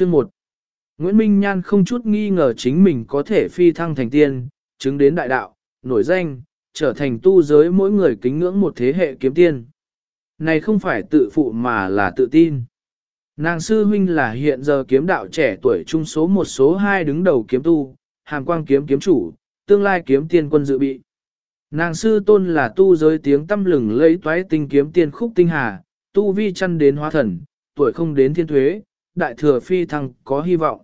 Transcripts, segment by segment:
Chương 1 Nguyễn Minh Nhan không chút nghi ngờ chính mình có thể phi thăng thành tiên, chứng đến đại đạo, nổi danh, trở thành tu giới mỗi người kính ngưỡng một thế hệ kiếm tiên. Này không phải tự phụ mà là tự tin. Nàng sư huynh là hiện giờ kiếm đạo trẻ tuổi trung số một số hai đứng đầu kiếm tu, hàm quang kiếm kiếm chủ, tương lai kiếm tiên quân dự bị. Nàng sư tôn là tu giới tiếng tâm lừng lấy toái tinh kiếm tiên khúc tinh hà, tu vi chăn đến hóa thần, tuổi không đến thiên thuế, đại thừa phi thăng có hy vọng.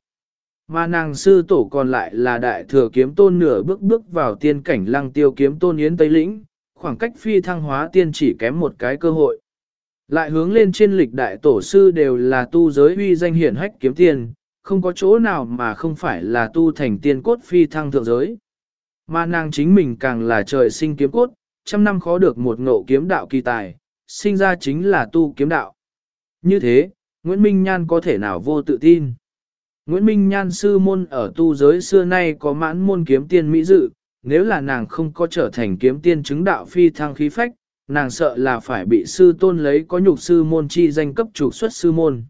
Mà nàng sư tổ còn lại là đại thừa kiếm tôn nửa bước bước vào tiên cảnh lăng tiêu kiếm tôn yến Tây Lĩnh, khoảng cách phi thăng hóa tiên chỉ kém một cái cơ hội. Lại hướng lên trên lịch đại tổ sư đều là tu giới uy danh hiển hách kiếm tiền, không có chỗ nào mà không phải là tu thành tiên cốt phi thăng thượng giới. Mà nàng chính mình càng là trời sinh kiếm cốt, trăm năm khó được một ngộ kiếm đạo kỳ tài, sinh ra chính là tu kiếm đạo. Như thế, Nguyễn Minh Nhan có thể nào vô tự tin. Nguyễn Minh Nhan sư môn ở tu giới xưa nay có mãn môn kiếm tiên mỹ dự, nếu là nàng không có trở thành kiếm tiên chứng đạo phi thăng khí phách, nàng sợ là phải bị sư tôn lấy có nhục sư môn chi danh cấp trục xuất sư môn.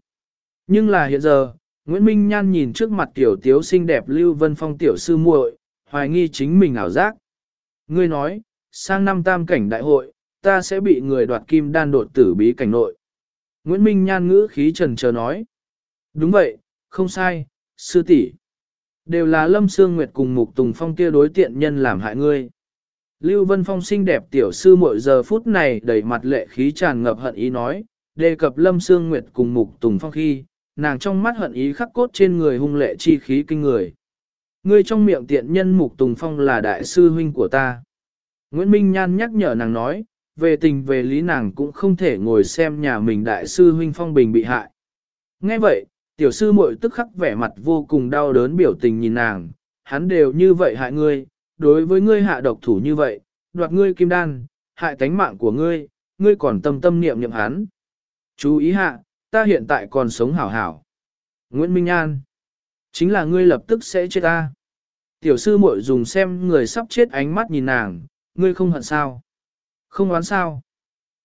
Nhưng là hiện giờ, Nguyễn Minh Nhan nhìn trước mặt tiểu tiếu xinh đẹp Lưu Vân Phong tiểu sư muội, hoài nghi chính mình ảo giác. Ngươi nói, sang năm tam cảnh đại hội, ta sẽ bị người đoạt kim đan đột tử bí cảnh nội. Nguyễn Minh Nhan ngữ khí trần chờ nói. Đúng vậy, không sai, sư tỷ Đều là Lâm Sương Nguyệt cùng Mục Tùng Phong kia đối tiện nhân làm hại ngươi. Lưu Vân Phong xinh đẹp tiểu sư mỗi giờ phút này đầy mặt lệ khí tràn ngập hận ý nói, đề cập Lâm Sương Nguyệt cùng Mục Tùng Phong khi, nàng trong mắt hận ý khắc cốt trên người hung lệ chi khí kinh người. Ngươi trong miệng tiện nhân Mục Tùng Phong là đại sư huynh của ta. Nguyễn Minh Nhan nhắc nhở nàng nói, về tình về lý nàng cũng không thể ngồi xem nhà mình đại sư huynh Phong Bình bị hại. Nghe vậy, tiểu sư muội tức khắc vẻ mặt vô cùng đau đớn biểu tình nhìn nàng, hắn đều như vậy hại ngươi, đối với ngươi hạ độc thủ như vậy, đoạt ngươi kim đan, hại tánh mạng của ngươi, ngươi còn tâm tâm niệm niệm hắn. Chú ý hạ, ta hiện tại còn sống hảo hảo. Nguyễn Minh An, chính là ngươi lập tức sẽ chết ta. Tiểu sư muội dùng xem người sắp chết ánh mắt nhìn nàng, ngươi không hận sao? Không oán sao?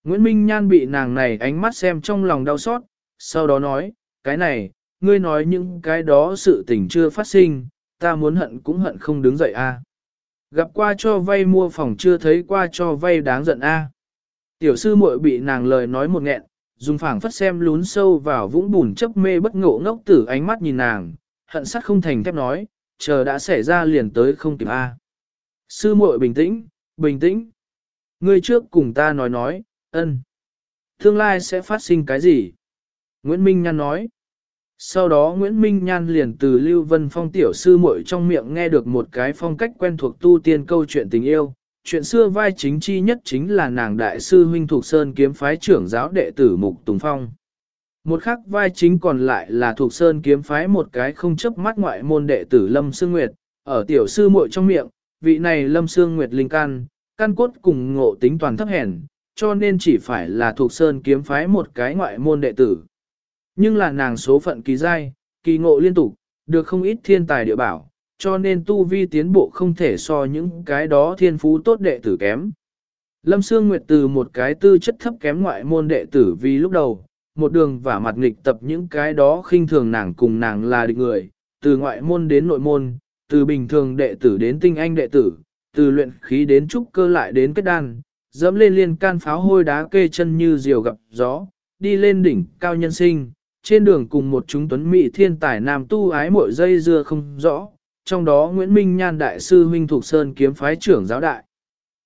Nguyễn Minh Nhan bị nàng này ánh mắt xem trong lòng đau xót, sau đó nói, cái này, ngươi nói những cái đó sự tình chưa phát sinh, ta muốn hận cũng hận không đứng dậy a. Gặp qua cho vay mua phòng chưa thấy qua cho vay đáng giận a. Tiểu sư muội bị nàng lời nói một nghẹn, dùng phảng phất xem lún sâu vào vũng bùn chấp mê bất ngộ ngốc tử ánh mắt nhìn nàng, hận sắt không thành thép nói, chờ đã xảy ra liền tới không kịp a. Sư muội bình tĩnh, bình tĩnh. Ngươi trước cùng ta nói nói, ân. Tương lai sẽ phát sinh cái gì? Nguyễn Minh Nhan nói. Sau đó Nguyễn Minh Nhan liền từ Lưu Vân Phong tiểu sư muội trong miệng nghe được một cái phong cách quen thuộc tu tiên câu chuyện tình yêu. Chuyện xưa vai chính chi nhất chính là nàng đại sư huynh thuộc Sơn kiếm phái trưởng giáo đệ tử Mục Tùng Phong. Một khắc vai chính còn lại là thuộc Sơn kiếm phái một cái không chấp mắt ngoại môn đệ tử Lâm Sương Nguyệt, ở tiểu sư muội trong miệng, vị này Lâm Sương Nguyệt linh can, căn cốt cùng ngộ tính toàn thấp hèn, cho nên chỉ phải là thuộc Sơn kiếm phái một cái ngoại môn đệ tử. Nhưng là nàng số phận kỳ dai, kỳ ngộ liên tục, được không ít thiên tài địa bảo, cho nên tu vi tiến bộ không thể so những cái đó thiên phú tốt đệ tử kém. Lâm Sương Nguyệt từ một cái tư chất thấp kém ngoại môn đệ tử vì lúc đầu, một đường và mặt nghịch tập những cái đó khinh thường nàng cùng nàng là địch người, từ ngoại môn đến nội môn, từ bình thường đệ tử đến tinh anh đệ tử, từ luyện khí đến trúc cơ lại đến kết đan, dẫm lên liên can pháo hôi đá kê chân như diều gặp gió, đi lên đỉnh cao nhân sinh, trên đường cùng một chúng tuấn mỹ thiên tài nam tu ái mỗi dây dưa không rõ, trong đó Nguyễn Minh Nhan đại sư huynh thuộc Sơn kiếm phái trưởng giáo đại.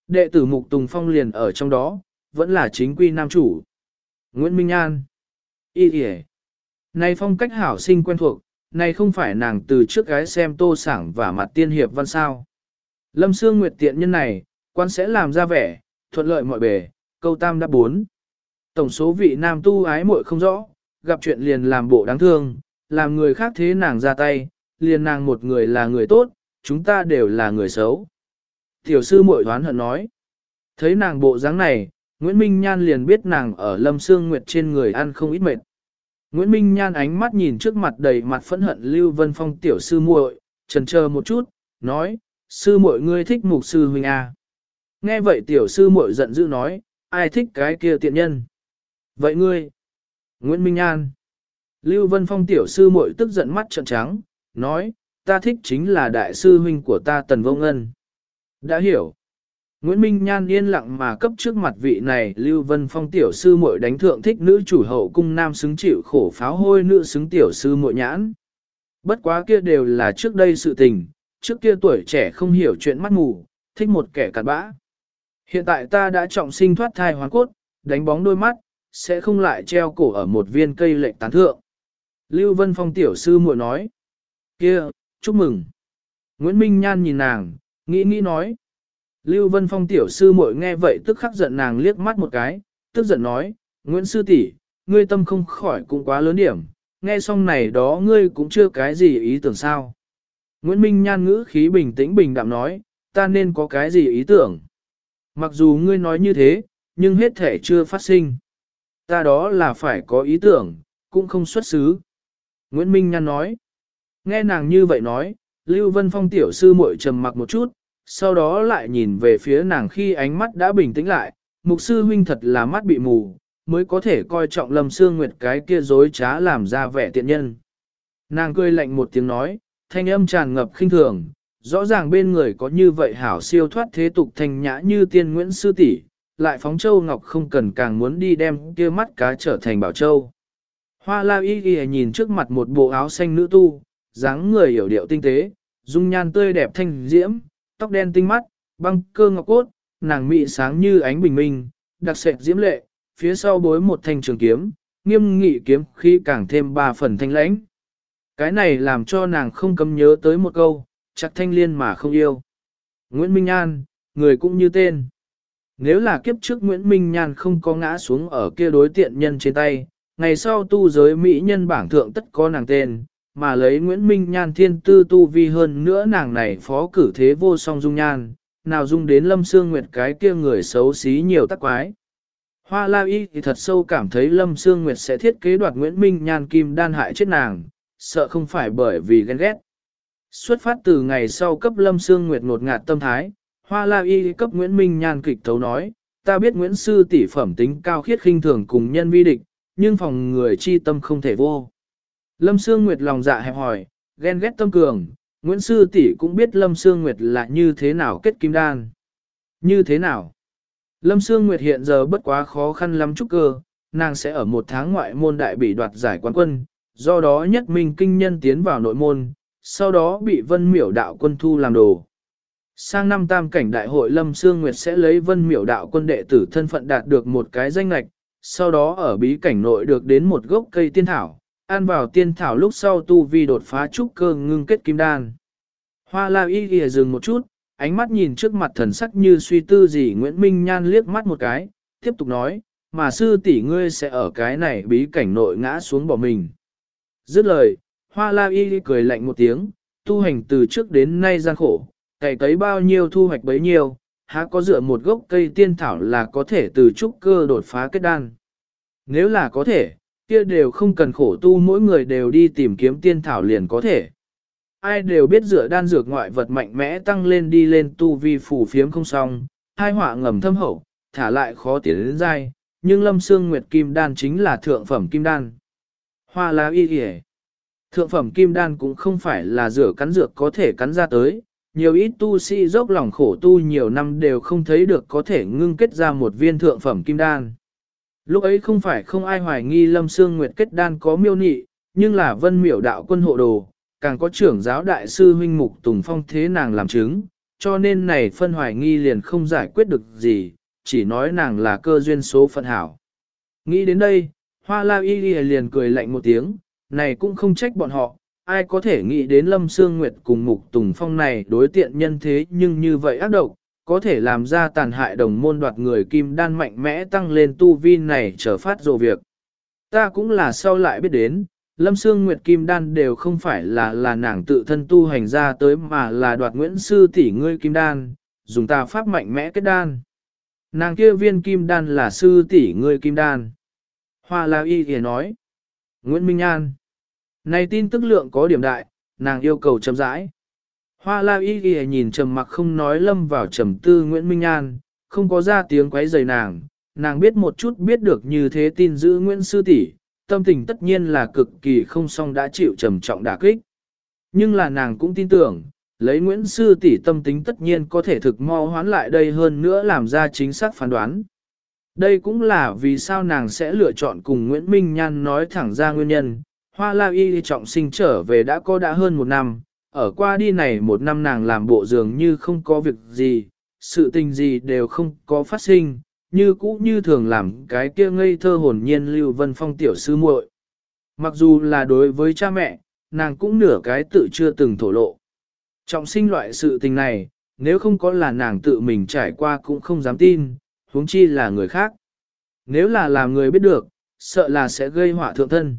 Đệ tử Mục Tùng Phong liền ở trong đó, vẫn là chính quy nam chủ. Nguyễn Minh Nhan Y kìa Này phong cách hảo sinh quen thuộc, này không phải nàng từ trước gái xem tô sảng và mặt tiên hiệp văn sao. Lâm Sương Nguyệt tiện nhân này, quan sẽ làm ra vẻ, thuận lợi mọi bề, câu tam đáp bốn. Tổng số vị nam tu ái muội không rõ, gặp chuyện liền làm bộ đáng thương, làm người khác thế nàng ra tay, liền nàng một người là người tốt, chúng ta đều là người xấu. Tiểu sư muội đoán hận nói, thấy nàng bộ dáng này, Nguyễn Minh Nhan liền biết nàng ở Lâm Sương Nguyệt trên người ăn không ít mệt. Nguyễn Minh Nhan ánh mắt nhìn trước mặt đầy mặt phẫn hận Lưu Vân Phong tiểu sư muội, trần chờ một chút, nói, sư muội ngươi thích mục sư huynh à. Nghe vậy tiểu sư muội giận dữ nói, ai thích cái kia tiện nhân. Vậy ngươi, Nguyễn Minh An. Lưu Vân Phong tiểu sư muội tức giận mắt trợn trắng, nói, ta thích chính là đại sư huynh của ta Tần Vô Ngân. Đã hiểu. Nguyễn Minh Nhan yên lặng mà cấp trước mặt vị này Lưu Vân Phong tiểu sư muội đánh thượng thích nữ chủ hậu cung nam xứng chịu khổ pháo hôi nữ xứng tiểu sư muội nhãn. Bất quá kia đều là trước đây sự tình, trước kia tuổi trẻ không hiểu chuyện mắt ngủ thích một kẻ cặn bã. Hiện tại ta đã trọng sinh thoát thai hoàn cốt, đánh bóng đôi mắt, sẽ không lại treo cổ ở một viên cây lệnh tán thượng. Lưu Vân Phong tiểu sư muội nói, kia, chúc mừng. Nguyễn Minh Nhan nhìn nàng, nghĩ nghĩ nói. Lưu Vân Phong tiểu sư muội nghe vậy tức khắc giận nàng liếc mắt một cái, tức giận nói, Nguyễn sư tỷ, ngươi tâm không khỏi cũng quá lớn điểm, nghe xong này đó ngươi cũng chưa cái gì ý tưởng sao. Nguyễn Minh Nhan ngữ khí bình tĩnh bình đạm nói, ta nên có cái gì ý tưởng. Mặc dù ngươi nói như thế, nhưng hết thể chưa phát sinh. Ta đó là phải có ý tưởng, cũng không xuất xứ. Nguyễn Minh Nhan nói. Nghe nàng như vậy nói, Lưu Vân Phong tiểu sư muội trầm mặc một chút, sau đó lại nhìn về phía nàng khi ánh mắt đã bình tĩnh lại, mục sư huynh thật là mắt bị mù, mới có thể coi trọng Lâm Sương Nguyệt cái kia dối trá làm ra vẻ tiện nhân. Nàng cười lạnh một tiếng nói, thanh âm tràn ngập khinh thường, rõ ràng bên người có như vậy hảo siêu thoát thế tục thanh nhã như tiên Nguyễn Sư tỷ lại phóng châu ngọc không cần càng muốn đi đem kia mắt cá trở thành bảo châu. Hoa la y ghi nhìn trước mặt một bộ áo xanh nữ tu, dáng người hiểu điệu tinh tế, dung nhan tươi đẹp thanh diễm, tóc đen tinh mắt, băng cơ ngọc cốt, nàng mị sáng như ánh bình minh, đặc sệt diễm lệ, phía sau bối một thanh trường kiếm, nghiêm nghị kiếm khi càng thêm ba phần thanh lãnh. Cái này làm cho nàng không cấm nhớ tới một câu, chắc thanh liên mà không yêu. Nguyễn Minh An, người cũng như tên. Nếu là kiếp trước Nguyễn Minh Nhan không có ngã xuống ở kia đối tiện nhân trên tay, ngày sau tu giới Mỹ nhân bảng thượng tất có nàng tên, mà lấy Nguyễn Minh Nhan thiên tư tu vi hơn nữa nàng này phó cử thế vô song dung nhan, nào dung đến Lâm Sương Nguyệt cái kia người xấu xí nhiều tắc quái. Hoa La Y thì thật sâu cảm thấy Lâm Sương Nguyệt sẽ thiết kế đoạt Nguyễn Minh Nhan kim đan hại chết nàng, sợ không phải bởi vì ghen ghét. Xuất phát từ ngày sau cấp Lâm Sương Nguyệt ngột ngạt tâm thái, Hoa La Y cấp Nguyễn Minh Nhan kịch thấu nói, ta biết Nguyễn Sư tỷ phẩm tính cao khiết khinh thường cùng nhân vi địch, nhưng phòng người chi tâm không thể vô. Lâm Sương Nguyệt lòng dạ hẹp hỏi, ghen ghét tâm cường, Nguyễn Sư tỷ cũng biết Lâm Sương Nguyệt là như thế nào kết kim đan. Như thế nào? Lâm Sương Nguyệt hiện giờ bất quá khó khăn lắm chút cơ, nàng sẽ ở một tháng ngoại môn đại bị đoạt giải quán quân, do đó nhất minh kinh nhân tiến vào nội môn, sau đó bị vân miểu đạo quân thu làm đồ. Sang năm tam cảnh đại hội Lâm Sương Nguyệt sẽ lấy vân miểu đạo quân đệ tử thân phận đạt được một cái danh lạch, sau đó ở bí cảnh nội được đến một gốc cây tiên thảo, ăn vào tiên thảo lúc sau tu vi đột phá trúc cơ ngưng kết kim đan. Hoa la y ghi dừng một chút, ánh mắt nhìn trước mặt thần sắc như suy tư gì Nguyễn Minh Nhan liếc mắt một cái, tiếp tục nói, mà sư tỷ ngươi sẽ ở cái này bí cảnh nội ngã xuống bỏ mình. Dứt lời, hoa la y cười lạnh một tiếng, tu hành từ trước đến nay gian khổ, cày cấy bao nhiêu thu hoạch bấy nhiêu, há có dựa một gốc cây tiên thảo là có thể từ trúc cơ đột phá kết đan. Nếu là có thể, kia đều không cần khổ tu mỗi người đều đi tìm kiếm tiên thảo liền có thể. Ai đều biết dựa đan dược ngoại vật mạnh mẽ tăng lên đi lên tu vi phủ phiếm không xong, hai họa ngầm thâm hậu, thả lại khó tiến đến dai, nhưng lâm xương nguyệt kim đan chính là thượng phẩm kim đan. Hoa lá y y Thượng phẩm kim đan cũng không phải là rửa cắn dược có thể cắn ra tới, nhiều ít tu sĩ dốc lòng khổ tu nhiều năm đều không thấy được có thể ngưng kết ra một viên thượng phẩm kim đan. Lúc ấy không phải không ai hoài nghi Lâm Sương Nguyệt kết đan có miêu nị, nhưng là vân miểu đạo quân hộ đồ, càng có trưởng giáo đại sư huynh mục Tùng Phong thế nàng làm chứng, cho nên này phân hoài nghi liền không giải quyết được gì, chỉ nói nàng là cơ duyên số phận hảo. Nghĩ đến đây, Hoa La Y liền cười lạnh một tiếng, này cũng không trách bọn họ, ai có thể nghĩ đến Lâm Sương Nguyệt cùng Mục Tùng Phong này đối tiện nhân thế nhưng như vậy ác độc, có thể làm ra tàn hại đồng môn đoạt người kim đan mạnh mẽ tăng lên tu vi này trở phát dồ việc. Ta cũng là sau lại biết đến, Lâm Sương Nguyệt Kim Đan đều không phải là là nàng tự thân tu hành ra tới mà là đoạt Nguyễn Sư tỷ ngươi Kim Đan, dùng ta pháp mạnh mẽ kết đan. Nàng kia viên Kim Đan là Sư tỷ ngươi Kim Đan. Hoa La Y thì nói. Nguyễn Minh An. Này tin tức lượng có điểm đại, nàng yêu cầu chậm rãi. Hoa la y thì nhìn trầm mặc không nói lâm vào trầm tư Nguyễn Minh An, không có ra tiếng quấy rầy nàng, nàng biết một chút biết được như thế tin giữ Nguyễn Sư tỷ, tâm tình tất nhiên là cực kỳ không song đã chịu trầm trọng đả kích. Nhưng là nàng cũng tin tưởng, lấy Nguyễn Sư tỷ tâm tính tất nhiên có thể thực mo hoán lại đây hơn nữa làm ra chính xác phán đoán. Đây cũng là vì sao nàng sẽ lựa chọn cùng Nguyễn Minh Nhan nói thẳng ra nguyên nhân. Hoa La Y trọng sinh trở về đã có đã hơn một năm, ở qua đi này một năm nàng làm bộ dường như không có việc gì, sự tình gì đều không có phát sinh, như cũ như thường làm cái kia ngây thơ hồn nhiên Lưu Vân Phong tiểu sư muội. Mặc dù là đối với cha mẹ, nàng cũng nửa cái tự chưa từng thổ lộ. Trọng sinh loại sự tình này, nếu không có là nàng tự mình trải qua cũng không dám tin, huống chi là người khác. Nếu là làm người biết được, sợ là sẽ gây họa thượng thân.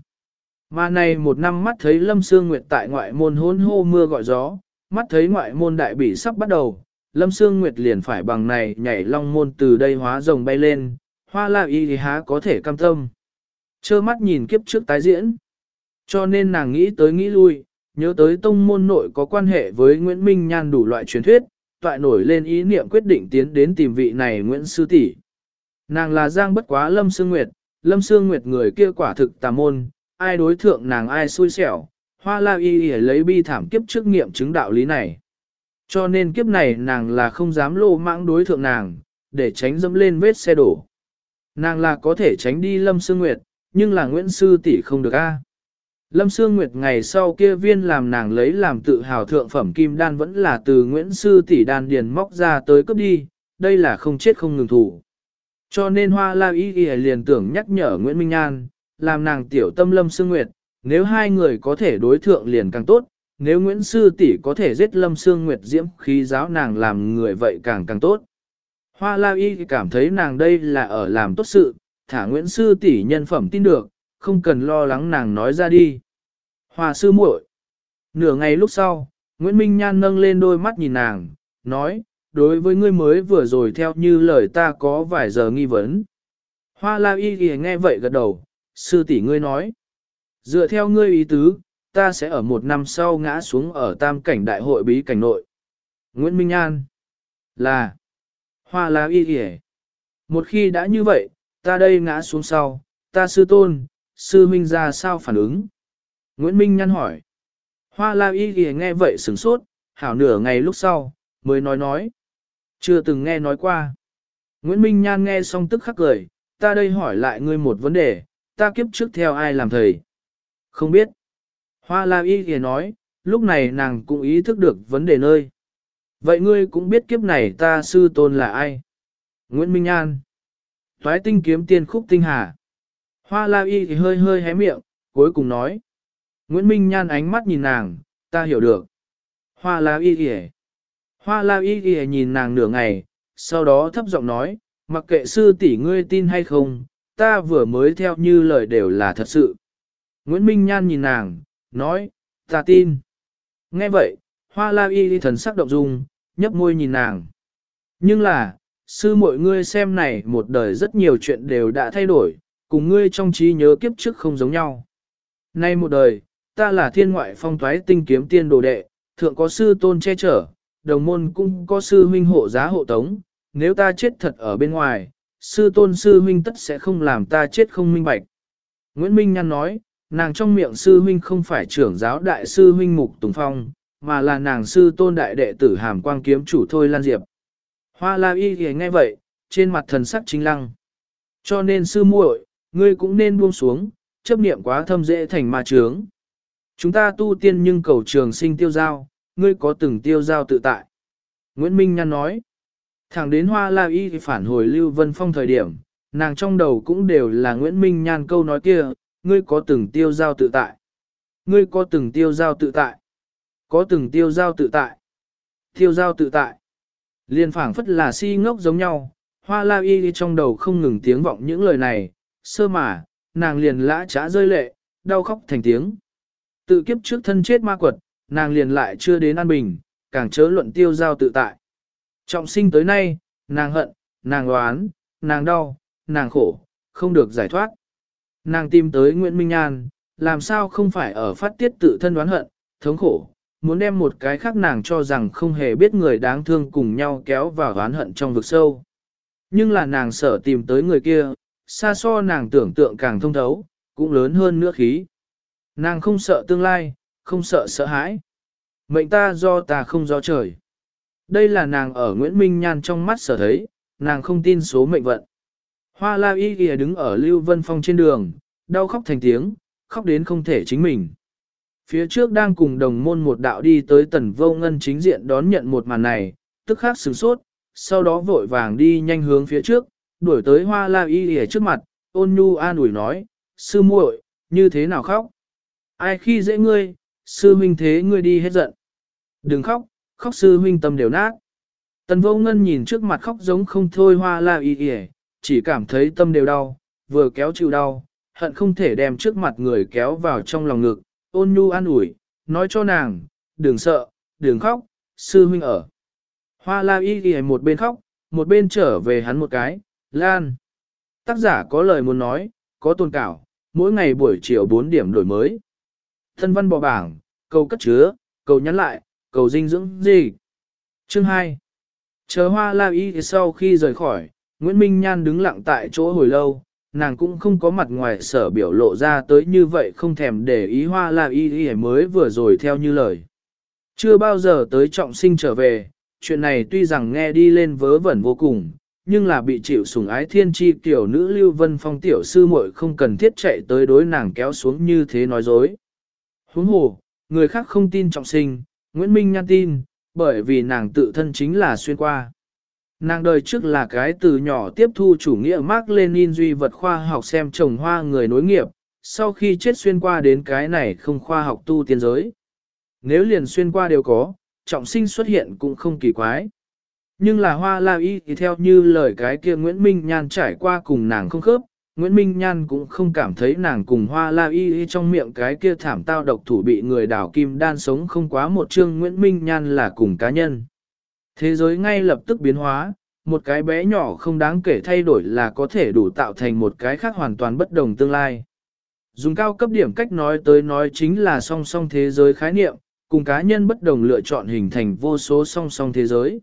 Mà này một năm mắt thấy Lâm Sương Nguyệt tại ngoại môn hôn hô mưa gọi gió, mắt thấy ngoại môn đại bỉ sắp bắt đầu, Lâm Sương Nguyệt liền phải bằng này nhảy long môn từ đây hóa rồng bay lên, hoa la y thì há có thể cam tâm. Chơ mắt nhìn kiếp trước tái diễn. Cho nên nàng nghĩ tới nghĩ lui, nhớ tới tông môn nội có quan hệ với Nguyễn Minh Nhan đủ loại truyền thuyết, toại nổi lên ý niệm quyết định tiến đến tìm vị này Nguyễn Sư tỷ. Nàng là giang bất quá Lâm Sương Nguyệt, Lâm Sương Nguyệt người kia quả thực tà môn, ai đối thượng nàng ai xui xẻo, hoa la y y lấy bi thảm kiếp trước nghiệm chứng đạo lý này. Cho nên kiếp này nàng là không dám lô mãng đối thượng nàng, để tránh dẫm lên vết xe đổ. Nàng là có thể tránh đi Lâm Sương Nguyệt, nhưng là Nguyễn Sư tỷ không được a. Lâm Sương Nguyệt ngày sau kia viên làm nàng lấy làm tự hào thượng phẩm kim đan vẫn là từ Nguyễn Sư tỷ đan điền móc ra tới cấp đi, đây là không chết không ngừng thủ. Cho nên Hoa La Y Y liền tưởng nhắc nhở Nguyễn Minh An, làm nàng tiểu tâm Lâm Sương Nguyệt, nếu hai người có thể đối thượng liền càng tốt, nếu Nguyễn Sư tỷ có thể giết Lâm Sương Nguyệt diễm khí giáo nàng làm người vậy càng càng tốt. Hoa La Y cảm thấy nàng đây là ở làm tốt sự, thả Nguyễn Sư tỷ nhân phẩm tin được, không cần lo lắng nàng nói ra đi. Hòa Sư muội. Nửa ngày lúc sau, Nguyễn Minh Nhan nâng lên đôi mắt nhìn nàng, nói, đối với ngươi mới vừa rồi theo như lời ta có vài giờ nghi vấn. Hoa La Y nghe vậy gật đầu, sư tỷ ngươi nói. Dựa theo ngươi ý tứ, ta sẽ ở một năm sau ngã xuống ở tam cảnh đại hội bí cảnh nội. Nguyễn Minh An là Hoa La Y thì Một khi đã như vậy, ta đây ngã xuống sau, ta sư tôn, sư minh ra sao phản ứng? Nguyễn Minh Nhăn hỏi. Hoa La Y Y nghe vậy sửng sốt, hảo nửa ngày lúc sau, mới nói nói. Chưa từng nghe nói qua. Nguyễn Minh Nhan nghe xong tức khắc cười, ta đây hỏi lại ngươi một vấn đề, ta kiếp trước theo ai làm thầy? Không biết. Hoa La Y thì nói, lúc này nàng cũng ý thức được vấn đề nơi. Vậy ngươi cũng biết kiếp này ta sư tôn là ai? Nguyễn Minh An. Toái tinh kiếm tiên khúc tinh hà. Hoa La Y thì hơi hơi hé miệng, cuối cùng nói. Nguyễn Minh Nhan ánh mắt nhìn nàng, ta hiểu được. Hoa La Y thì Hoa La Y thì nhìn nàng nửa ngày, sau đó thấp giọng nói, mặc kệ sư tỷ ngươi tin hay không, ta vừa mới theo như lời đều là thật sự. Nguyễn Minh Nhan nhìn nàng, nói, ta tin. Nghe vậy, hoa la y thần sắc động dung, nhấp môi nhìn nàng. Nhưng là, sư mọi ngươi xem này một đời rất nhiều chuyện đều đã thay đổi, cùng ngươi trong trí nhớ kiếp trước không giống nhau. Nay một đời, ta là thiên ngoại phong toái tinh kiếm tiên đồ đệ, thượng có sư tôn che chở, đồng môn cũng có sư huynh hộ giá hộ tống, nếu ta chết thật ở bên ngoài, sư tôn sư huynh tất sẽ không làm ta chết không minh bạch. Nguyễn Minh Nhăn nói, nàng trong miệng sư huynh không phải trưởng giáo đại sư huynh Mục Tùng Phong, mà là nàng sư tôn đại đệ tử hàm quang kiếm chủ Thôi Lan Diệp. Hoa La Y thì nghe vậy, trên mặt thần sắc chính lăng. Cho nên sư muội, ngươi cũng nên buông xuống, chấp niệm quá thâm dễ thành ma trướng. Chúng ta tu tiên nhưng cầu trường sinh tiêu giao, ngươi có từng tiêu giao tự tại. Nguyễn Minh Nhan nói, thẳng đến Hoa La Y thì phản hồi Lưu Vân Phong thời điểm, nàng trong đầu cũng đều là Nguyễn Minh Nhan câu nói kia, ngươi có từng tiêu giao tự tại. Ngươi có từng tiêu giao tự tại. Có từng tiêu giao tự tại. Tiêu giao tự tại. Liên phảng phất là si ngốc giống nhau, hoa la y trong đầu không ngừng tiếng vọng những lời này, sơ mà, nàng liền lã trá rơi lệ, đau khóc thành tiếng. Tự kiếp trước thân chết ma quật, nàng liền lại chưa đến an bình, càng chớ luận tiêu giao tự tại. Trọng sinh tới nay, nàng hận, nàng oán, nàng đau, nàng khổ, không được giải thoát. Nàng tìm tới Nguyễn Minh Nhan, làm sao không phải ở phát tiết tự thân đoán hận, thống khổ, muốn đem một cái khác nàng cho rằng không hề biết người đáng thương cùng nhau kéo vào đoán hận trong vực sâu. Nhưng là nàng sợ tìm tới người kia, xa so nàng tưởng tượng càng thông thấu, cũng lớn hơn nữa khí. Nàng không sợ tương lai, không sợ sợ hãi. Mệnh ta do ta không do trời. Đây là nàng ở Nguyễn Minh Nhan trong mắt sở thấy, nàng không tin số mệnh vận. Hoa la y kìa đứng ở Lưu Vân Phong trên đường, đau khóc thành tiếng, khóc đến không thể chính mình. Phía trước đang cùng đồng môn một đạo đi tới tần vô ngân chính diện đón nhận một màn này, tức khắc sửng sốt, sau đó vội vàng đi nhanh hướng phía trước, đuổi tới hoa la y kìa trước mặt, ôn nhu an ủi nói, sư muội, như thế nào khóc? Ai khi dễ ngươi, sư huynh thế ngươi đi hết giận. Đừng khóc, khóc sư huynh tâm đều nát. Tần vô ngân nhìn trước mặt khóc giống không thôi hoa la y y, chỉ cảm thấy tâm đều đau, vừa kéo chịu đau, hận không thể đem trước mặt người kéo vào trong lòng ngực, ôn nhu an ủi, nói cho nàng, đừng sợ, đừng khóc, sư huynh ở. Hoa la y y một bên khóc, một bên trở về hắn một cái, lan. Tác giả có lời muốn nói, có tôn cảo, mỗi ngày buổi chiều 4 điểm đổi mới. Thân văn bò bảng, câu cất chứa, cầu nhắn lại, cầu dinh dưỡng gì. Chương 2 Chờ hoa la y sau khi rời khỏi, Nguyễn Minh Nhan đứng lặng tại chỗ hồi lâu, nàng cũng không có mặt ngoài sở biểu lộ ra tới như vậy không thèm để ý hoa la y y mới vừa rồi theo như lời. Chưa bao giờ tới trọng sinh trở về, chuyện này tuy rằng nghe đi lên vớ vẩn vô cùng, nhưng là bị chịu sủng ái thiên tri tiểu nữ Lưu Vân Phong tiểu sư muội không cần thiết chạy tới đối nàng kéo xuống như thế nói dối. Huống hồ, người khác không tin trọng sinh, Nguyễn Minh Nhan tin, bởi vì nàng tự thân chính là xuyên qua. Nàng đời trước là cái từ nhỏ tiếp thu chủ nghĩa Mark Lenin duy vật khoa học xem trồng hoa người nối nghiệp, sau khi chết xuyên qua đến cái này không khoa học tu tiên giới. Nếu liền xuyên qua đều có, trọng sinh xuất hiện cũng không kỳ quái. Nhưng là hoa la y thì theo như lời cái kia Nguyễn Minh Nhan trải qua cùng nàng không khớp, Nguyễn Minh Nhan cũng không cảm thấy nàng cùng hoa la y trong miệng cái kia thảm tao độc thủ bị người đảo kim đan sống không quá một chương Nguyễn Minh Nhan là cùng cá nhân. Thế giới ngay lập tức biến hóa, một cái bé nhỏ không đáng kể thay đổi là có thể đủ tạo thành một cái khác hoàn toàn bất đồng tương lai. Dùng cao cấp điểm cách nói tới nói chính là song song thế giới khái niệm, cùng cá nhân bất đồng lựa chọn hình thành vô số song song thế giới.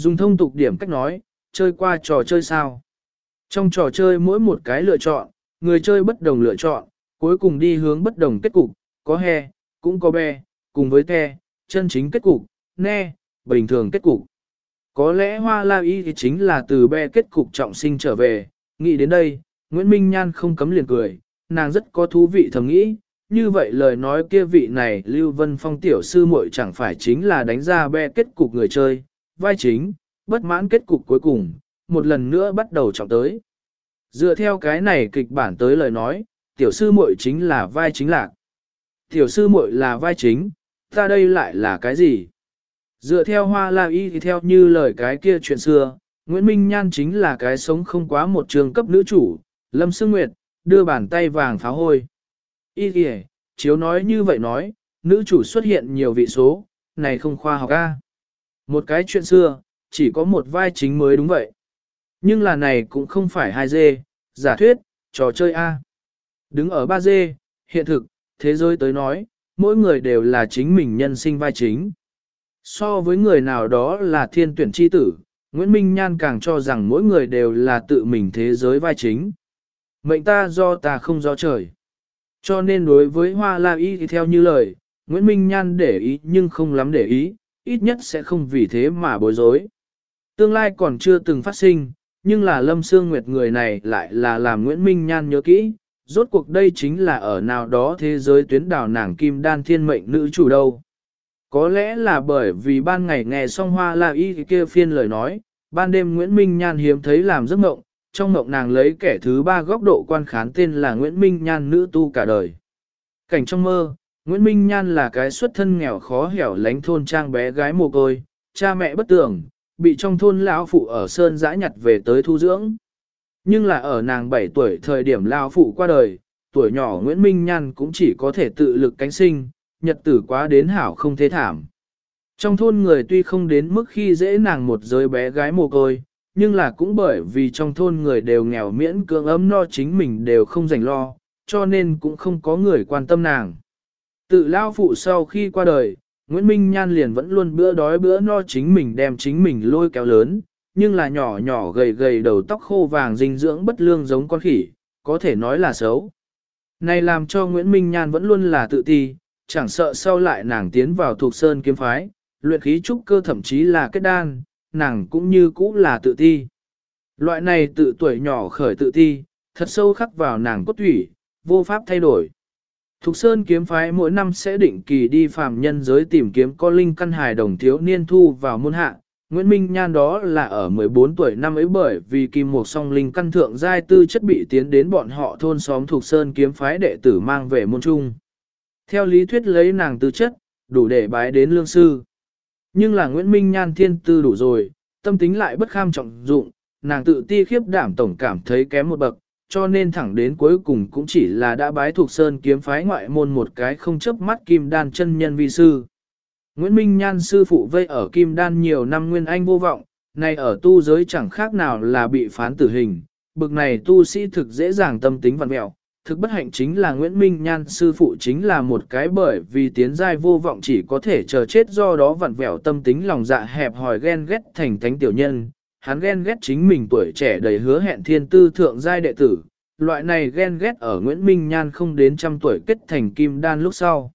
Dùng thông tục điểm cách nói, chơi qua trò chơi sao. Trong trò chơi mỗi một cái lựa chọn, người chơi bất đồng lựa chọn, cuối cùng đi hướng bất đồng kết cục, có he, cũng có be, cùng với the, chân chính kết cục, ne, bình thường kết cục. Có lẽ hoa la y thì chính là từ be kết cục trọng sinh trở về, nghĩ đến đây, Nguyễn Minh Nhan không cấm liền cười, nàng rất có thú vị thầm nghĩ, như vậy lời nói kia vị này Lưu Vân Phong tiểu sư muội chẳng phải chính là đánh ra be kết cục người chơi, vai chính, bất mãn kết cục cuối cùng, một lần nữa bắt đầu trọng tới. Dựa theo cái này kịch bản tới lời nói, tiểu sư muội chính là vai chính lạc. Tiểu sư muội là vai chính, ta đây lại là cái gì? Dựa theo hoa la y thì theo như lời cái kia chuyện xưa, Nguyễn Minh Nhan chính là cái sống không quá một trường cấp nữ chủ, Lâm Sương Nguyệt, đưa bàn tay vàng pháo hôi. Y kìa, chiếu nói như vậy nói, nữ chủ xuất hiện nhiều vị số, này không khoa học a. Một cái chuyện xưa, chỉ có một vai chính mới đúng vậy. Nhưng là này cũng không phải 2D, giả thuyết, trò chơi A. Đứng ở 3D, hiện thực, thế giới tới nói, mỗi người đều là chính mình nhân sinh vai chính. So với người nào đó là thiên tuyển chi tử, Nguyễn Minh Nhan càng cho rằng mỗi người đều là tự mình thế giới vai chính. Mệnh ta do ta không do trời. Cho nên đối với Hoa La Y thì theo như lời, Nguyễn Minh Nhan để ý nhưng không lắm để ý, ít nhất sẽ không vì thế mà bối rối. Tương lai còn chưa từng phát sinh, nhưng là Lâm Sương Nguyệt người này lại là làm Nguyễn Minh Nhan nhớ kỹ, rốt cuộc đây chính là ở nào đó thế giới tuyến đảo nàng kim đan thiên mệnh nữ chủ đâu. Có lẽ là bởi vì ban ngày nghe xong hoa la y kia phiên lời nói, ban đêm Nguyễn Minh Nhan hiếm thấy làm giấc mộng, trong mộng nàng lấy kẻ thứ ba góc độ quan khán tên là Nguyễn Minh Nhan nữ tu cả đời. Cảnh trong mơ, Nguyễn Minh Nhan là cái xuất thân nghèo khó hẻo lánh thôn trang bé gái mồ côi, cha mẹ bất tưởng, bị trong thôn lão phụ ở sơn giã nhặt về tới thu dưỡng. Nhưng là ở nàng 7 tuổi thời điểm lão phụ qua đời, tuổi nhỏ Nguyễn Minh Nhan cũng chỉ có thể tự lực cánh sinh, nhật tử quá đến hảo không thế thảm. Trong thôn người tuy không đến mức khi dễ nàng một giới bé gái mồ côi, nhưng là cũng bởi vì trong thôn người đều nghèo miễn cưỡng ấm no chính mình đều không dành lo, cho nên cũng không có người quan tâm nàng. Tự lao phụ sau khi qua đời, Nguyễn Minh Nhan liền vẫn luôn bữa đói bữa no chính mình đem chính mình lôi kéo lớn, nhưng là nhỏ nhỏ gầy gầy đầu tóc khô vàng dinh dưỡng bất lương giống con khỉ, có thể nói là xấu. Này làm cho Nguyễn Minh Nhan vẫn luôn là tự ti, chẳng sợ sau lại nàng tiến vào thuộc sơn kiếm phái, luyện khí trúc cơ thậm chí là kết đan, nàng cũng như cũ là tự ti. Loại này tự tuổi nhỏ khởi tự ti, thật sâu khắc vào nàng cốt thủy, vô pháp thay đổi. Thục Sơn kiếm phái mỗi năm sẽ định kỳ đi phàm nhân giới tìm kiếm có linh căn hài đồng thiếu niên thu vào môn hạ. Nguyễn Minh Nhan đó là ở 14 tuổi năm ấy bởi vì kim một song linh căn thượng giai tư chất bị tiến đến bọn họ thôn xóm Thục Sơn kiếm phái đệ tử mang về môn trung. Theo lý thuyết lấy nàng tư chất, đủ để bái đến lương sư. Nhưng là Nguyễn Minh Nhan thiên tư đủ rồi, tâm tính lại bất kham trọng dụng, nàng tự ti khiếp đảm tổng cảm thấy kém một bậc, cho nên thẳng đến cuối cùng cũng chỉ là đã bái thuộc sơn kiếm phái ngoại môn một cái không chấp mắt kim đan chân nhân vi sư. Nguyễn Minh Nhan sư phụ vây ở kim đan nhiều năm nguyên anh vô vọng, này ở tu giới chẳng khác nào là bị phán tử hình, bực này tu sĩ thực dễ dàng tâm tính vặn mẹo. Thực bất hạnh chính là Nguyễn Minh Nhan sư phụ chính là một cái bởi vì tiến giai vô vọng chỉ có thể chờ chết do đó vặn vẹo tâm tính lòng dạ hẹp hòi ghen ghét thành thánh tiểu nhân, hắn ghen ghét chính mình tuổi trẻ đầy hứa hẹn thiên tư thượng giai đệ tử, loại này ghen ghét ở Nguyễn Minh Nhan không đến trăm tuổi kết thành kim đan lúc sau.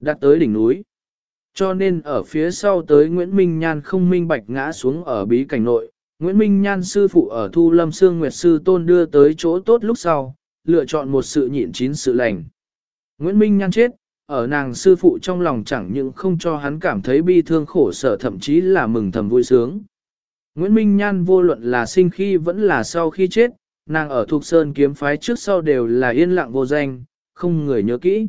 Đạt tới đỉnh núi. Cho nên ở phía sau tới Nguyễn Minh Nhan không minh bạch ngã xuống ở bí cảnh nội, Nguyễn Minh Nhan sư phụ ở Thu Lâm Sương Nguyệt Sư Tôn đưa tới chỗ tốt lúc sau, lựa chọn một sự nhịn chín sự lành. Nguyễn Minh Nhan chết, ở nàng sư phụ trong lòng chẳng những không cho hắn cảm thấy bi thương khổ sở thậm chí là mừng thầm vui sướng. Nguyễn Minh Nhan vô luận là sinh khi vẫn là sau khi chết, nàng ở Thục Sơn kiếm phái trước sau đều là yên lặng vô danh, không người nhớ kỹ.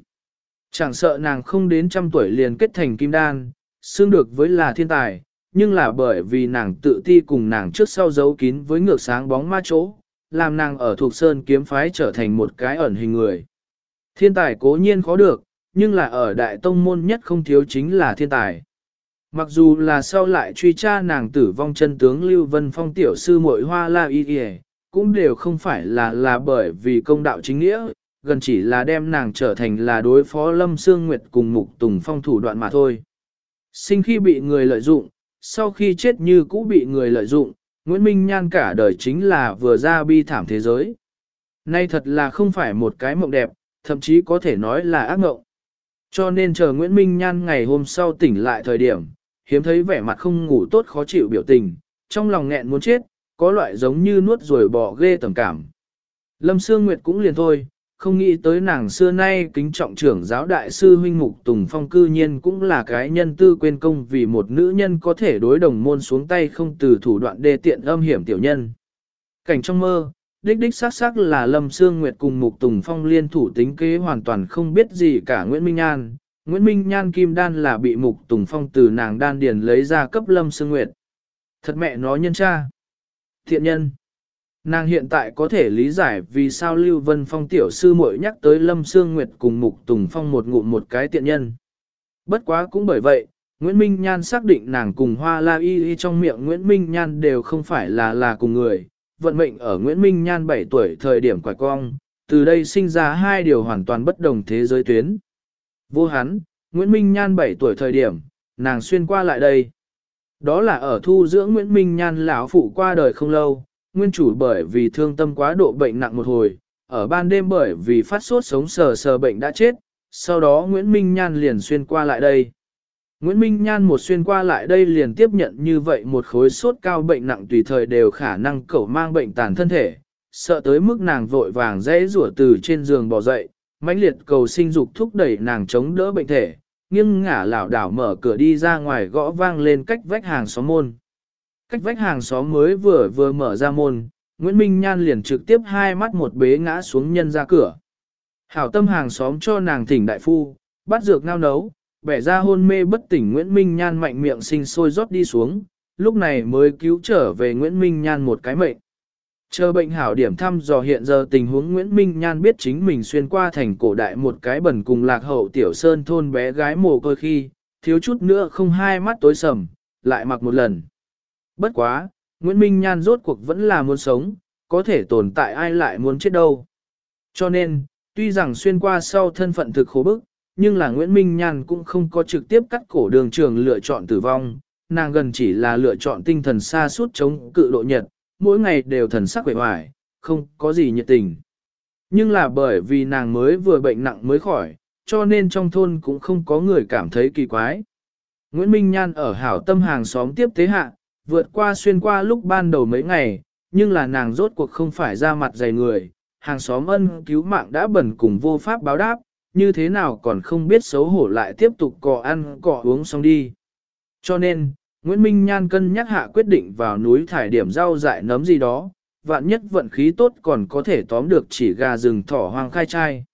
Chẳng sợ nàng không đến trăm tuổi liền kết thành kim đan, xương được với là thiên tài, nhưng là bởi vì nàng tự ti cùng nàng trước sau giấu kín với ngược sáng bóng ma chỗ, làm nàng ở Thục Sơn kiếm phái trở thành một cái ẩn hình người. Thiên tài cố nhiên khó được, nhưng là ở đại tông môn nhất không thiếu chính là thiên tài. Mặc dù là sau lại truy tra nàng tử vong chân tướng Lưu Vân Phong tiểu sư muội hoa la y y, cũng đều không phải là là bởi vì công đạo chính nghĩa, gần chỉ là đem nàng trở thành là đối phó Lâm Sương Nguyệt cùng Mục Tùng Phong thủ đoạn mà thôi. Sinh khi bị người lợi dụng, sau khi chết như cũ bị người lợi dụng, Nguyễn Minh Nhan cả đời chính là vừa ra bi thảm thế giới. Nay thật là không phải một cái mộng đẹp, thậm chí có thể nói là ác mộng. Cho nên chờ Nguyễn Minh Nhan ngày hôm sau tỉnh lại thời điểm, hiếm thấy vẻ mặt không ngủ tốt khó chịu biểu tình, trong lòng nghẹn muốn chết, có loại giống như nuốt rồi bỏ ghê tầm cảm. Lâm Sương Nguyệt cũng liền thôi, không nghĩ tới nàng xưa nay kính trọng trưởng giáo đại sư huynh mục Tùng Phong cư nhiên cũng là cái nhân tư quên công vì một nữ nhân có thể đối đồng môn xuống tay không từ thủ đoạn đê tiện âm hiểm tiểu nhân. Cảnh trong mơ, đích đích xác xác là Lâm Sương Nguyệt cùng Mục Tùng Phong liên thủ tính kế hoàn toàn không biết gì cả Nguyễn Minh An, Nguyễn Minh Nhan kim đan là bị Mục Tùng Phong từ nàng đan điền lấy ra cấp Lâm Sương Nguyệt. Thật mẹ nó nhân cha. Thiện nhân. Nàng hiện tại có thể lý giải vì sao Lưu Vân Phong tiểu sư muội nhắc tới Lâm Sương Nguyệt cùng Mục Tùng Phong một ngụm một cái tiện nhân. Bất quá cũng bởi vậy, Nguyễn Minh Nhan xác định nàng cùng Hoa La Y Y trong miệng Nguyễn Minh Nhan đều không phải là là cùng người. Vận mệnh ở Nguyễn Minh Nhan 7 tuổi thời điểm quải cong, từ đây sinh ra hai điều hoàn toàn bất đồng thế giới tuyến. Vô hắn, Nguyễn Minh Nhan 7 tuổi thời điểm, nàng xuyên qua lại đây. Đó là ở thu dưỡng Nguyễn Minh Nhan lão phụ qua đời không lâu, nguyên chủ bởi vì thương tâm quá độ bệnh nặng một hồi, ở ban đêm bởi vì phát sốt sống sờ sờ bệnh đã chết, sau đó Nguyễn Minh Nhan liền xuyên qua lại đây. Nguyễn Minh Nhan một xuyên qua lại đây liền tiếp nhận như vậy một khối sốt cao bệnh nặng tùy thời đều khả năng cẩu mang bệnh tàn thân thể, sợ tới mức nàng vội vàng dễ rủa từ trên giường bò dậy, mãnh liệt cầu sinh dục thúc đẩy nàng chống đỡ bệnh thể, nghiêng ngả lảo đảo mở cửa đi ra ngoài gõ vang lên cách vách hàng xóm môn. Cách vách hàng xóm mới vừa vừa mở ra môn, Nguyễn Minh Nhan liền trực tiếp hai mắt một bế ngã xuống nhân ra cửa. Hảo tâm hàng xóm cho nàng thỉnh đại phu, bắt dược ngao nấu, bẻ ra hôn mê bất tỉnh Nguyễn Minh Nhan mạnh miệng sinh sôi rót đi xuống, lúc này mới cứu trở về Nguyễn Minh Nhan một cái mệnh. Chờ bệnh hảo điểm thăm dò hiện giờ tình huống Nguyễn Minh Nhan biết chính mình xuyên qua thành cổ đại một cái bẩn cùng lạc hậu tiểu sơn thôn bé gái mồ côi khi, thiếu chút nữa không hai mắt tối sầm, lại mặc một lần. Bất quá, Nguyễn Minh Nhan rốt cuộc vẫn là muốn sống, có thể tồn tại ai lại muốn chết đâu. Cho nên, tuy rằng xuyên qua sau thân phận thực khổ bức, nhưng là Nguyễn Minh Nhan cũng không có trực tiếp cắt cổ đường trường lựa chọn tử vong, nàng gần chỉ là lựa chọn tinh thần xa suốt chống cự độ nhật, mỗi ngày đều thần sắc quệ hoài, không có gì nhiệt tình. Nhưng là bởi vì nàng mới vừa bệnh nặng mới khỏi, cho nên trong thôn cũng không có người cảm thấy kỳ quái. Nguyễn Minh Nhan ở hảo tâm hàng xóm tiếp tế hạ, vượt qua xuyên qua lúc ban đầu mấy ngày, nhưng là nàng rốt cuộc không phải ra mặt dày người, hàng xóm ân cứu mạng đã bẩn cùng vô pháp báo đáp, như thế nào còn không biết xấu hổ lại tiếp tục cọ ăn cọ uống xong đi. Cho nên, Nguyễn Minh Nhan cân nhắc hạ quyết định vào núi thải điểm rau dại nấm gì đó, vạn nhất vận khí tốt còn có thể tóm được chỉ gà rừng thỏ hoang khai trai.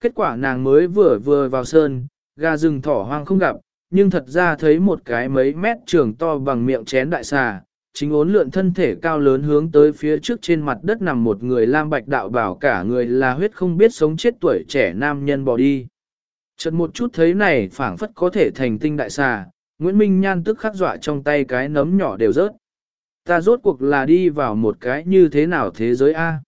Kết quả nàng mới vừa vừa vào sơn, gà rừng thỏ hoang không gặp, nhưng thật ra thấy một cái mấy mét trường to bằng miệng chén đại xà, chính ốn lượn thân thể cao lớn hướng tới phía trước trên mặt đất nằm một người lam bạch đạo bảo cả người là huyết không biết sống chết tuổi trẻ nam nhân bỏ đi. Chợt một chút thấy này phảng phất có thể thành tinh đại xà, Nguyễn Minh Nhan tức khắc dọa trong tay cái nấm nhỏ đều rớt. Ta rốt cuộc là đi vào một cái như thế nào thế giới A.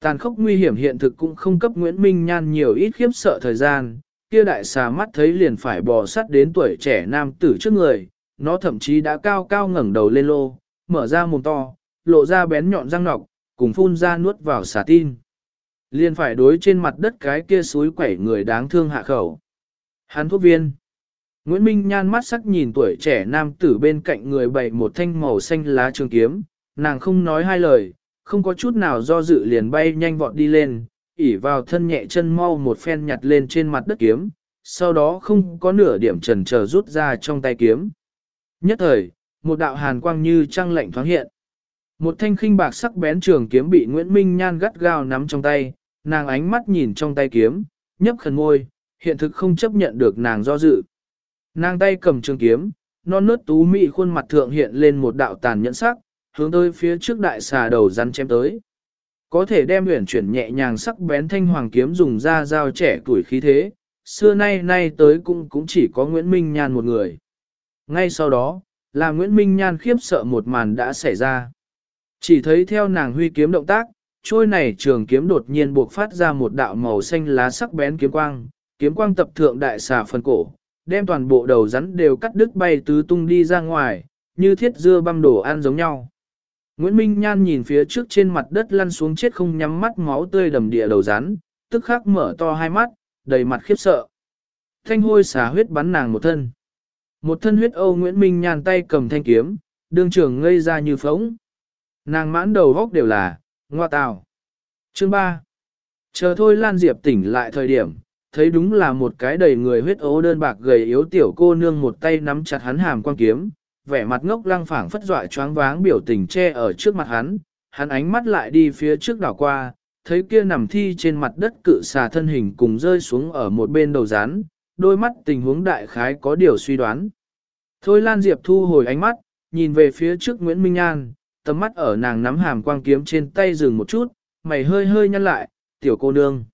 Tàn khốc nguy hiểm hiện thực cũng không cấp Nguyễn Minh Nhan nhiều ít khiếp sợ thời gian, kia đại xà mắt thấy liền phải bò sắt đến tuổi trẻ nam tử trước người, nó thậm chí đã cao cao ngẩng đầu lên lô, mở ra mồm to, lộ ra bén nhọn răng nọc, cùng phun ra nuốt vào xà tin. Liền phải đối trên mặt đất cái kia suối quẩy người đáng thương hạ khẩu. Hắn thuốc viên. Nguyễn Minh nhan mắt sắc nhìn tuổi trẻ nam tử bên cạnh người bày một thanh màu xanh lá trường kiếm, nàng không nói hai lời, không có chút nào do dự liền bay nhanh vọt đi lên, ỉ vào thân nhẹ chân mau một phen nhặt lên trên mặt đất kiếm, sau đó không có nửa điểm trần chờ rút ra trong tay kiếm. Nhất thời, một đạo hàn quang như trăng lạnh thoáng hiện. Một thanh khinh bạc sắc bén trường kiếm bị Nguyễn Minh Nhan gắt gao nắm trong tay, nàng ánh mắt nhìn trong tay kiếm, nhấp khẩn môi, hiện thực không chấp nhận được nàng do dự. Nàng tay cầm trường kiếm, non nớt tú mị khuôn mặt thượng hiện lên một đạo tàn nhẫn sắc, hướng tới phía trước đại xà đầu rắn chém tới. Có thể đem huyền chuyển nhẹ nhàng sắc bén thanh hoàng kiếm dùng ra dao trẻ tuổi khí thế, xưa nay nay tới cũng cũng chỉ có Nguyễn Minh Nhan một người. Ngay sau đó, là Nguyễn Minh Nhan khiếp sợ một màn đã xảy ra. Chỉ thấy theo nàng huy kiếm động tác, trôi này trường kiếm đột nhiên buộc phát ra một đạo màu xanh lá sắc bén kiếm quang, kiếm quang tập thượng đại xà phần cổ, đem toàn bộ đầu rắn đều cắt đứt bay tứ tung đi ra ngoài, như thiết dưa băm đổ ăn giống nhau. Nguyễn Minh Nhan nhìn phía trước trên mặt đất lăn xuống chết không nhắm mắt máu tươi đầm địa đầu rắn, tức khắc mở to hai mắt, đầy mặt khiếp sợ. Thanh hôi xả huyết bắn nàng một thân. Một thân huyết Âu Nguyễn Minh Nhan tay cầm thanh kiếm, đương trường ngây ra như phóng. Nàng mãn đầu góc đều là, ngoa tào. Chương 3. Chờ thôi Lan Diệp tỉnh lại thời điểm, thấy đúng là một cái đầy người huyết ố đơn bạc gầy yếu tiểu cô nương một tay nắm chặt hắn hàm quan kiếm, vẻ mặt ngốc lăng phảng phất dọa choáng váng biểu tình che ở trước mặt hắn, hắn ánh mắt lại đi phía trước đảo qua, thấy kia nằm thi trên mặt đất cự xà thân hình cùng rơi xuống ở một bên đầu rán, đôi mắt tình huống đại khái có điều suy đoán. Thôi Lan Diệp thu hồi ánh mắt, nhìn về phía trước Nguyễn Minh An, tầm mắt ở nàng nắm hàm quang kiếm trên tay dừng một chút, mày hơi hơi nhăn lại, tiểu cô nương.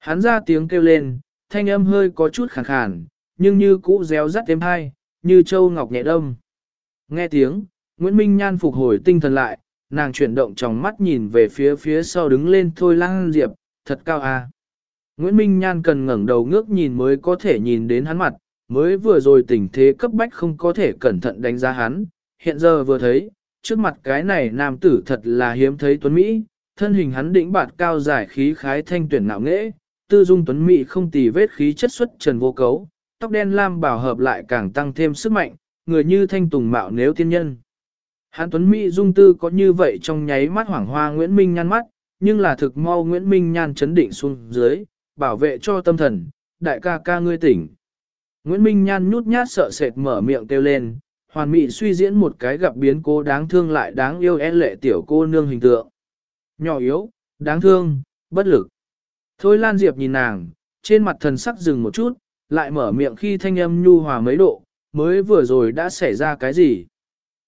Hắn ra tiếng kêu lên, thanh âm hơi có chút khàn khàn, nhưng như cũ réo rắt thêm hai, như châu ngọc nhẹ đông. Nghe tiếng, Nguyễn Minh Nhan phục hồi tinh thần lại, nàng chuyển động trong mắt nhìn về phía phía sau đứng lên thôi lang diệp, thật cao à. Nguyễn Minh Nhan cần ngẩng đầu ngước nhìn mới có thể nhìn đến hắn mặt, mới vừa rồi tình thế cấp bách không có thể cẩn thận đánh giá hắn, hiện giờ vừa thấy, trước mặt cái này nam tử thật là hiếm thấy tuấn Mỹ, thân hình hắn đỉnh bạt cao giải khí khái thanh tuyển nạo nghễ, tư dung tuấn Mỹ không tì vết khí chất xuất trần vô cấu, tóc đen lam bảo hợp lại càng tăng thêm sức mạnh, người như thanh tùng mạo nếu tiên nhân. Hán tuấn Mỹ dung tư có như vậy trong nháy mắt hoảng hoa Nguyễn Minh nhăn mắt, nhưng là thực mau Nguyễn Minh nhan chấn định xuống dưới, bảo vệ cho tâm thần, đại ca ca ngươi tỉnh. Nguyễn Minh Nhan nhút nhát sợ sệt mở miệng kêu lên, hoàn mỹ suy diễn một cái gặp biến cố đáng thương lại đáng yêu e lệ tiểu cô nương hình tượng. Nhỏ yếu, đáng thương, bất lực. Thôi Lan Diệp nhìn nàng, trên mặt thần sắc dừng một chút, lại mở miệng khi thanh âm nhu hòa mấy độ, mới vừa rồi đã xảy ra cái gì.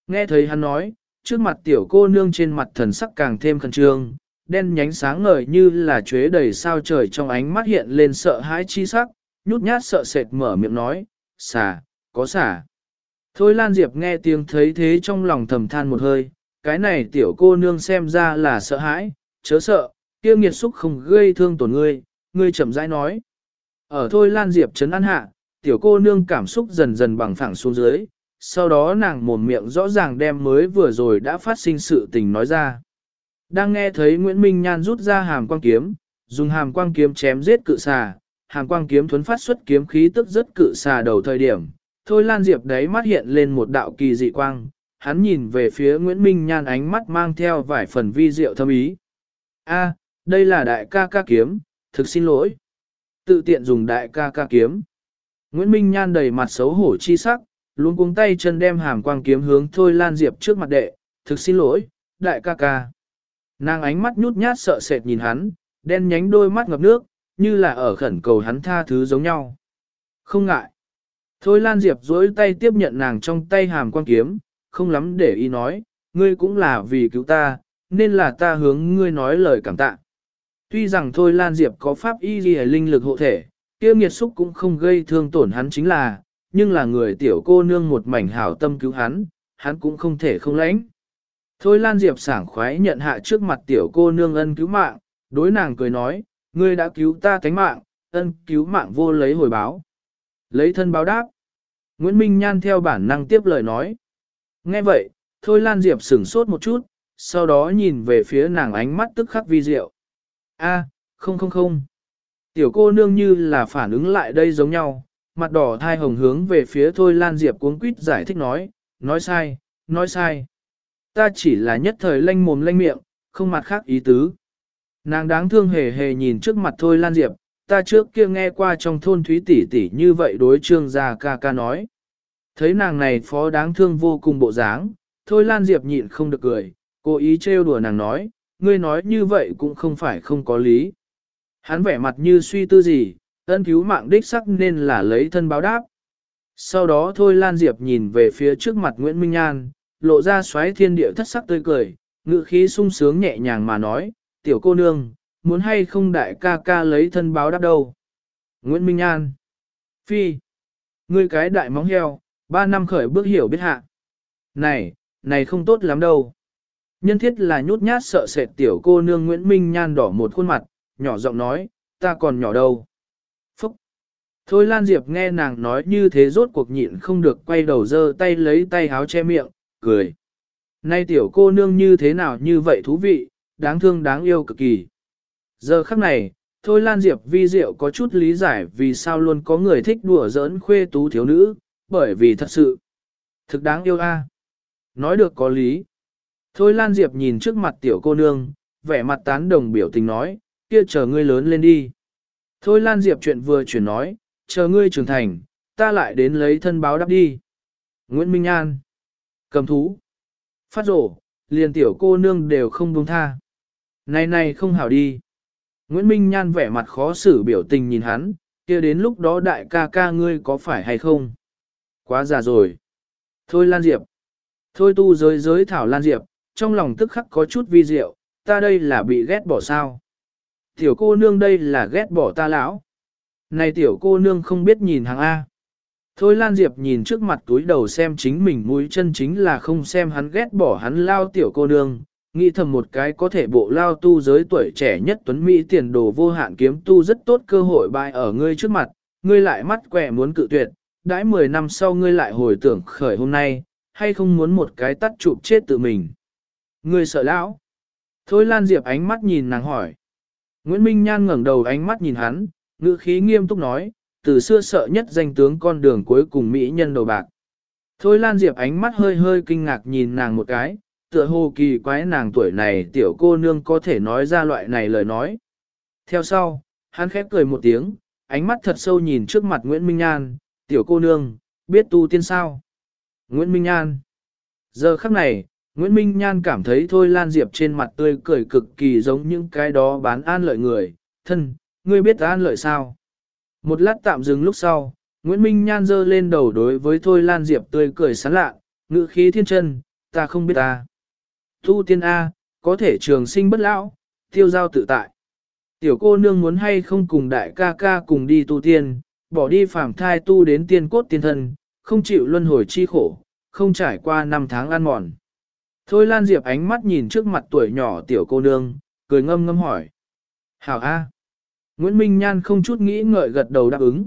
Nghe thấy hắn nói, trước mặt tiểu cô nương trên mặt thần sắc càng thêm khẩn trương, đen nhánh sáng ngời như là chuế đầy sao trời trong ánh mắt hiện lên sợ hãi chi sắc, nhút nhát sợ sệt mở miệng nói, xà, có xà. Thôi Lan Diệp nghe tiếng thấy thế trong lòng thầm than một hơi, cái này tiểu cô nương xem ra là sợ hãi, chớ sợ, kia nghiệt xúc không gây thương tổn ngươi, ngươi chậm rãi nói. Ở Thôi Lan Diệp chấn an hạ, tiểu cô nương cảm xúc dần dần bằng phẳng xuống dưới, sau đó nàng mồm miệng rõ ràng đem mới vừa rồi đã phát sinh sự tình nói ra. Đang nghe thấy Nguyễn Minh Nhan rút ra hàm quang kiếm, Dùng hàm quang kiếm chém giết cự xà, hàm quang kiếm thuấn phát xuất kiếm khí tức rất cự xà đầu thời điểm. Thôi Lan Diệp đấy mắt hiện lên một đạo kỳ dị quang, hắn nhìn về phía Nguyễn Minh Nhan ánh mắt mang theo vài phần vi diệu thâm ý. A, đây là đại ca ca kiếm, thực xin lỗi. Tự tiện dùng đại ca ca kiếm. Nguyễn Minh Nhan đầy mặt xấu hổ chi sắc, luôn cuống tay chân đem hàm quang kiếm hướng Thôi Lan Diệp trước mặt đệ, thực xin lỗi, đại ca ca. Nàng ánh mắt nhút nhát sợ sệt nhìn hắn, đen nhánh đôi mắt ngập nước, như là ở khẩn cầu hắn tha thứ giống nhau. Không ngại. Thôi Lan Diệp duỗi tay tiếp nhận nàng trong tay hàm quang kiếm, không lắm để ý nói, ngươi cũng là vì cứu ta, nên là ta hướng ngươi nói lời cảm tạ. Tuy rằng Thôi Lan Diệp có pháp y ghi linh lực hộ thể, kia nghiệt xúc cũng không gây thương tổn hắn chính là, nhưng là người tiểu cô nương một mảnh hảo tâm cứu hắn, hắn cũng không thể không lãnh. Thôi Lan Diệp sảng khoái nhận hạ trước mặt tiểu cô nương ân cứu mạng, đối nàng cười nói, ngươi đã cứu ta tánh mạng, ân cứu mạng vô lấy hồi báo. Lấy thân báo đáp. Nguyễn Minh Nhan theo bản năng tiếp lời nói. Nghe vậy, Thôi Lan Diệp sửng sốt một chút, sau đó nhìn về phía nàng ánh mắt tức khắc vi diệu. A, không không không. Tiểu cô nương như là phản ứng lại đây giống nhau, mặt đỏ thai hồng hướng về phía Thôi Lan Diệp cuống quýt giải thích nói, nói sai, nói sai. Ta chỉ là nhất thời lanh mồm lanh miệng, không mặt khác ý tứ. Nàng đáng thương hề hề nhìn trước mặt Thôi Lan Diệp, ta trước kia nghe qua trong thôn Thúy tỷ tỷ như vậy đối trương gia ca ca nói. Thấy nàng này phó đáng thương vô cùng bộ dáng, Thôi Lan Diệp nhịn không được cười, cố ý trêu đùa nàng nói, ngươi nói như vậy cũng không phải không có lý. Hắn vẻ mặt như suy tư gì, ân cứu mạng đích sắc nên là lấy thân báo đáp. Sau đó thôi Lan Diệp nhìn về phía trước mặt Nguyễn Minh An, lộ ra xoáy thiên địa thất sắc tươi cười, ngự khí sung sướng nhẹ nhàng mà nói, tiểu cô nương, muốn hay không đại ca ca lấy thân báo đáp đâu. Nguyễn Minh An, Phi Ngươi cái đại móng heo, ba năm khởi bước hiểu biết hạ. Này, này không tốt lắm đâu. Nhân thiết là nhút nhát sợ sệt tiểu cô nương Nguyễn Minh Nhan đỏ một khuôn mặt, nhỏ giọng nói, ta còn nhỏ đâu. Phúc! Thôi Lan Diệp nghe nàng nói như thế rốt cuộc nhịn không được quay đầu dơ tay lấy tay háo che miệng, cười. Nay tiểu cô nương như thế nào như vậy thú vị, đáng thương đáng yêu cực kỳ. Giờ khắc này, Thôi Lan Diệp vi diệu có chút lý giải vì sao luôn có người thích đùa giỡn khuê tú thiếu nữ, bởi vì thật sự, thực đáng yêu a. Nói được có lý. Thôi Lan Diệp nhìn trước mặt tiểu cô nương, vẻ mặt tán đồng biểu tình nói, kia chờ ngươi lớn lên đi. Thôi Lan Diệp chuyện vừa chuyển nói, chờ ngươi trưởng thành, ta lại đến lấy thân báo đáp đi. Nguyễn Minh An, cầm thú, phát rổ, liền tiểu cô nương đều không buông tha. Này này không hảo đi. Nguyễn Minh Nhan vẻ mặt khó xử biểu tình nhìn hắn, kia đến lúc đó đại ca ca ngươi có phải hay không? Quá già rồi. Thôi Lan Diệp. Thôi tu giới giới thảo Lan Diệp, trong lòng tức khắc có chút vi diệu, ta đây là bị ghét bỏ sao. Tiểu cô nương đây là ghét bỏ ta lão. Này tiểu cô nương không biết nhìn hàng A. Thôi Lan Diệp nhìn trước mặt túi đầu xem chính mình mũi chân chính là không xem hắn ghét bỏ hắn lao tiểu cô nương, nghĩ thầm một cái có thể bộ lao tu giới tuổi trẻ nhất tuấn Mỹ tiền đồ vô hạn kiếm tu rất tốt cơ hội bại ở ngươi trước mặt, ngươi lại mắt quẻ muốn cự tuyệt, đãi 10 năm sau ngươi lại hồi tưởng khởi hôm nay, hay không muốn một cái tắt chụp chết tự mình. Ngươi sợ lão. Thôi Lan Diệp ánh mắt nhìn nàng hỏi. Nguyễn Minh Nhan ngẩng đầu ánh mắt nhìn hắn, ngữ khí nghiêm túc nói, từ xưa sợ nhất danh tướng con đường cuối cùng Mỹ nhân đầu bạc. Thôi Lan Diệp ánh mắt hơi hơi kinh ngạc nhìn nàng một cái, tựa hồ kỳ quái nàng tuổi này tiểu cô nương có thể nói ra loại này lời nói. Theo sau, hắn khép cười một tiếng, ánh mắt thật sâu nhìn trước mặt Nguyễn Minh Nhan, tiểu cô nương, biết tu tiên sao? Nguyễn Minh Nhan. Giờ khắc này, Nguyễn Minh Nhan cảm thấy Thôi Lan Diệp trên mặt tươi cười cực kỳ giống những cái đó bán an lợi người. Thân, ngươi biết an lợi sao? Một lát tạm dừng lúc sau, Nguyễn Minh Nhan giơ lên đầu đối với Thôi Lan Diệp tươi cười sán lạ, ngữ khí thiên chân, ta không biết ta. Thu tiên A, có thể trường sinh bất lão, tiêu giao tự tại. Tiểu cô nương muốn hay không cùng đại ca ca cùng đi tu tiên, bỏ đi phàm thai tu đến tiên cốt tiên thân, không chịu luân hồi chi khổ, không trải qua năm tháng ăn mòn. Thôi Lan Diệp ánh mắt nhìn trước mặt tuổi nhỏ tiểu cô nương, cười ngâm ngâm hỏi. Hảo A. Nguyễn Minh Nhan không chút nghĩ ngợi gật đầu đáp ứng.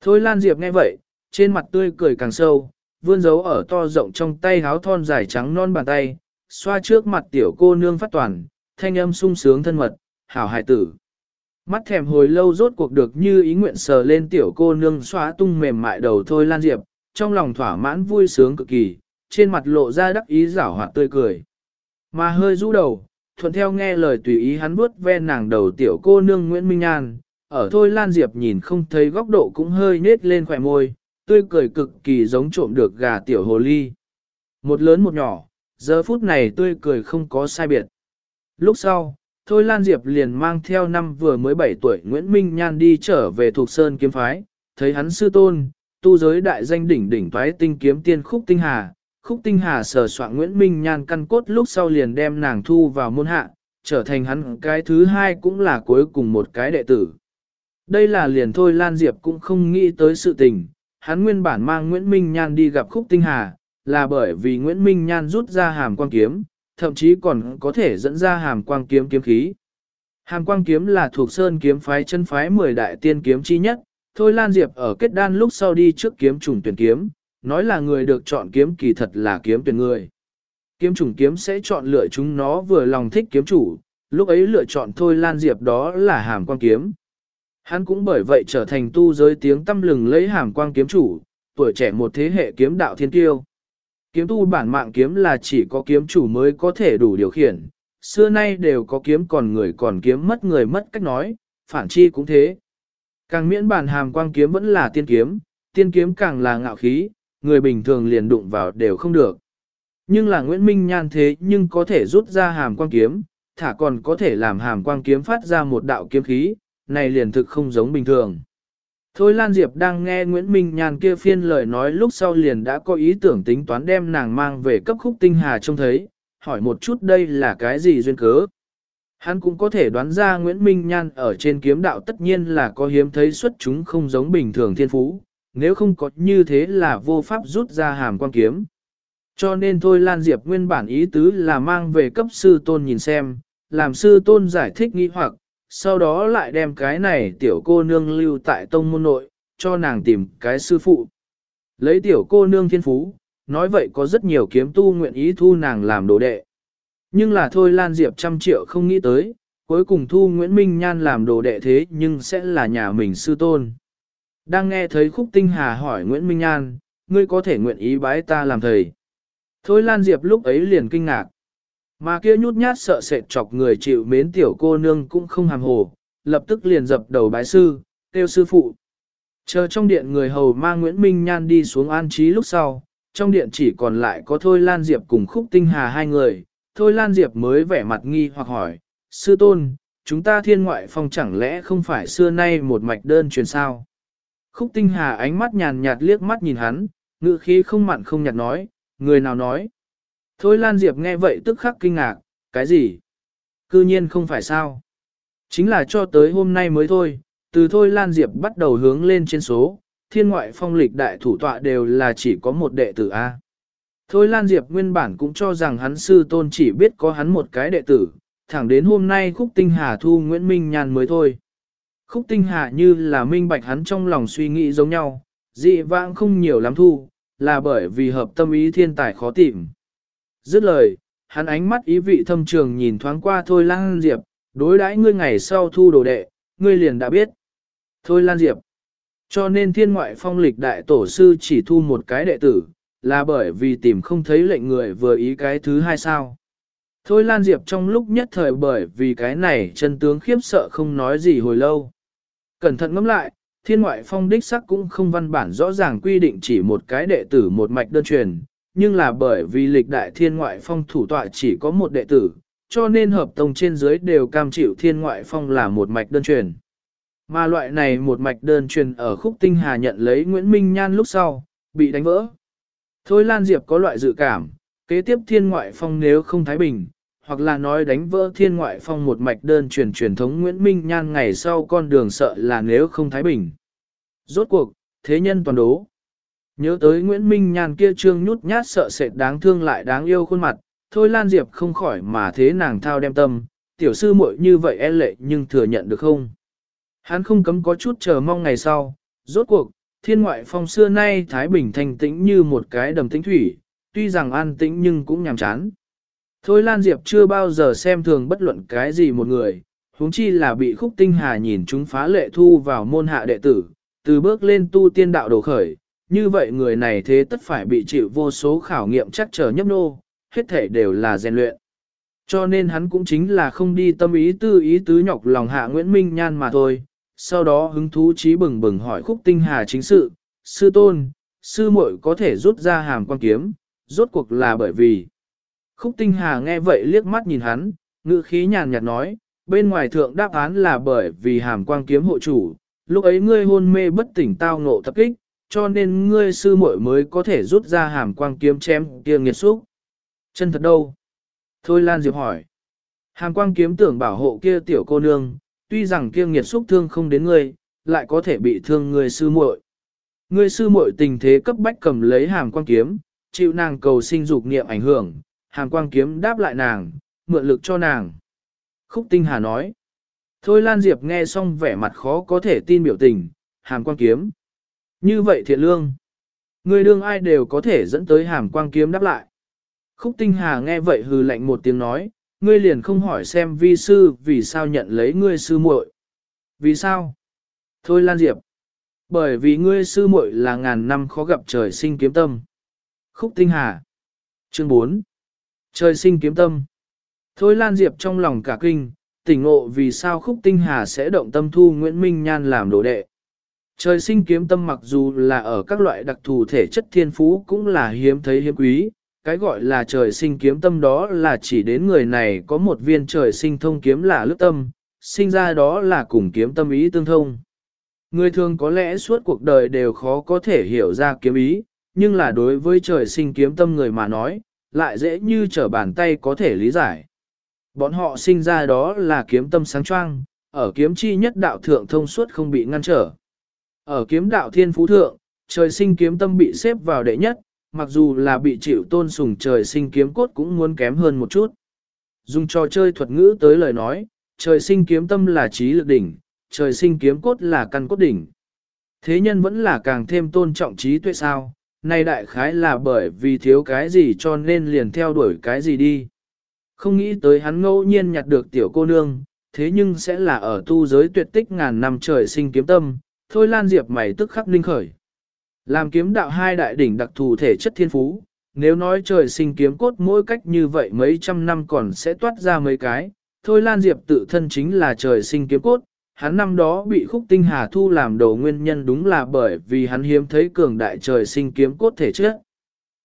Thôi Lan Diệp nghe vậy, trên mặt tươi cười càng sâu, vươn dấu ở to rộng trong tay háo thon dài trắng non bàn tay, xoa trước mặt tiểu cô nương phát toàn, thanh âm sung sướng thân mật, hảo hài tử. Mắt thèm hồi lâu rốt cuộc được như ý nguyện sờ lên tiểu cô nương xóa tung mềm mại đầu thôi Lan Diệp, trong lòng thỏa mãn vui sướng cực kỳ, trên mặt lộ ra đắc ý giảo hoạt tươi cười. Mà hơi rũ đầu, thuận theo nghe lời tùy ý hắn vuốt ve nàng đầu tiểu cô nương Nguyễn Minh An, ở thôi Lan Diệp nhìn không thấy góc độ cũng hơi nết lên khỏe môi, tươi cười cực kỳ giống trộm được gà tiểu hồ ly. Một lớn một nhỏ, giờ phút này tươi cười không có sai biệt. Lúc sau, Thôi Lan Diệp liền mang theo năm vừa mới 7 tuổi Nguyễn Minh Nhan đi trở về thuộc Sơn Kiếm Phái, thấy hắn sư tôn, tu giới đại danh đỉnh đỉnh phái tinh kiếm tiên khúc tinh hà. Khúc tinh hà sờ soạn Nguyễn Minh Nhan căn cốt lúc sau liền đem nàng thu vào môn hạ, trở thành hắn cái thứ hai cũng là cuối cùng một cái đệ tử. Đây là liền thôi Lan Diệp cũng không nghĩ tới sự tình, hắn nguyên bản mang Nguyễn Minh Nhan đi gặp khúc tinh hà, là bởi vì Nguyễn Minh Nhan rút ra hàm quang kiếm, thậm chí còn có thể dẫn ra hàm quang kiếm kiếm khí. Hàm quang kiếm là thuộc sơn kiếm phái chân phái 10 đại tiên kiếm chi nhất, Thôi Lan Diệp ở kết đan lúc sau đi trước kiếm trùng tuyển kiếm, nói là người được chọn kiếm kỳ thật là kiếm tuyển người. Kiếm chủng kiếm sẽ chọn lựa chúng nó vừa lòng thích kiếm chủ, lúc ấy lựa chọn Thôi Lan Diệp đó là hàm quang kiếm. Hắn cũng bởi vậy trở thành tu giới tiếng tâm lừng lấy hàm quang kiếm chủ, tuổi trẻ một thế hệ kiếm đạo thiên kiêu. Kiếm tu bản mạng kiếm là chỉ có kiếm chủ mới có thể đủ điều khiển, xưa nay đều có kiếm còn người còn kiếm mất người mất cách nói, phản chi cũng thế. Càng miễn bản hàm quang kiếm vẫn là tiên kiếm, tiên kiếm càng là ngạo khí, người bình thường liền đụng vào đều không được. Nhưng là Nguyễn Minh Nhan thế nhưng có thể rút ra hàm quang kiếm, thả còn có thể làm hàm quang kiếm phát ra một đạo kiếm khí, này liền thực không giống bình thường. Thôi Lan Diệp đang nghe Nguyễn Minh Nhan kia phiên lời nói lúc sau liền đã có ý tưởng tính toán đem nàng mang về cấp khúc tinh hà trông thấy, hỏi một chút đây là cái gì duyên cớ. Hắn cũng có thể đoán ra Nguyễn Minh Nhan ở trên kiếm đạo tất nhiên là có hiếm thấy xuất chúng không giống bình thường thiên phú, nếu không có như thế là vô pháp rút ra hàm quan kiếm. Cho nên thôi Lan Diệp nguyên bản ý tứ là mang về cấp sư tôn nhìn xem, làm sư tôn giải thích nghi hoặc, sau đó lại đem cái này tiểu cô nương lưu tại tông môn nội, cho nàng tìm cái sư phụ. Lấy tiểu cô nương thiên phú, nói vậy có rất nhiều kiếm tu nguyện ý thu nàng làm đồ đệ. Nhưng là thôi Lan Diệp trăm triệu không nghĩ tới, cuối cùng thu Nguyễn Minh Nhan làm đồ đệ thế nhưng sẽ là nhà mình sư tôn. Đang nghe thấy khúc tinh hà hỏi Nguyễn Minh an ngươi có thể nguyện ý bái ta làm thầy. Thôi Lan Diệp lúc ấy liền kinh ngạc. Mà kia nhút nhát sợ sệt chọc người chịu mến tiểu cô nương cũng không hàm hồ, lập tức liền dập đầu bái sư, tiêu sư phụ. Chờ trong điện người hầu mang Nguyễn Minh Nhan đi xuống an trí lúc sau, trong điện chỉ còn lại có Thôi Lan Diệp cùng Khúc Tinh Hà hai người, Thôi Lan Diệp mới vẻ mặt nghi hoặc hỏi, sư tôn, chúng ta thiên ngoại phong chẳng lẽ không phải xưa nay một mạch đơn truyền sao? Khúc Tinh Hà ánh mắt nhàn nhạt liếc mắt nhìn hắn, ngữ khí không mặn không nhạt nói, người nào nói? Thôi Lan Diệp nghe vậy tức khắc kinh ngạc, cái gì? Cư nhiên không phải sao? Chính là cho tới hôm nay mới thôi, từ Thôi Lan Diệp bắt đầu hướng lên trên số, thiên ngoại phong lịch đại thủ tọa đều là chỉ có một đệ tử A. Thôi Lan Diệp nguyên bản cũng cho rằng hắn sư tôn chỉ biết có hắn một cái đệ tử, thẳng đến hôm nay khúc tinh hà thu Nguyễn Minh Nhàn mới thôi. Khúc tinh hà như là minh bạch hắn trong lòng suy nghĩ giống nhau, dị vãng không nhiều lắm thu, là bởi vì hợp tâm ý thiên tài khó tìm. Dứt lời, hắn ánh mắt ý vị thâm trường nhìn thoáng qua Thôi Lan Diệp, đối đãi ngươi ngày sau thu đồ đệ, ngươi liền đã biết. Thôi Lan Diệp. Cho nên thiên ngoại phong lịch đại tổ sư chỉ thu một cái đệ tử, là bởi vì tìm không thấy lệnh người vừa ý cái thứ hai sao. Thôi Lan Diệp trong lúc nhất thời bởi vì cái này chân tướng khiếp sợ không nói gì hồi lâu. Cẩn thận ngẫm lại, thiên ngoại phong đích sắc cũng không văn bản rõ ràng quy định chỉ một cái đệ tử một mạch đơn truyền, nhưng là bởi vì lịch đại thiên ngoại phong thủ tọa chỉ có một đệ tử, cho nên hợp tông trên dưới đều cam chịu thiên ngoại phong là một mạch đơn truyền. Mà loại này một mạch đơn truyền ở khúc tinh hà nhận lấy Nguyễn Minh Nhan lúc sau, bị đánh vỡ. Thôi Lan Diệp có loại dự cảm, kế tiếp thiên ngoại phong nếu không thái bình, hoặc là nói đánh vỡ thiên ngoại phong một mạch đơn truyền truyền thống Nguyễn Minh Nhan ngày sau con đường sợ là nếu không thái bình. Rốt cuộc, thế nhân toàn đố. Nhớ tới Nguyễn Minh Nhan kia trương nhút nhát sợ sệt đáng thương lại đáng yêu khuôn mặt, thôi Lan Diệp không khỏi mà thế nàng thao đem tâm, tiểu sư muội như vậy e lệ nhưng thừa nhận được không? Hắn không cấm có chút chờ mong ngày sau, rốt cuộc, thiên ngoại phong xưa nay Thái Bình thanh tĩnh như một cái đầm tĩnh thủy, tuy rằng an tĩnh nhưng cũng nhàm chán. Thôi Lan Diệp chưa bao giờ xem thường bất luận cái gì một người, huống chi là bị khúc tinh hà nhìn chúng phá lệ thu vào môn hạ đệ tử, từ bước lên tu tiên đạo đồ khởi, như vậy người này thế tất phải bị chịu vô số khảo nghiệm chắc trở nhấp nô, hết thể đều là rèn luyện. Cho nên hắn cũng chính là không đi tâm ý tư ý tứ nhọc lòng hạ Nguyễn Minh Nhan mà thôi, sau đó hứng thú trí bừng bừng hỏi khúc tinh hà chính sự, sư tôn, sư muội có thể rút ra hàm quan kiếm, rốt cuộc là bởi vì. Khúc tinh hà nghe vậy liếc mắt nhìn hắn, ngữ khí nhàn nhạt nói, bên ngoài thượng đáp án là bởi vì hàm quang kiếm hộ chủ, lúc ấy ngươi hôn mê bất tỉnh tao ngộ tập kích, cho nên ngươi sư muội mới có thể rút ra hàm quang kiếm chém kia nghiệt xúc. Chân thật đâu? Thôi Lan Diệp hỏi. Hàm quang kiếm tưởng bảo hộ kia tiểu cô nương, tuy rằng kia nghiệt xúc thương không đến ngươi, lại có thể bị thương ngươi sư muội. Ngươi sư muội tình thế cấp bách cầm lấy hàm quang kiếm, chịu nàng cầu sinh dục niệm ảnh hưởng, Hàng quang kiếm đáp lại nàng, mượn lực cho nàng. Khúc Tinh Hà nói. Thôi Lan Diệp nghe xong vẻ mặt khó có thể tin biểu tình, hàm quang kiếm. Như vậy thiện lương. Người đương ai đều có thể dẫn tới hàm quang kiếm đáp lại. Khúc Tinh Hà nghe vậy hừ lạnh một tiếng nói, ngươi liền không hỏi xem vi sư vì sao nhận lấy ngươi sư muội. Vì sao? Thôi Lan Diệp. Bởi vì ngươi sư muội là ngàn năm khó gặp trời sinh kiếm tâm. Khúc Tinh Hà. Chương 4. Trời sinh kiếm tâm. Thôi Lan Diệp trong lòng cả kinh, tỉnh ngộ vì sao Khúc Tinh Hà sẽ động tâm thu Nguyễn Minh Nhan làm đồ đệ. Trời sinh kiếm tâm mặc dù là ở các loại đặc thù thể chất thiên phú cũng là hiếm thấy hiếm quý, cái gọi là trời sinh kiếm tâm đó là chỉ đến người này có một viên trời sinh thông kiếm là lướt tâm, sinh ra đó là cùng kiếm tâm ý tương thông. Người thường có lẽ suốt cuộc đời đều khó có thể hiểu ra kiếm ý, nhưng là đối với trời sinh kiếm tâm người mà nói, lại dễ như trở bàn tay có thể lý giải. Bọn họ sinh ra đó là kiếm tâm sáng choang, ở kiếm chi nhất đạo thượng thông suốt không bị ngăn trở. Ở kiếm đạo thiên phú thượng, trời sinh kiếm tâm bị xếp vào đệ nhất, mặc dù là bị chịu tôn sùng trời sinh kiếm cốt cũng muốn kém hơn một chút. Dùng trò chơi thuật ngữ tới lời nói, trời sinh kiếm tâm là trí lực đỉnh, trời sinh kiếm cốt là căn cốt đỉnh. Thế nhân vẫn là càng thêm tôn trọng trí tuệ sao, nay đại khái là bởi vì thiếu cái gì cho nên liền theo đuổi cái gì đi. Không nghĩ tới hắn ngẫu nhiên nhặt được tiểu cô nương, thế nhưng sẽ là ở tu giới tuyệt tích ngàn năm trời sinh kiếm tâm, thôi lan diệp mày tức khắc linh khởi. Làm kiếm đạo hai đại đỉnh đặc thù thể chất thiên phú, nếu nói trời sinh kiếm cốt mỗi cách như vậy mấy trăm năm còn sẽ toát ra mấy cái, thôi Lan Diệp tự thân chính là trời sinh kiếm cốt, hắn năm đó bị khúc tinh hà thu làm đầu nguyên nhân đúng là bởi vì hắn hiếm thấy cường đại trời sinh kiếm cốt thể chất.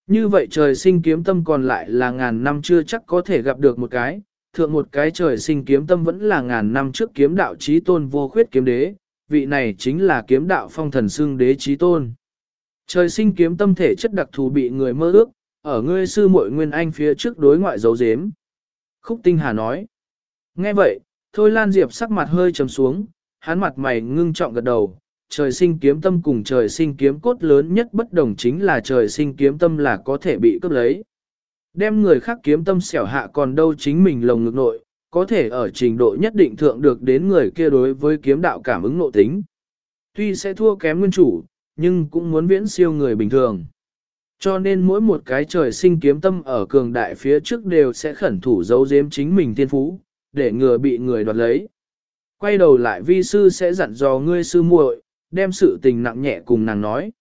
Như vậy trời sinh kiếm tâm còn lại là ngàn năm chưa chắc có thể gặp được một cái, thượng một cái trời sinh kiếm tâm vẫn là ngàn năm trước kiếm đạo trí tôn vô khuyết kiếm đế, vị này chính là kiếm đạo phong thần xương đế trí tôn. Trời sinh kiếm tâm thể chất đặc thù bị người mơ ước, ở ngươi sư muội nguyên anh phía trước đối ngoại dấu dếm. Khúc Tinh Hà nói. Nghe vậy, Thôi Lan Diệp sắc mặt hơi trầm xuống, hắn mặt mày ngưng trọng gật đầu. Trời sinh kiếm tâm cùng trời sinh kiếm cốt lớn nhất bất đồng chính là trời sinh kiếm tâm là có thể bị cướp lấy. Đem người khác kiếm tâm xẻo hạ còn đâu chính mình lồng ngực nội, có thể ở trình độ nhất định thượng được đến người kia đối với kiếm đạo cảm ứng nội tính. Tuy sẽ thua kém nguyên chủ, nhưng cũng muốn viễn siêu người bình thường. Cho nên mỗi một cái trời sinh kiếm tâm ở cường đại phía trước đều sẽ khẩn thủ giấu giếm chính mình tiên phú, để ngừa bị người đoạt lấy. Quay đầu lại vi sư sẽ dặn dò ngươi sư muội, đem sự tình nặng nhẹ cùng nàng nói.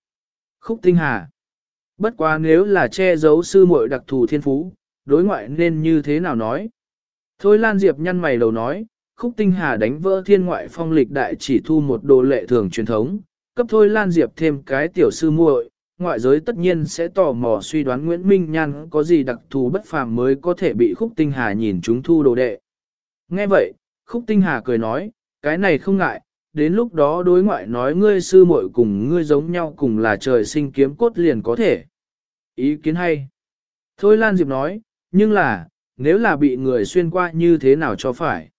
Khúc tinh hà. Bất quá nếu là che giấu sư muội đặc thù thiên phú, đối ngoại nên như thế nào nói. Thôi Lan Diệp nhăn mày đầu nói, khúc tinh hà đánh vỡ thiên ngoại phong lịch đại chỉ thu một đồ lệ thường truyền thống, cấp thôi Lan Diệp thêm cái tiểu sư muội, ngoại giới tất nhiên sẽ tò mò suy đoán Nguyễn Minh Nhan có gì đặc thù bất phàm mới có thể bị Khúc Tinh Hà nhìn chúng thu đồ đệ. Nghe vậy, Khúc Tinh Hà cười nói, cái này không ngại, đến lúc đó đối ngoại nói ngươi sư muội cùng ngươi giống nhau cùng là trời sinh kiếm cốt liền có thể. Ý kiến hay. Thôi Lan Diệp nói, nhưng là, nếu là bị người xuyên qua như thế nào cho phải.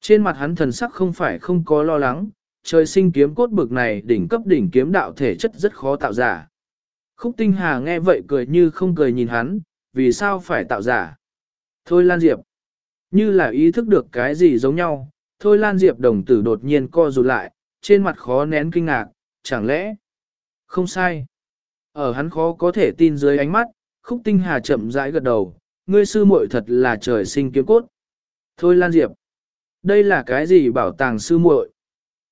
Trên mặt hắn thần sắc không phải không có lo lắng, trời sinh kiếm cốt bực này đỉnh cấp đỉnh kiếm đạo thể chất rất khó tạo giả. Khúc tinh hà nghe vậy cười như không cười nhìn hắn, vì sao phải tạo giả. Thôi Lan Diệp, như là ý thức được cái gì giống nhau, thôi Lan Diệp đồng tử đột nhiên co rụt lại, trên mặt khó nén kinh ngạc, chẳng lẽ, không sai. Ở hắn khó có thể tin dưới ánh mắt, khúc tinh hà chậm rãi gật đầu, ngươi sư muội thật là trời sinh kiếm cốt. Thôi Lan Diệp, Đây là cái gì bảo tàng sư muội?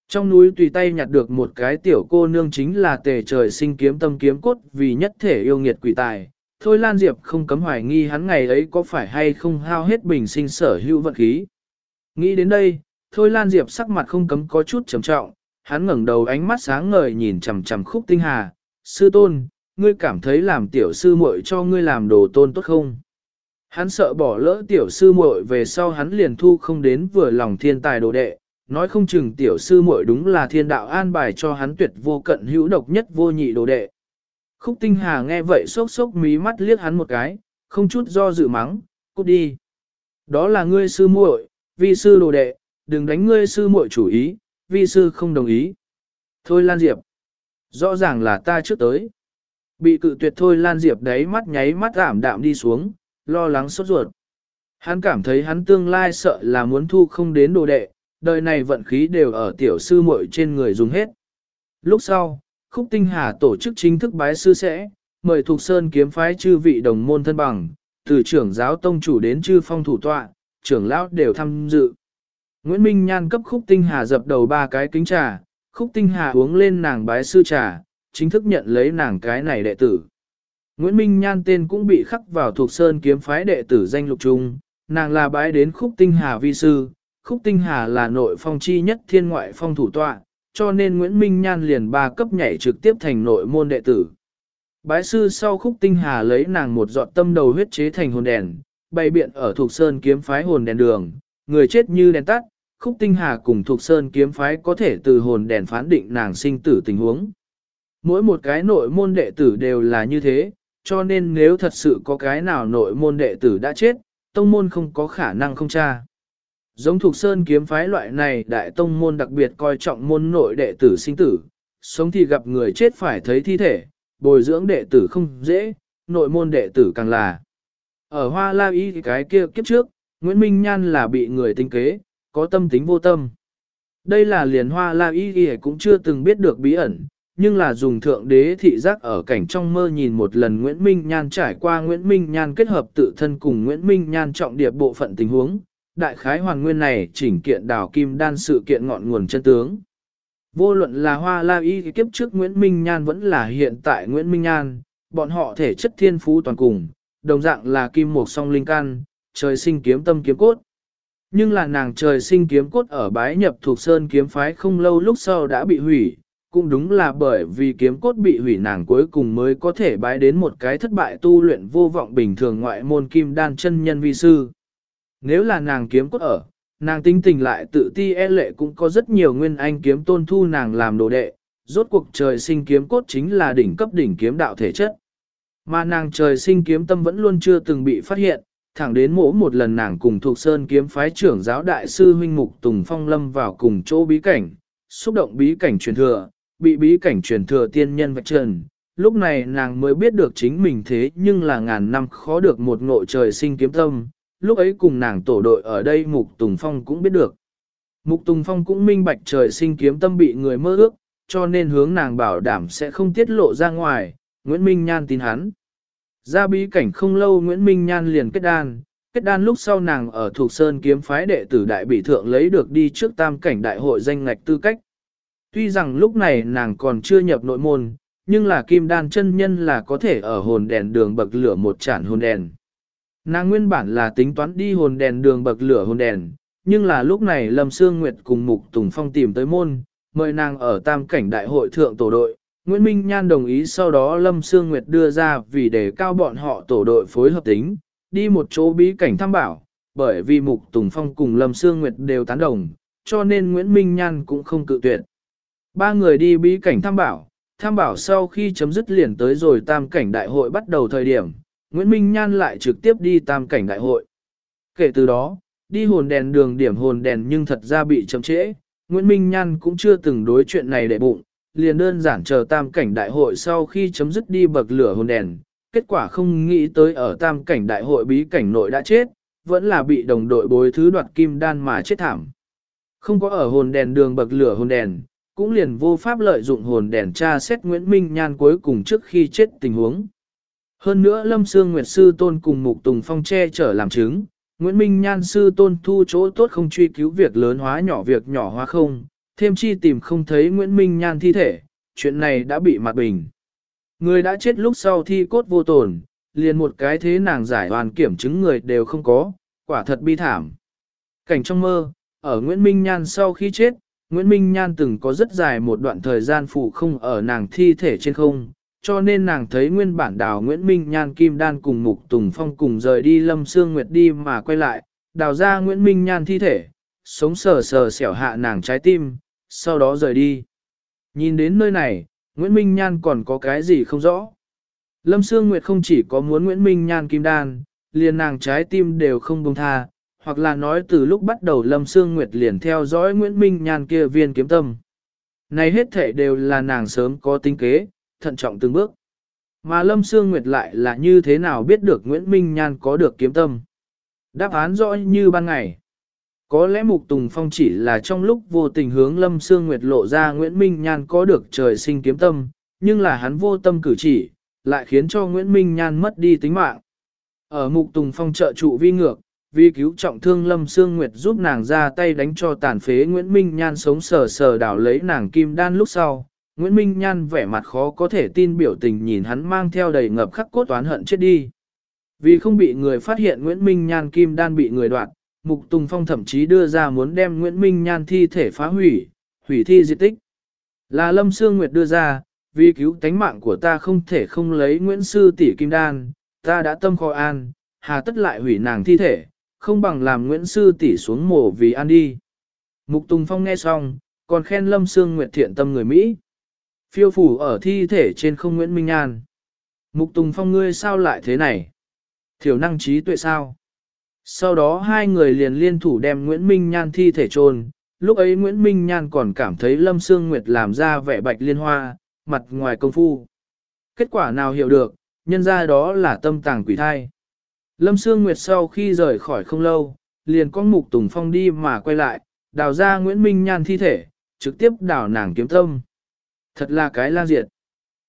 Trong núi tùy tay nhặt được một cái tiểu cô nương chính là tề trời sinh kiếm tâm kiếm cốt vì nhất thể yêu nghiệt quỷ tài. Thôi Lan Diệp không cấm hoài nghi hắn ngày ấy có phải hay không hao hết bình sinh sở hữu vận khí. Nghĩ đến đây, Thôi Lan Diệp sắc mặt không cấm có chút trầm trọng, hắn ngẩng đầu ánh mắt sáng ngời nhìn chằm chằm khúc tinh hà. Sư tôn, ngươi cảm thấy làm tiểu sư muội cho ngươi làm đồ tôn tốt không? Hắn sợ bỏ lỡ tiểu sư muội về sau hắn liền thu không đến vừa lòng thiên tài đồ đệ, nói không chừng tiểu sư muội đúng là thiên đạo an bài cho hắn tuyệt vô cận hữu độc nhất vô nhị đồ đệ. Khúc tinh hà nghe vậy sốc sốc mí mắt liếc hắn một cái, không chút do dự mắng, cút đi. Đó là ngươi sư muội, vi sư đồ đệ, đừng đánh ngươi sư muội chủ ý, vi sư không đồng ý. Thôi Lan Diệp, rõ ràng là ta trước tới. Bị cự tuyệt thôi Lan Diệp đấy mắt nháy mắt ảm đạm đi xuống, lo lắng sốt ruột. Hắn cảm thấy hắn tương lai sợ là muốn thu không đến đồ đệ, đời này vận khí đều ở tiểu sư muội trên người dùng hết. Lúc sau, Khúc Tinh Hà tổ chức chính thức bái sư sẽ, mời thuộc Sơn kiếm phái chư vị đồng môn thân bằng, từ trưởng giáo tông chủ đến chư phong thủ tọa, trưởng lão đều tham dự. Nguyễn Minh Nhan cấp Khúc Tinh Hà dập đầu ba cái kính trà, Khúc Tinh Hà uống lên nàng bái sư trà, chính thức nhận lấy nàng cái này đệ tử. Nguyễn Minh Nhan tên cũng bị khắc vào thuộc sơn kiếm phái đệ tử danh lục trung, nàng là bái đến khúc tinh hà vi sư, khúc tinh hà là nội phong chi nhất thiên ngoại phong thủ tọa, cho nên Nguyễn Minh Nhan liền ba cấp nhảy trực tiếp thành nội môn đệ tử. Bái sư sau khúc tinh hà lấy nàng một giọt tâm đầu huyết chế thành hồn đèn, bày biện ở thuộc sơn kiếm phái hồn đèn đường, người chết như đèn tắt, khúc tinh hà cùng thuộc sơn kiếm phái có thể từ hồn đèn phán định nàng sinh tử tình huống. Mỗi một cái nội môn đệ tử đều là như thế, cho nên nếu thật sự có cái nào nội môn đệ tử đã chết, tông môn không có khả năng không tra. Giống thuộc sơn kiếm phái loại này đại tông môn đặc biệt coi trọng môn nội đệ tử sinh tử, sống thì gặp người chết phải thấy thi thể, bồi dưỡng đệ tử không dễ, nội môn đệ tử càng là. Ở Hoa La Y cái kia kiếp trước, Nguyễn Minh Nhan là bị người tinh kế, có tâm tính vô tâm. Đây là liền Hoa La Y cũng chưa từng biết được bí ẩn, nhưng là dùng thượng đế thị giác ở cảnh trong mơ nhìn một lần Nguyễn Minh Nhan trải qua Nguyễn Minh Nhan kết hợp tự thân cùng Nguyễn Minh Nhan trọng điệp bộ phận tình huống, đại khái hoàn nguyên này chỉnh kiện đảo kim đan sự kiện ngọn nguồn chân tướng. Vô luận là hoa la y kiếp trước Nguyễn Minh Nhan vẫn là hiện tại Nguyễn Minh Nhan, bọn họ thể chất thiên phú toàn cùng, đồng dạng là kim mục song linh can, trời sinh kiếm tâm kiếm cốt. Nhưng là nàng trời sinh kiếm cốt ở bái nhập thuộc sơn kiếm phái không lâu lúc sau đã bị hủy, cũng đúng là bởi vì kiếm cốt bị hủy nàng cuối cùng mới có thể bái đến một cái thất bại tu luyện vô vọng bình thường ngoại môn kim đan chân nhân vi sư. Nếu là nàng kiếm cốt ở, nàng tính tình lại tự ti e lệ cũng có rất nhiều nguyên anh kiếm tôn thu nàng làm đồ đệ, rốt cuộc trời sinh kiếm cốt chính là đỉnh cấp đỉnh kiếm đạo thể chất. Mà nàng trời sinh kiếm tâm vẫn luôn chưa từng bị phát hiện, thẳng đến mỗi một lần nàng cùng thuộc sơn kiếm phái trưởng giáo đại sư huynh mục Tùng Phong lâm vào cùng chỗ bí cảnh, xúc động bí cảnh truyền thừa, bị bí cảnh truyền thừa tiên nhân vạch trần. Lúc này nàng mới biết được chính mình thế nhưng là ngàn năm khó được một ngộ trời sinh kiếm tâm, lúc ấy cùng nàng tổ đội ở đây Mục Tùng Phong cũng biết được. Mục Tùng Phong cũng minh bạch trời sinh kiếm tâm bị người mơ ước, cho nên hướng nàng bảo đảm sẽ không tiết lộ ra ngoài, Nguyễn Minh Nhan tin hắn. Ra bí cảnh không lâu Nguyễn Minh Nhan liền kết đan, kết đan lúc sau nàng ở thuộc Sơn kiếm phái đệ tử đại bị thượng lấy được đi trước tam cảnh đại hội danh ngạch tư cách. Tuy rằng lúc này nàng còn chưa nhập nội môn, nhưng là kim đan chân nhân là có thể ở hồn đèn đường bậc lửa một chản hồn đèn. Nàng nguyên bản là tính toán đi hồn đèn đường bậc lửa hồn đèn, nhưng là lúc này Lâm Sương Nguyệt cùng Mục Tùng Phong tìm tới môn, mời nàng ở tam cảnh đại hội thượng tổ đội. Nguyễn Minh Nhan đồng ý sau đó Lâm Sương Nguyệt đưa ra vì để cao bọn họ tổ đội phối hợp tính, đi một chỗ bí cảnh thăm bảo, bởi vì Mục Tùng Phong cùng Lâm Sương Nguyệt đều tán đồng, cho nên Nguyễn Minh Nhan cũng không cự tuyệt. Ba người đi bí cảnh tham bảo, tham bảo sau khi chấm dứt liền tới rồi tam cảnh đại hội bắt đầu thời điểm, Nguyễn Minh Nhan lại trực tiếp đi tam cảnh đại hội. Kể từ đó, đi hồn đèn đường điểm hồn đèn nhưng thật ra bị chậm trễ, Nguyễn Minh Nhan cũng chưa từng đối chuyện này để bụng, liền đơn giản chờ tam cảnh đại hội sau khi chấm dứt đi bậc lửa hồn đèn, kết quả không nghĩ tới ở tam cảnh đại hội bí cảnh nội đã chết, vẫn là bị đồng đội bối thứ đoạt kim đan mà chết thảm. Không có ở hồn đèn đường bậc lửa hồn đèn, cũng liền vô pháp lợi dụng hồn đèn tra xét Nguyễn Minh Nhan cuối cùng trước khi chết tình huống. Hơn nữa Lâm Sương Nguyệt Sư Tôn cùng Mục Tùng Phong che chở làm chứng, Nguyễn Minh Nhan sư tôn thu chỗ tốt không truy cứu việc lớn hóa nhỏ việc nhỏ hóa không, thêm chi tìm không thấy Nguyễn Minh Nhan thi thể, chuyện này đã bị mặt bình. Người đã chết lúc sau thi cốt vô tổn, liền một cái thế nàng giải hoàn kiểm chứng người đều không có, quả thật bi thảm. Cảnh trong mơ, ở Nguyễn Minh Nhan sau khi chết, Nguyễn Minh Nhan từng có rất dài một đoạn thời gian phụ không ở nàng thi thể trên không, cho nên nàng thấy nguyên bản đào Nguyễn Minh Nhan Kim Đan cùng Mục Tùng Phong cùng rời đi Lâm Sương Nguyệt đi mà quay lại, đào ra Nguyễn Minh Nhan thi thể, sống sờ sờ xẻo hạ nàng trái tim, sau đó rời đi. Nhìn đến nơi này, Nguyễn Minh Nhan còn có cái gì không rõ. Lâm Sương Nguyệt không chỉ có muốn Nguyễn Minh Nhan Kim Đan, liền nàng trái tim đều không buông tha, hoặc là nói từ lúc bắt đầu Lâm Sương Nguyệt liền theo dõi Nguyễn Minh Nhan kia viên kiếm tâm. Này hết thể đều là nàng sớm có tính kế, thận trọng từng bước. Mà Lâm Sương Nguyệt lại là như thế nào biết được Nguyễn Minh Nhan có được kiếm tâm. Đáp án rõ như ban ngày. Có lẽ Mục Tùng Phong chỉ là trong lúc vô tình hướng Lâm Sương Nguyệt lộ ra Nguyễn Minh Nhan có được trời sinh kiếm tâm, nhưng là hắn vô tâm cử chỉ, lại khiến cho Nguyễn Minh Nhan mất đi tính mạng. Ở Mục Tùng Phong trợ trụ vi ngược, vì cứu trọng thương Lâm Sương Nguyệt giúp nàng ra tay đánh cho tàn phế Nguyễn Minh Nhan sống sờ sờ đảo lấy nàng kim đan lúc sau. Nguyễn Minh Nhan vẻ mặt khó có thể tin biểu tình nhìn hắn mang theo đầy ngập khắc cốt toán hận chết đi. Vì không bị người phát hiện Nguyễn Minh Nhan kim đan bị người đoạt, Mục Tùng Phong thậm chí đưa ra muốn đem Nguyễn Minh Nhan thi thể phá hủy, hủy thi di tích. Là Lâm Sương Nguyệt đưa ra, vì cứu tánh mạng của ta không thể không lấy Nguyễn Sư tỷ Kim Đan, ta đã tâm khó an, hà tất lại hủy nàng thi thể, không bằng làm Nguyễn Sư tỷ xuống mổ vì an đi. Mục Tùng Phong nghe xong, còn khen Lâm Sương Nguyệt thiện tâm người Mỹ. Phiêu phủ ở thi thể trên không Nguyễn Minh An. Mục Tùng Phong ngươi sao lại thế này? Thiểu năng trí tuệ sao? Sau đó hai người liền liên thủ đem Nguyễn Minh Nhan thi thể chôn. Lúc ấy Nguyễn Minh Nhan còn cảm thấy Lâm Sương Nguyệt làm ra vẻ bạch liên hoa, mặt ngoài công phu. Kết quả nào hiểu được, nhân ra đó là tâm tàng quỷ thai. Lâm Sương Nguyệt sau khi rời khỏi không lâu, liền con mục Tùng Phong đi mà quay lại, đào ra Nguyễn Minh Nhan thi thể, trực tiếp đào nàng kiếm tâm. Thật là cái la diệt.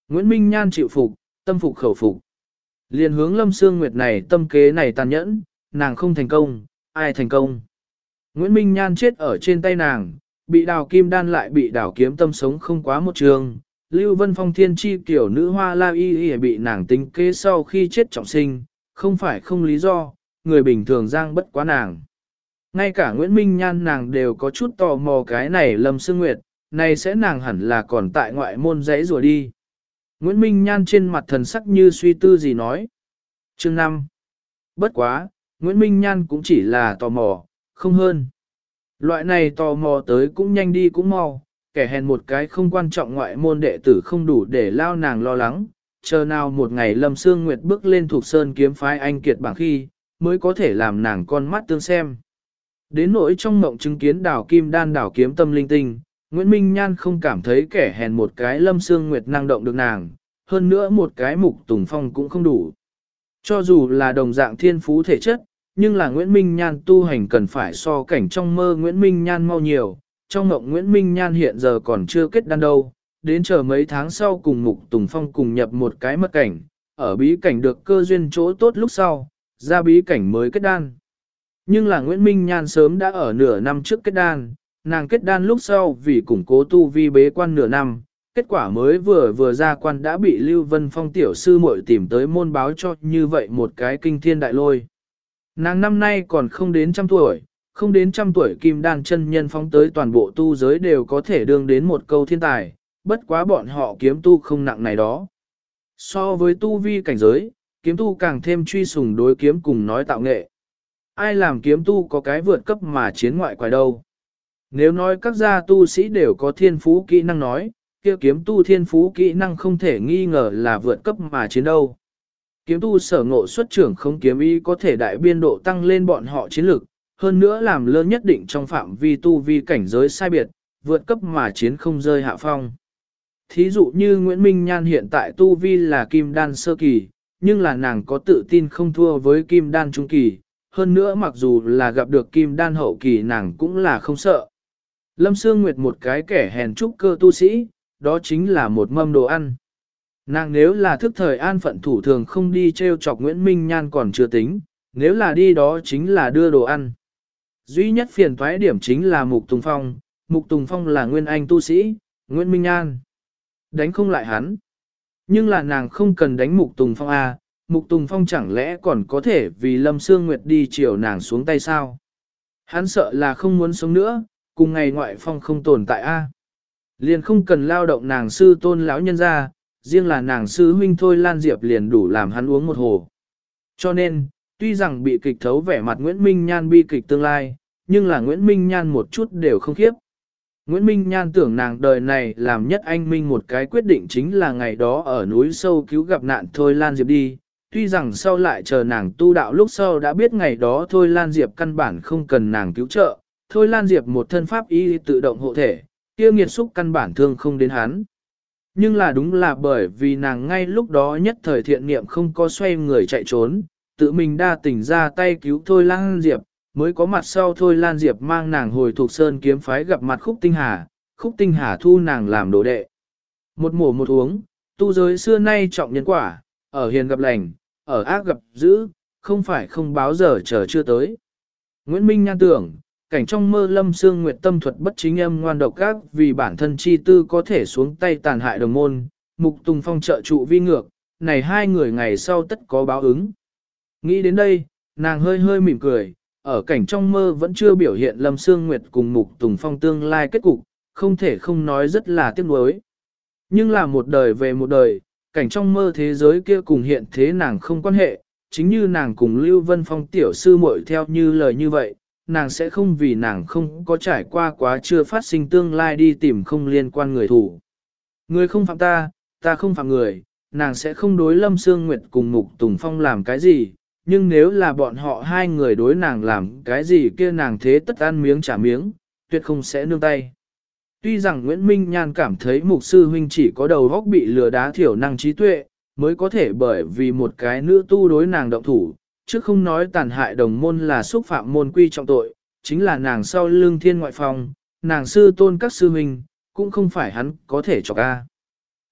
Nguyễn Minh Nhan chịu phục, tâm phục khẩu phục. Liền hướng Lâm Sương Nguyệt này tâm kế này tàn nhẫn, nàng không thành công, ai thành công. Nguyễn Minh Nhan chết ở trên tay nàng, bị đào kim đan lại bị đào kiếm tâm sống không quá một trường. Lưu Vân Phong thiên chi kiểu nữ hoa la y y bị nàng tính kế sau khi chết trọng sinh, không phải không lý do, người bình thường giang bất quá nàng. Ngay cả Nguyễn Minh Nhan nàng đều có chút tò mò cái này Lâm Sương Nguyệt, này sẽ nàng hẳn là còn tại ngoại môn dãy rùa đi. Nguyễn Minh Nhan trên mặt thần sắc như suy tư gì nói. Chương 5. Bất quá, Nguyễn Minh Nhan cũng chỉ là tò mò, không hơn. Loại này tò mò tới cũng nhanh đi cũng mau, kẻ hèn một cái không quan trọng ngoại môn đệ tử không đủ để lao nàng lo lắng, chờ nào một ngày Lâm Sương Nguyệt bước lên thuộc sơn kiếm phái anh kiệt bảng khi, mới có thể làm nàng con mắt tương xem. Đến nỗi trong mộng chứng kiến đảo kim đan đảo kiếm tâm linh tinh, Nguyễn Minh Nhan không cảm thấy kẻ hèn một cái Lâm Sương Nguyệt năng động được nàng, hơn nữa một cái mục tùng phong cũng không đủ. Cho dù là đồng dạng thiên phú thể chất, nhưng là Nguyễn Minh Nhan tu hành cần phải so cảnh trong mơ Nguyễn Minh Nhan mau nhiều, trong mộng Nguyễn Minh Nhan hiện giờ còn chưa kết đan đâu, đến chờ mấy tháng sau cùng Mục Tùng Phong cùng nhập một cái mật cảnh, ở bí cảnh được cơ duyên chỗ tốt lúc sau, ra bí cảnh mới kết đan. Nhưng là Nguyễn Minh Nhan sớm đã ở nửa năm trước kết đan, nàng kết đan lúc sau vì củng cố tu vi bế quan nửa năm, kết quả mới vừa vừa ra quan đã bị Lưu Vân Phong tiểu sư muội tìm tới môn báo cho như vậy một cái kinh thiên đại lôi. Nàng năm nay còn không đến trăm tuổi, không đến trăm tuổi kim đan chân nhân phóng tới toàn bộ tu giới đều có thể đương đến một câu thiên tài, bất quá bọn họ kiếm tu không nặng này đó. So với tu vi cảnh giới, kiếm tu càng thêm truy sùng đối kiếm cùng nói tạo nghệ. Ai làm kiếm tu có cái vượt cấp mà chiến ngoại quài đâu. Nếu nói các gia tu sĩ đều có thiên phú kỹ năng nói, kia kiếm tu thiên phú kỹ năng không thể nghi ngờ là vượt cấp mà chiến đâu. Kiếm tu sở ngộ xuất trưởng không kiếm ý có thể đại biên độ tăng lên bọn họ chiến lực, hơn nữa làm lớn nhất định trong phạm vi tu vi cảnh giới sai biệt, vượt cấp mà chiến không rơi hạ phong. Thí dụ như Nguyễn Minh Nhan hiện tại tu vi là kim đan sơ kỳ, nhưng là nàng có tự tin không thua với kim đan trung kỳ, hơn nữa mặc dù là gặp được kim đan hậu kỳ nàng cũng là không sợ. Lâm Sương Nguyệt một cái kẻ hèn trúc cơ tu sĩ, đó chính là một mâm đồ ăn. Nàng nếu là thức thời an phận thủ thường không đi treo chọc Nguyễn Minh Nhan còn chưa tính, nếu là đi đó chính là đưa đồ ăn. Duy nhất phiền toái điểm chính là Mục Tùng Phong, Mục Tùng Phong là nguyên anh tu sĩ, Nguyễn Minh Nhan Đánh không lại hắn. Nhưng là nàng không cần đánh Mục Tùng Phong à, Mục Tùng Phong chẳng lẽ còn có thể vì Lâm Sương Nguyệt đi chiều nàng xuống tay sao? Hắn sợ là không muốn sống nữa, cùng ngày ngoại phong không tồn tại A. Liền không cần lao động nàng sư tôn lão nhân ra, riêng là nàng sư huynh thôi Lan Diệp liền đủ làm hắn uống một hồ. Cho nên, tuy rằng bị kịch thấu vẻ mặt Nguyễn Minh Nhan bi kịch tương lai, nhưng là Nguyễn Minh Nhan một chút đều không khiếp. Nguyễn Minh Nhan tưởng nàng đời này làm nhất anh Minh một cái quyết định chính là ngày đó ở núi sâu cứu gặp nạn Thôi Lan Diệp đi. Tuy rằng sau lại chờ nàng tu đạo lúc sau đã biết ngày đó Thôi Lan Diệp căn bản không cần nàng cứu trợ, Thôi Lan Diệp một thân pháp y tự động hộ thể, kia nghiệt xúc căn bản thương không đến hắn. Nhưng là đúng là bởi vì nàng ngay lúc đó nhất thời thiện niệm không có xoay người chạy trốn, tự mình đa tình ra tay cứu Thôi Lan Diệp, mới có mặt sau Thôi Lan Diệp mang nàng hồi thuộc sơn kiếm phái gặp mặt Khúc Tinh Hà, Khúc Tinh Hà thu nàng làm đồ đệ. Một mổ một uống, tu giới xưa nay trọng nhân quả, ở hiền gặp lành, ở ác gặp dữ, không phải không báo giờ chờ chưa tới. Nguyễn Minh nhan tưởng, cảnh trong mơ lâm xương nguyệt tâm thuật bất chính âm ngoan độc các vì bản thân chi tư có thể xuống tay tàn hại đồng môn, mục tùng phong trợ trụ vi ngược, này hai người ngày sau tất có báo ứng. Nghĩ đến đây, nàng hơi hơi mỉm cười, ở cảnh trong mơ vẫn chưa biểu hiện lâm xương nguyệt cùng mục tùng phong tương lai kết cục, không thể không nói rất là tiếc nuối. Nhưng là một đời về một đời, cảnh trong mơ thế giới kia cùng hiện thế nàng không quan hệ, chính như nàng cùng Lưu Vân Phong tiểu sư muội theo như lời như vậy, nàng sẽ không vì nàng không có trải qua quá chưa phát sinh tương lai đi tìm không liên quan người thủ. Người không phạm ta, ta không phạm người, nàng sẽ không đối Lâm Sương Nguyệt cùng Mục Tùng Phong làm cái gì, nhưng nếu là bọn họ hai người đối nàng làm cái gì kia nàng thế tất ăn miếng trả miếng, tuyệt không sẽ nương tay. Tuy rằng Nguyễn Minh Nhan cảm thấy mục sư huynh chỉ có đầu góc bị lừa đá thiểu năng trí tuệ, mới có thể bởi vì một cái nữ tu đối nàng động thủ, chứ không nói tàn hại đồng môn là xúc phạm môn quy trọng tội, chính là nàng sau lương thiên ngoại phòng, nàng sư tôn các sư huynh, cũng không phải hắn có thể cho ca.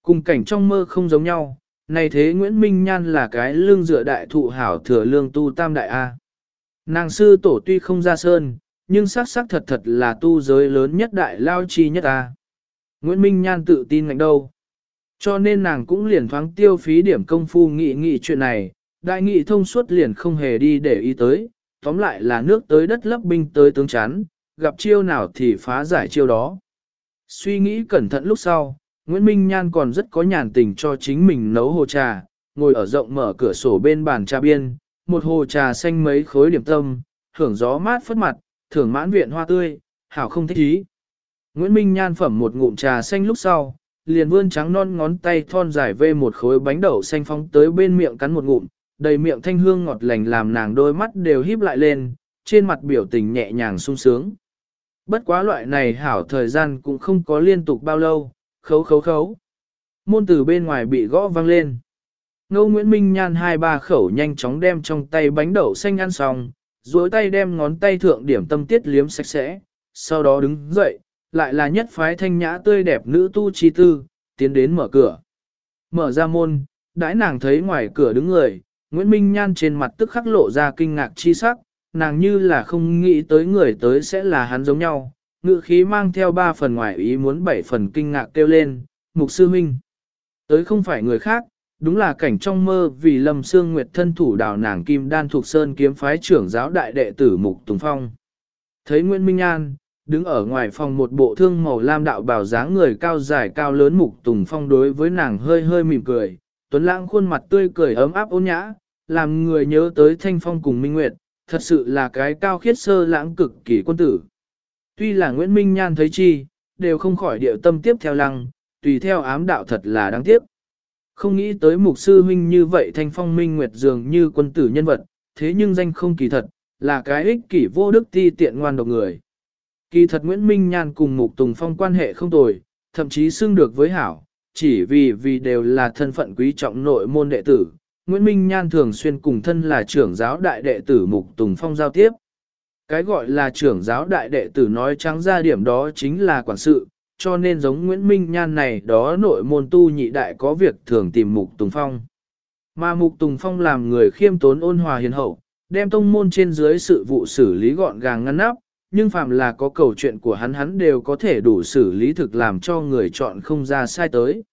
Cùng cảnh trong mơ không giống nhau, này thế Nguyễn Minh Nhan là cái lương dựa đại thụ hảo thừa lương tu tam đại A. Nàng sư tổ tuy không ra sơn, nhưng xác xác thật thật là tu giới lớn nhất đại lao chi nhất A. Nguyễn Minh Nhan tự tin ngạnh đâu. Cho nên nàng cũng liền thoáng tiêu phí điểm công phu nghị nghị chuyện này, đại nghị thông suốt liền không hề đi để ý tới, tóm lại là nước tới đất lấp binh tới tướng chán, gặp chiêu nào thì phá giải chiêu đó. Suy nghĩ cẩn thận lúc sau, Nguyễn Minh Nhan còn rất có nhàn tình cho chính mình nấu hồ trà, ngồi ở rộng mở cửa sổ bên bàn trà biên, một hồ trà xanh mấy khối điểm tâm, thưởng gió mát phất mặt, thưởng mãn viện hoa tươi, hảo không thích ý. Nguyễn Minh Nhan phẩm một ngụm trà xanh lúc sau, liền vươn trắng non ngón tay thon dài vê một khối bánh đậu xanh phóng tới bên miệng cắn một ngụm, đầy miệng thanh hương ngọt lành làm nàng đôi mắt đều híp lại lên, trên mặt biểu tình nhẹ nhàng sung sướng. Bất quá loại này hảo thời gian cũng không có liên tục bao lâu, khấu khấu khấu. Môn từ bên ngoài bị gõ vang lên. Ngô Nguyễn Minh nhan hai ba khẩu nhanh chóng đem trong tay bánh đậu xanh ăn xong, duỗi tay đem ngón tay thượng điểm tâm tiết liếm sạch sẽ, sau đó đứng dậy, lại là nhất phái thanh nhã tươi đẹp nữ tu chi tư, tiến đến mở cửa. Mở ra môn, đãi nàng thấy ngoài cửa đứng người, Nguyễn Minh Nhan trên mặt tức khắc lộ ra kinh ngạc chi sắc, nàng như là không nghĩ tới người tới sẽ là hắn giống nhau, ngự khí mang theo ba phần ngoài ý muốn bảy phần kinh ngạc kêu lên, mục sư minh. Tới không phải người khác, đúng là cảnh trong mơ vì Lâm Sương Nguyệt thân thủ đào nàng kim đan thuộc sơn kiếm phái trưởng giáo đại đệ tử Mục Tùng Phong. Thấy Nguyễn Minh An, đứng ở ngoài phòng một bộ thương màu lam đạo bảo dáng người cao dài cao lớn Mục Tùng Phong đối với nàng hơi hơi mỉm cười, tuấn lãng khuôn mặt tươi cười ấm áp ôn nhã, làm người nhớ tới Thanh Phong cùng Minh Nguyệt, thật sự là cái cao khiết sơ lãng cực kỳ quân tử. Tuy là Nguyễn Minh Nhan thấy chi, đều không khỏi điệu tâm tiếp theo lăng, tùy theo ám đạo thật là đáng tiếc. Không nghĩ tới mục sư huynh như vậy thanh phong minh nguyệt dường như quân tử nhân vật, thế nhưng danh không kỳ thật, là cái ích kỷ vô đức ti tiện ngoan độc người. Kỳ thật Nguyễn Minh Nhan cùng mục tùng phong quan hệ không tồi, thậm chí xưng được với hảo, chỉ vì vì đều là thân phận quý trọng nội môn đệ tử. Nguyễn Minh Nhan thường xuyên cùng thân là trưởng giáo đại đệ tử Mục Tùng Phong giao tiếp. Cái gọi là trưởng giáo đại đệ tử nói trắng ra điểm đó chính là quản sự, cho nên giống Nguyễn Minh Nhan này đó nội môn tu nhị đại có việc thường tìm Mục Tùng Phong. Mà Mục Tùng Phong làm người khiêm tốn ôn hòa hiền hậu, đem tông môn trên dưới sự vụ xử lý gọn gàng ngăn nắp, nhưng phàm là có cầu chuyện của hắn hắn đều có thể đủ xử lý thực làm cho người chọn không ra sai tới.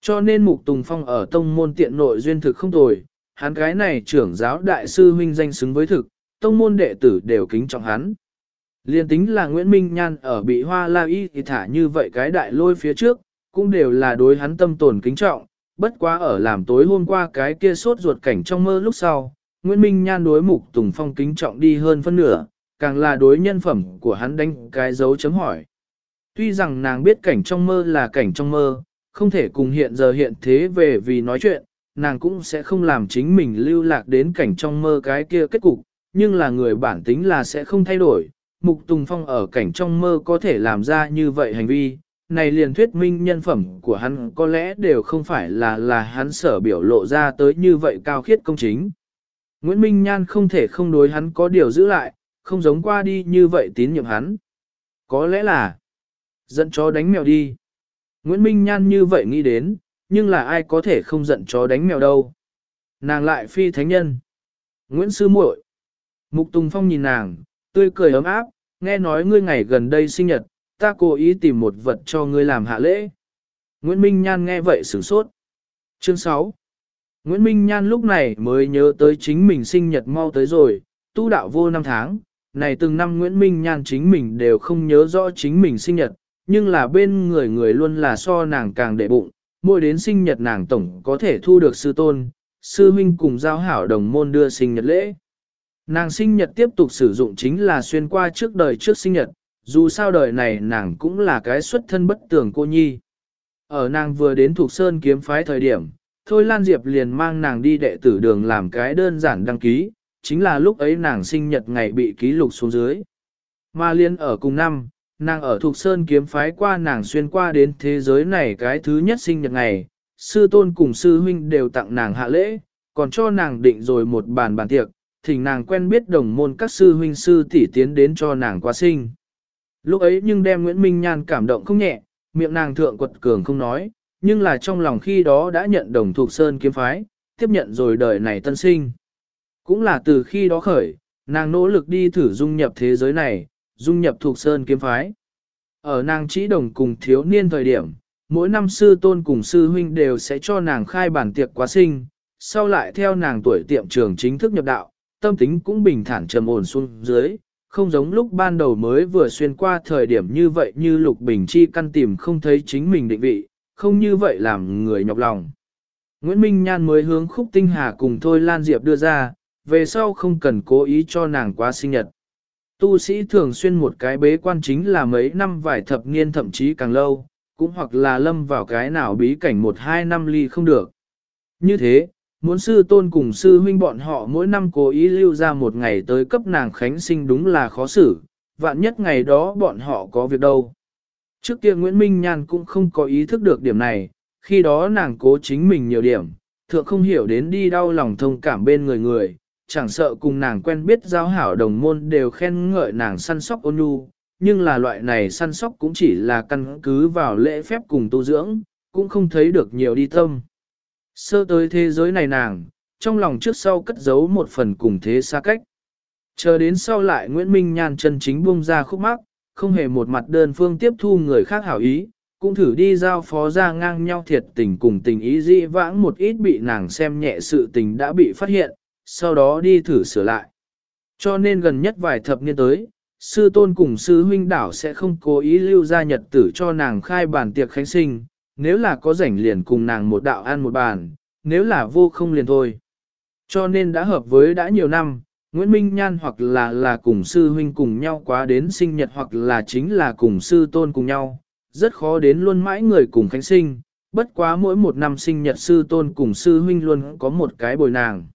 Cho nên Mục Tùng Phong ở tông môn tiện nội duyên thực không tồi, hắn cái này trưởng giáo đại sư huynh danh xứng với thực, tông môn đệ tử đều kính trọng hắn. Liên tính là Nguyễn Minh Nhan ở bị hoa la y thì thả như vậy cái đại lôi phía trước, cũng đều là đối hắn tâm tồn kính trọng, bất quá ở làm tối hôm qua cái kia sốt ruột cảnh trong mơ lúc sau, Nguyễn Minh Nhan đối mục Tùng Phong kính trọng đi hơn phân nửa, càng là đối nhân phẩm của hắn đánh cái dấu chấm hỏi. Tuy rằng nàng biết cảnh trong mơ là cảnh trong mơ, không thể cùng hiện giờ hiện thế về vì nói chuyện, nàng cũng sẽ không làm chính mình lưu lạc đến cảnh trong mơ cái kia kết cục, nhưng là người bản tính là sẽ không thay đổi. Mục Tùng Phong ở cảnh trong mơ có thể làm ra như vậy hành vi, này liền thuyết minh nhân phẩm của hắn có lẽ đều không phải là là hắn sở biểu lộ ra tới như vậy cao khiết công chính. Nguyễn Minh Nhan không thể không đối hắn có điều giữ lại, không giống qua đi như vậy tín nhiệm hắn. Có lẽ là giận chó đánh mèo đi. Nguyễn Minh Nhan như vậy nghĩ đến, nhưng là ai có thể không giận chó đánh mèo đâu. Nàng lại phi thánh nhân. Nguyễn Sư muội Mục Tùng Phong nhìn nàng, tươi cười ấm áp, nghe nói ngươi ngày gần đây sinh nhật, ta cố ý tìm một vật cho ngươi làm hạ lễ. Nguyễn Minh Nhan nghe vậy sửng sốt. Chương 6 Nguyễn Minh Nhan lúc này mới nhớ tới chính mình sinh nhật mau tới rồi, tu đạo vô năm tháng, này từng năm Nguyễn Minh Nhan chính mình đều không nhớ rõ chính mình sinh nhật, nhưng là bên người người luôn là so nàng càng đệ bụng, mỗi đến sinh nhật nàng tổng có thể thu được sư tôn, sư huynh cùng giao hảo đồng môn đưa sinh nhật lễ. Nàng sinh nhật tiếp tục sử dụng chính là xuyên qua trước đời trước sinh nhật, dù sao đời này nàng cũng là cái xuất thân bất tường cô nhi. Ở nàng vừa đến thuộc sơn kiếm phái thời điểm, Thôi Lan Diệp liền mang nàng đi đệ tử đường làm cái đơn giản đăng ký, chính là lúc ấy nàng sinh nhật ngày bị ký lục xuống dưới. Mà liên ở cùng năm, nàng ở thuộc sơn kiếm phái qua nàng xuyên qua đến thế giới này cái thứ nhất sinh nhật ngày, sư tôn cùng sư huynh đều tặng nàng hạ lễ, còn cho nàng định rồi một bàn bàn tiệc, thỉnh nàng quen biết đồng môn các sư huynh sư tỷ tiến đến cho nàng qua sinh. Lúc ấy nhưng đem Nguyễn Minh Nhan cảm động không nhẹ, miệng nàng thượng quật cường không nói, nhưng là trong lòng khi đó đã nhận đồng thuộc sơn kiếm phái, tiếp nhận rồi đời này tân sinh. Cũng là từ khi đó khởi, nàng nỗ lực đi thử dung nhập thế giới này, dung nhập thuộc sơn kiếm phái. Ở nàng chỉ đồng cùng thiếu niên thời điểm, mỗi năm sư tôn cùng sư huynh đều sẽ cho nàng khai bản tiệc quá sinh, sau lại theo nàng tuổi tiệm trường chính thức nhập đạo, tâm tính cũng bình thản trầm ổn xuống dưới, không giống lúc ban đầu mới vừa xuyên qua thời điểm như vậy như lục bình chi căn tìm không thấy chính mình định vị, không như vậy làm người nhọc lòng. Nguyễn Minh Nhan mới hướng khúc tinh hà cùng Thôi Lan Diệp đưa ra, về sau không cần cố ý cho nàng quá sinh nhật. Tu sĩ thường xuyên một cái bế quan chính là mấy năm vài thập niên thậm chí càng lâu, cũng hoặc là lâm vào cái nào bí cảnh một hai năm ly không được. Như thế, muốn sư tôn cùng sư huynh bọn họ mỗi năm cố ý lưu ra một ngày tới cấp nàng khánh sinh đúng là khó xử, vạn nhất ngày đó bọn họ có việc đâu. Trước kia Nguyễn Minh Nhan cũng không có ý thức được điểm này, khi đó nàng cố chính mình nhiều điểm, thượng không hiểu đến đi đau lòng thông cảm bên người người, chẳng sợ cùng nàng quen biết giao hảo đồng môn đều khen ngợi nàng săn sóc ôn nhu, nhưng là loại này săn sóc cũng chỉ là căn cứ vào lễ phép cùng tu dưỡng, cũng không thấy được nhiều đi tâm. Sơ tới thế giới này nàng, trong lòng trước sau cất giấu một phần cùng thế xa cách. Chờ đến sau lại Nguyễn Minh Nhan chân chính buông ra khúc mắc, không hề một mặt đơn phương tiếp thu người khác hảo ý, cũng thử đi giao phó ra ngang nhau thiệt tình cùng tình ý dĩ vãng một ít bị nàng xem nhẹ sự tình đã bị phát hiện, sau đó đi thử sửa lại. Cho nên gần nhất vài thập niên tới, sư tôn cùng sư huynh đảo sẽ không cố ý lưu ra nhật tử cho nàng khai bàn tiệc khánh sinh, nếu là có rảnh liền cùng nàng một đạo ăn một bàn, nếu là vô không liền thôi. Cho nên đã hợp với đã nhiều năm, Nguyễn Minh Nhan hoặc là là cùng sư huynh cùng nhau quá đến sinh nhật hoặc là chính là cùng sư tôn cùng nhau, rất khó đến luôn mãi người cùng khánh sinh, bất quá mỗi một năm sinh nhật sư tôn cùng sư huynh luôn có một cái bồi nàng.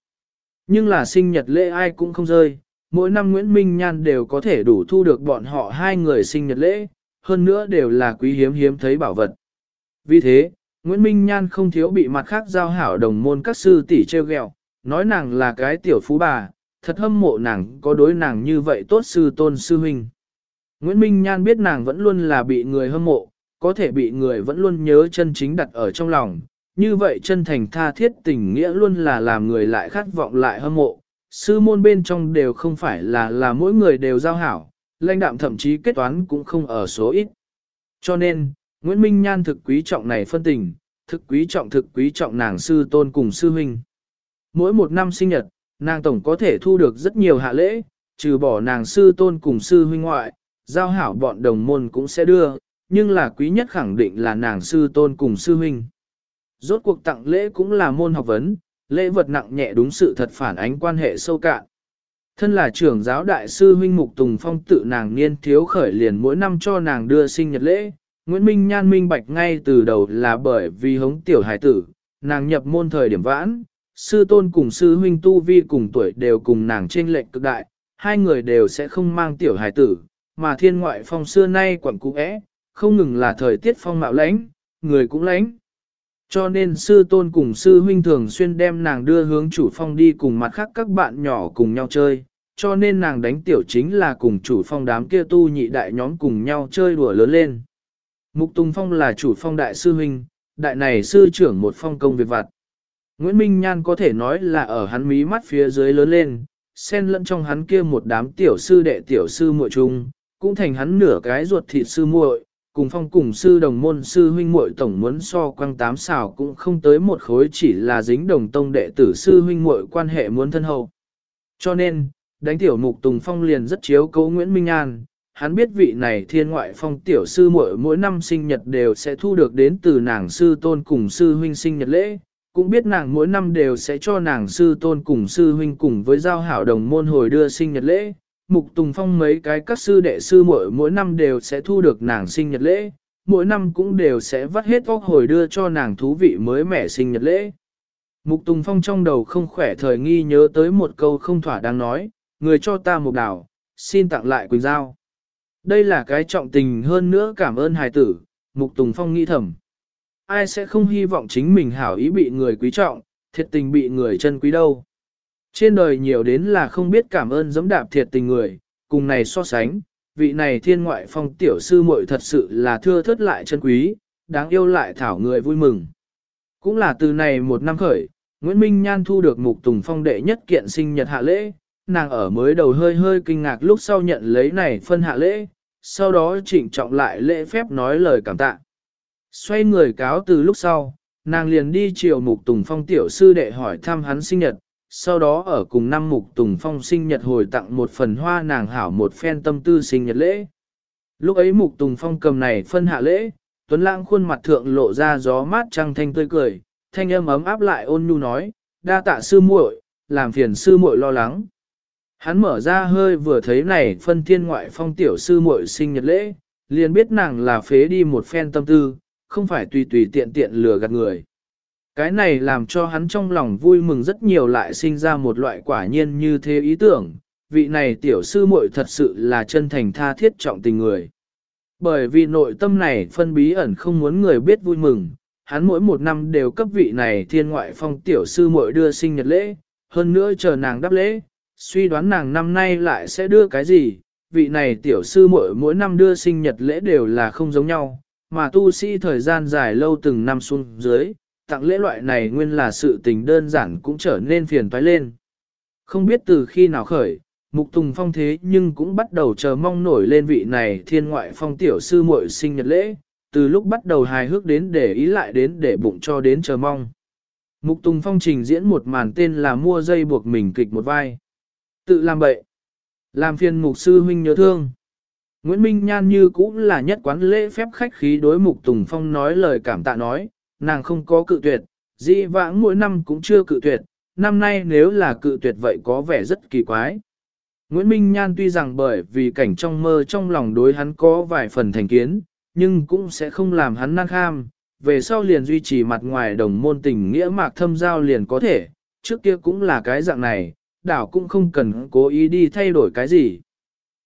Nhưng là sinh nhật lễ ai cũng không rơi, mỗi năm Nguyễn Minh Nhan đều có thể đủ thu được bọn họ hai người sinh nhật lễ, hơn nữa đều là quý hiếm hiếm thấy bảo vật. Vì thế, Nguyễn Minh Nhan không thiếu bị mặt khác giao hảo đồng môn các sư tỷ treo ghẹo, nói nàng là cái tiểu phú bà, thật hâm mộ nàng có đối nàng như vậy tốt sư tôn sư huynh. Nguyễn Minh Nhan biết nàng vẫn luôn là bị người hâm mộ, có thể bị người vẫn luôn nhớ chân chính đặt ở trong lòng, như vậy chân thành tha thiết tình nghĩa luôn là làm người lại khát vọng lại hâm mộ, sư môn bên trong đều không phải là là mỗi người đều giao hảo, lãnh đạm thậm chí kết toán cũng không ở số ít. Cho nên, Nguyễn Minh Nhan thực quý trọng này phân tình, thực quý trọng thực quý trọng nàng sư tôn cùng sư huynh. Mỗi một năm sinh nhật, nàng tổng có thể thu được rất nhiều hạ lễ, trừ bỏ nàng sư tôn cùng sư huynh ngoại, giao hảo bọn đồng môn cũng sẽ đưa, nhưng là quý nhất khẳng định là nàng sư tôn cùng sư huynh. Rốt cuộc tặng lễ cũng là môn học vấn, lễ vật nặng nhẹ đúng sự thật phản ánh quan hệ sâu cạn. Thân là trưởng giáo đại sư huynh Mục Tùng Phong tự nàng niên thiếu khởi liền mỗi năm cho nàng đưa sinh nhật lễ, Nguyễn Minh Nhan minh bạch ngay từ đầu là bởi vì hống tiểu hải tử, nàng nhập môn thời điểm vãn, sư tôn cùng sư huynh tu vi cùng tuổi đều cùng nàng trên lệnh cực đại, hai người đều sẽ không mang tiểu hải tử, mà thiên ngoại phong xưa nay quẩn cũ é, không ngừng là thời tiết phong mạo lãnh, người cũng lãnh. Cho nên sư tôn cùng sư huynh thường xuyên đem nàng đưa hướng chủ phong đi cùng mặt khác các bạn nhỏ cùng nhau chơi, cho nên nàng đánh tiểu chính là cùng chủ phong đám kia tu nhị đại nhóm cùng nhau chơi đùa lớn lên. Mục Tùng Phong là chủ phong đại sư huynh, đại này sư trưởng một phong công việc vặt. Nguyễn Minh Nhan có thể nói là ở hắn mí mắt phía dưới lớn lên, xen lẫn trong hắn kia một đám tiểu sư đệ tiểu sư muội chung, cũng thành hắn nửa cái ruột thịt sư muội, cùng phong cùng sư đồng môn sư huynh muội tổng muốn so quăng tám xào cũng không tới một khối chỉ là dính đồng tông đệ tử sư huynh muội quan hệ muốn thân hậu. Cho nên, đánh tiểu mục Tùng Phong liền rất chiếu cố Nguyễn Minh An, hắn biết vị này thiên ngoại phong tiểu sư muội mỗi năm sinh nhật đều sẽ thu được đến từ nàng sư tôn cùng sư huynh sinh nhật lễ, cũng biết nàng mỗi năm đều sẽ cho nàng sư tôn cùng sư huynh cùng với giao hảo đồng môn hồi đưa sinh nhật lễ. Mục Tùng Phong mấy cái các sư đệ sư muội mỗi năm đều sẽ thu được nàng sinh nhật lễ, mỗi năm cũng đều sẽ vắt hết óc hồi đưa cho nàng thú vị mới mẻ sinh nhật lễ. Mục Tùng Phong trong đầu không khỏe thời nghi nhớ tới một câu không thỏa đang nói, người cho ta một đảo, xin tặng lại Quỳnh Giao. Đây là cái trọng tình hơn nữa cảm ơn hài tử, Mục Tùng Phong nghĩ thầm. Ai sẽ không hy vọng chính mình hảo ý bị người quý trọng, thiệt tình bị người chân quý đâu. Trên đời nhiều đến là không biết cảm ơn giẫm đạp thiệt tình người, cùng này so sánh, vị này thiên ngoại phong tiểu sư muội thật sự là thưa thớt lại chân quý, đáng yêu lại thảo người vui mừng. Cũng là từ này một năm khởi, Nguyễn Minh Nhan thu được mục tùng phong đệ nhất kiện sinh nhật hạ lễ, nàng ở mới đầu hơi hơi kinh ngạc lúc sau nhận lấy này phân hạ lễ, sau đó trịnh trọng lại lễ phép nói lời cảm tạ. Xoay người cáo từ lúc sau, nàng liền đi chiều mục tùng phong tiểu sư đệ hỏi thăm hắn sinh nhật, sau đó ở cùng năm mục tùng phong sinh nhật hồi tặng một phần hoa nàng hảo một phen tâm tư sinh nhật lễ. Lúc ấy mục tùng phong cầm này phân hạ lễ, tuấn lãng khuôn mặt thượng lộ ra gió mát trăng thanh tươi cười, thanh âm ấm áp lại ôn nhu nói, đa tạ sư muội, làm phiền sư muội lo lắng. Hắn mở ra hơi vừa thấy này phân thiên ngoại phong tiểu sư muội sinh nhật lễ, liền biết nàng là phế đi một phen tâm tư, không phải tùy tùy tiện tiện lừa gạt người. Cái này làm cho hắn trong lòng vui mừng rất nhiều lại sinh ra một loại quả nhiên như thế ý tưởng, vị này tiểu sư muội thật sự là chân thành tha thiết trọng tình người. Bởi vì nội tâm này phân bí ẩn không muốn người biết vui mừng, hắn mỗi một năm đều cấp vị này thiên ngoại phong tiểu sư muội đưa sinh nhật lễ, hơn nữa chờ nàng đáp lễ, suy đoán nàng năm nay lại sẽ đưa cái gì, vị này tiểu sư muội mỗi năm đưa sinh nhật lễ đều là không giống nhau, mà tu sĩ thời gian dài lâu từng năm xuống dưới, tặng lễ loại này nguyên là sự tình đơn giản cũng trở nên phiền toái lên. Không biết từ khi nào khởi, Mục Tùng Phong thế nhưng cũng bắt đầu chờ mong nổi lên vị này thiên ngoại phong tiểu sư muội sinh nhật lễ, từ lúc bắt đầu hài hước đến để ý lại đến để bụng cho đến chờ mong. Mục Tùng Phong trình diễn một màn tên là mua dây buộc mình kịch một vai. Tự làm bậy. Làm phiền mục sư huynh nhớ thương. Nguyễn Minh Nhan như cũng là nhất quán lễ phép khách khí đối mục Tùng Phong nói lời cảm tạ nói, nàng không có cự tuyệt, dĩ vãng mỗi năm cũng chưa cự tuyệt, năm nay nếu là cự tuyệt vậy có vẻ rất kỳ quái. Nguyễn Minh Nhan tuy rằng bởi vì cảnh trong mơ trong lòng đối hắn có vài phần thành kiến, nhưng cũng sẽ không làm hắn năng kham, về sau liền duy trì mặt ngoài đồng môn tình nghĩa mạc thâm giao liền có thể, trước kia cũng là cái dạng này, đảo cũng không cần cố ý đi thay đổi cái gì.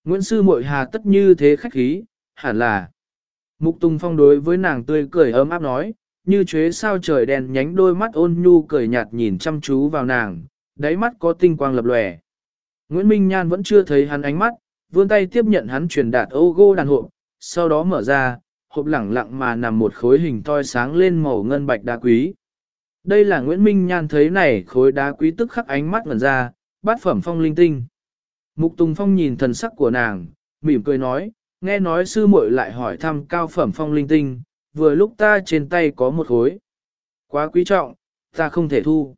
Nguyễn Sư Mội Hà tất như thế khách khí, hẳn là. Mục Tùng Phong đối với nàng tươi cười ấm áp nói, như chế sao trời đèn nhánh đôi mắt ôn nhu cười nhạt nhìn chăm chú vào nàng, đáy mắt có tinh quang lập lòe. Nguyễn Minh Nhan vẫn chưa thấy hắn ánh mắt, vươn tay tiếp nhận hắn truyền đạt ô gô đàn hộp, sau đó mở ra, hộp lẳng lặng mà nằm một khối hình toi sáng lên màu ngân bạch đá quý. Đây là Nguyễn Minh Nhan thấy này khối đá quý tức khắc ánh mắt ngần ra, bát phẩm phong linh tinh. Mục Tùng Phong nhìn thần sắc của nàng, mỉm cười nói, nghe nói sư muội lại hỏi thăm cao phẩm phong linh tinh, vừa lúc ta trên tay có một khối. Quá quý trọng, ta không thể thu.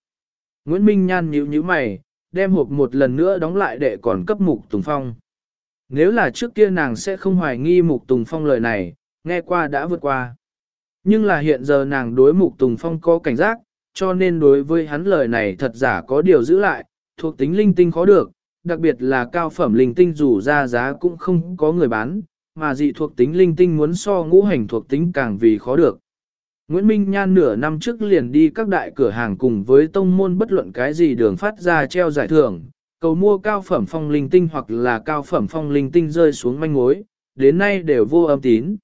Nguyễn Minh Nhan nhíu nhíu mày, đem hộp một lần nữa đóng lại để còn cấp Mục Tùng Phong. Nếu là trước kia nàng sẽ không hoài nghi Mục Tùng Phong lời này, nghe qua đã vượt qua. Nhưng là hiện giờ nàng đối Mục Tùng Phong có cảnh giác, cho nên đối với hắn lời này thật giả có điều giữ lại, thuộc tính linh tinh khó được, đặc biệt là cao phẩm linh tinh dù ra giá cũng không có người bán, mà dị thuộc tính linh tinh muốn so ngũ hành thuộc tính càng vì khó được. Nguyễn Minh Nhan nửa năm trước liền đi các đại cửa hàng cùng với tông môn bất luận cái gì đường phát ra treo giải thưởng, cầu mua cao phẩm phong linh tinh hoặc là cao phẩm phong linh tinh rơi xuống manh mối, đến nay đều vô âm tín.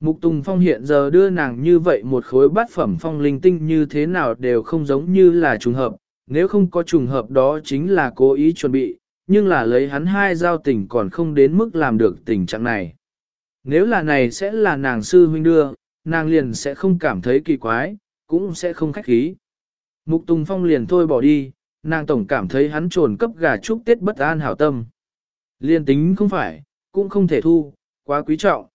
Mục Tùng Phong hiện giờ đưa nàng như vậy một khối bát phẩm phong linh tinh như thế nào đều không giống như là trùng hợp, nếu không có trùng hợp đó chính là cố ý chuẩn bị, nhưng là lấy hắn hai giao tình còn không đến mức làm được tình trạng này. Nếu là này sẽ là nàng sư huynh đưa, nàng liền sẽ không cảm thấy kỳ quái, cũng sẽ không khách khí. Mục Tùng Phong liền thôi bỏ đi, nàng tổng cảm thấy hắn trồn cấp gà chúc tết bất an hảo tâm. Liên tính không phải, cũng không thể thu, quá quý trọng.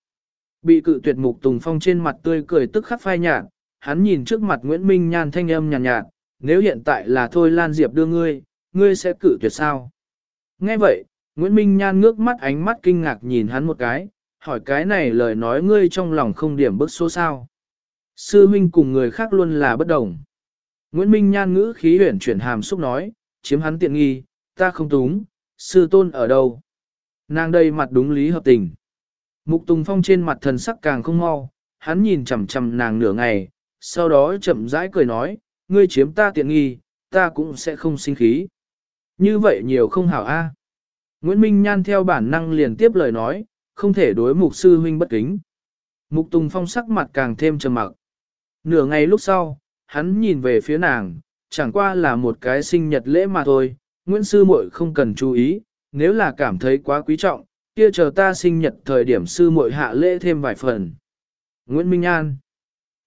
Bị cự tuyệt Mục Tùng Phong trên mặt tươi cười tức khắc phai nhạt, hắn nhìn trước mặt Nguyễn Minh Nhan thanh âm nhàn nhạt, nhạt, nếu hiện tại là thôi Lan Diệp đưa ngươi, ngươi sẽ cự tuyệt sao? Nghe vậy, Nguyễn Minh Nhan ngước mắt ánh mắt kinh ngạc nhìn hắn một cái, hỏi cái này lời nói ngươi trong lòng không điểm bức số sao. Sư Minh cùng người khác luôn là bất đồng. Nguyễn Minh Nhan ngữ khí huyển chuyển hàm xúc nói, chiếm hắn tiện nghi, ta không túng, sư tôn ở đâu. Nàng đây mặt đúng lý hợp tình. Mục Tùng Phong trên mặt thần sắc càng không mau, hắn nhìn chằm chằm nàng nửa ngày, sau đó chậm rãi cười nói, ngươi chiếm ta tiện nghi, ta cũng sẽ không sinh khí. Như vậy nhiều không hảo a. Nguyễn Minh Nhan theo bản năng liền tiếp lời nói, không thể đối mục sư huynh bất kính. Mục Tùng Phong sắc mặt càng thêm trầm mặc. Nửa ngày lúc sau, hắn nhìn về phía nàng, chẳng qua là một cái sinh nhật lễ mà thôi, Nguyễn Sư muội không cần chú ý, nếu là cảm thấy quá quý trọng, kia chờ ta sinh nhật thời điểm sư muội hạ lễ thêm vài phần. Nguyễn Minh An,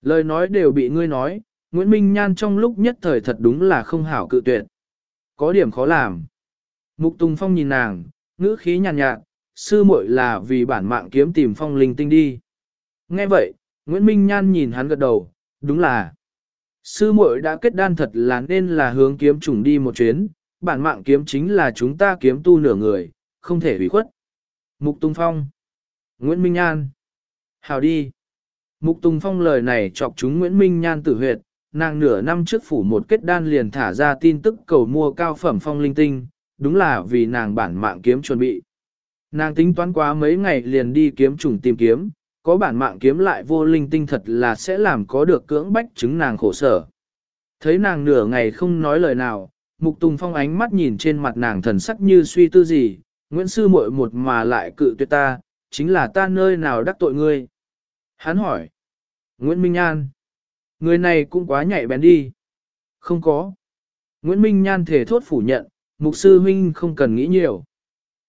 Lời nói đều bị ngươi nói, Nguyễn Minh Nhan trong lúc nhất thời thật đúng là không hảo cự tuyệt. Có điểm khó làm. Mục Tùng Phong nhìn nàng, ngữ khí nhàn nhạt, nhạt, sư muội là vì bản mạng kiếm tìm phong linh tinh đi. Nghe vậy, Nguyễn Minh Nhan nhìn hắn gật đầu, đúng là. Sư muội đã kết đan thật là nên là hướng kiếm trùng đi một chuyến, bản mạng kiếm chính là chúng ta kiếm tu nửa người, không thể hủy khuất. Mục Tùng Phong Nguyễn Minh Nhan Hào đi Mục Tùng Phong lời này chọc chúng Nguyễn Minh Nhan tử huyệt, nàng nửa năm trước phủ một kết đan liền thả ra tin tức cầu mua cao phẩm phong linh tinh, đúng là vì nàng bản mạng kiếm chuẩn bị. Nàng tính toán quá mấy ngày liền đi kiếm trùng tìm kiếm, có bản mạng kiếm lại vô linh tinh thật là sẽ làm có được cưỡng bách chứng nàng khổ sở. Thấy nàng nửa ngày không nói lời nào, Mục Tùng Phong ánh mắt nhìn trên mặt nàng thần sắc như suy tư gì, Nguyễn Sư muội một mà lại cự tuyệt ta, chính là ta nơi nào đắc tội ngươi. Hắn hỏi, Nguyễn Minh An, người này cũng quá nhạy bén đi. Không có. Nguyễn Minh Nhan thể thốt phủ nhận, Mục Sư huynh không cần nghĩ nhiều.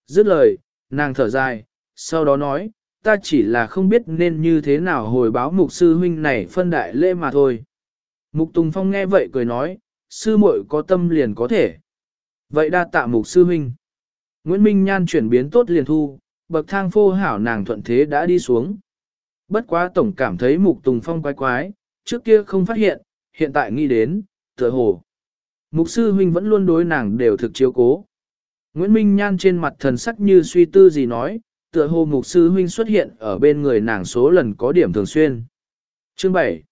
Dứt lời, nàng thở dài, sau đó nói, ta chỉ là không biết nên như thế nào hồi báo mục sư huynh này phân đại lễ mà thôi. Mục Tùng Phong nghe vậy cười nói, sư muội có tâm liền có thể. Vậy đa tạ mục sư huynh. Nguyễn Minh Nhan chuyển biến tốt liền thu, bậc thang phô hảo nàng thuận thế đã đi xuống. Bất quá tổng cảm thấy mục Tùng Phong quái quái, trước kia không phát hiện, hiện tại nghĩ đến, tựa hồ. Mục sư huynh vẫn luôn đối nàng đều thực chiếu cố. Nguyễn Minh Nhan trên mặt thần sắc như suy tư gì nói, tựa hồ mục sư huynh xuất hiện ở bên người nàng số lần có điểm thường xuyên. Chương 7.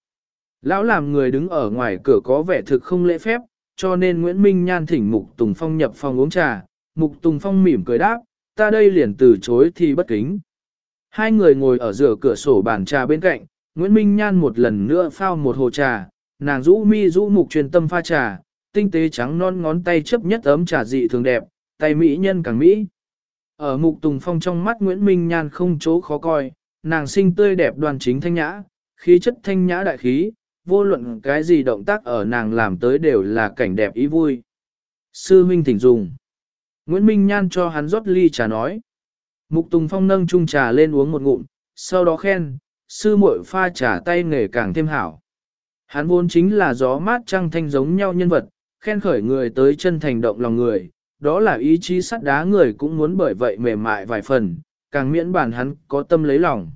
Lão làm người đứng ở ngoài cửa có vẻ thực không lễ phép, cho nên Nguyễn Minh Nhan thỉnh Mục Tùng Phong nhập phòng uống trà. Mục Tùng Phong mỉm cười đáp, ta đây liền từ chối thì bất kính. Hai người ngồi ở giữa cửa sổ bàn trà bên cạnh, Nguyễn Minh Nhan một lần nữa phao một hồ trà, nàng rũ mi rũ mục truyền tâm pha trà, tinh tế trắng non ngón tay chấp nhất ấm trà dị thường đẹp, tay mỹ nhân càng mỹ. Ở mục tùng phong trong mắt Nguyễn Minh Nhan không chỗ khó coi, nàng sinh tươi đẹp đoàn chính thanh nhã, khí chất thanh nhã đại khí, vô luận cái gì động tác ở nàng làm tới đều là cảnh đẹp ý vui. Sư Minh thỉnh dùng. Nguyễn Minh Nhan cho hắn rót ly trà nói. Mục Tùng Phong nâng chung trà lên uống một ngụm, sau đó khen, sư muội pha trà tay nghề càng thêm hảo. Hắn vốn chính là gió mát trăng thanh giống nhau nhân vật, khen khởi người tới chân thành động lòng người, đó là ý chí sắt đá người cũng muốn bởi vậy mềm mại vài phần, càng miễn bản hắn có tâm lấy lòng.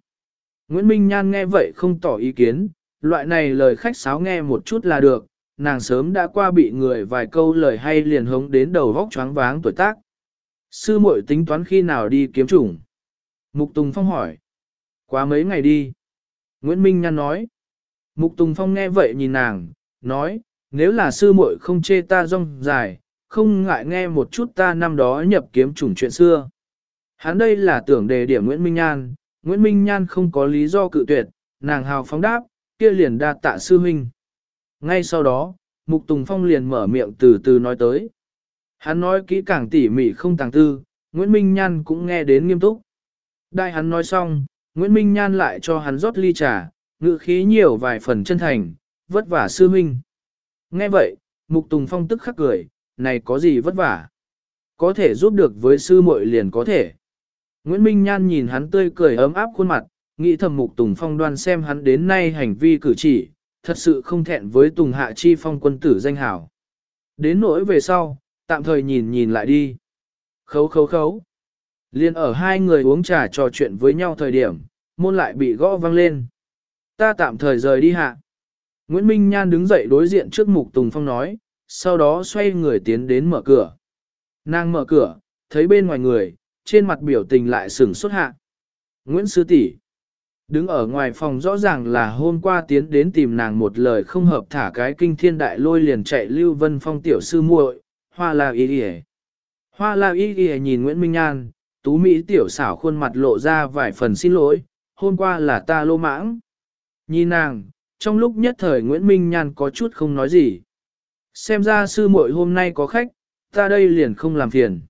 Nguyễn Minh Nhan nghe vậy không tỏ ý kiến, loại này lời khách sáo nghe một chút là được, nàng sớm đã qua bị người vài câu lời hay liền hống đến đầu vóc choáng váng tuổi tác. Sư muội tính toán khi nào đi kiếm chủng? Mục Tùng Phong hỏi. Quá mấy ngày đi. Nguyễn Minh Nhan nói. Mục Tùng Phong nghe vậy nhìn nàng, nói, nếu là sư muội không chê ta rong dài, không ngại nghe một chút ta năm đó nhập kiếm chủng chuyện xưa. Hắn đây là tưởng đề điểm Nguyễn Minh Nhan, Nguyễn Minh Nhan không có lý do cự tuyệt, nàng hào phóng đáp, kia liền đa tạ sư huynh. Ngay sau đó, Mục Tùng Phong liền mở miệng từ từ nói tới. Hắn nói kỹ càng tỉ mỉ không tàng tư, Nguyễn Minh Nhan cũng nghe đến nghiêm túc. Đại hắn nói xong, Nguyễn Minh Nhan lại cho hắn rót ly trà, ngự khí nhiều vài phần chân thành, vất vả sư huynh. Nghe vậy, Mục Tùng Phong tức khắc cười, này có gì vất vả? Có thể giúp được với sư muội liền có thể. Nguyễn Minh Nhan nhìn hắn tươi cười ấm áp khuôn mặt, nghĩ thầm Mục Tùng Phong đoan xem hắn đến nay hành vi cử chỉ, thật sự không thẹn với Tùng Hạ Chi Phong quân tử danh hảo. Đến nỗi về sau, tạm thời nhìn nhìn lại đi. Khấu khấu khấu. Liên ở hai người uống trà trò chuyện với nhau thời điểm, môn lại bị gõ vang lên. Ta tạm thời rời đi hạ. Nguyễn Minh Nhan đứng dậy đối diện trước Mục Tùng Phong nói, sau đó xoay người tiến đến mở cửa. Nàng mở cửa, thấy bên ngoài người, trên mặt biểu tình lại sửng xuất hạ. Nguyễn Sư tỷ Đứng ở ngoài phòng rõ ràng là hôm qua tiến đến tìm nàng một lời không hợp thả cái kinh thiên đại lôi liền chạy Lưu Vân Phong tiểu sư muội, hoa la y y Hoa la y y nhìn Nguyễn Minh An, tú Mỹ tiểu xảo khuôn mặt lộ ra vài phần xin lỗi, hôm qua là ta lô mãng. Nhìn nàng, trong lúc nhất thời Nguyễn Minh Nhan có chút không nói gì. Xem ra sư muội hôm nay có khách, ta đây liền không làm phiền.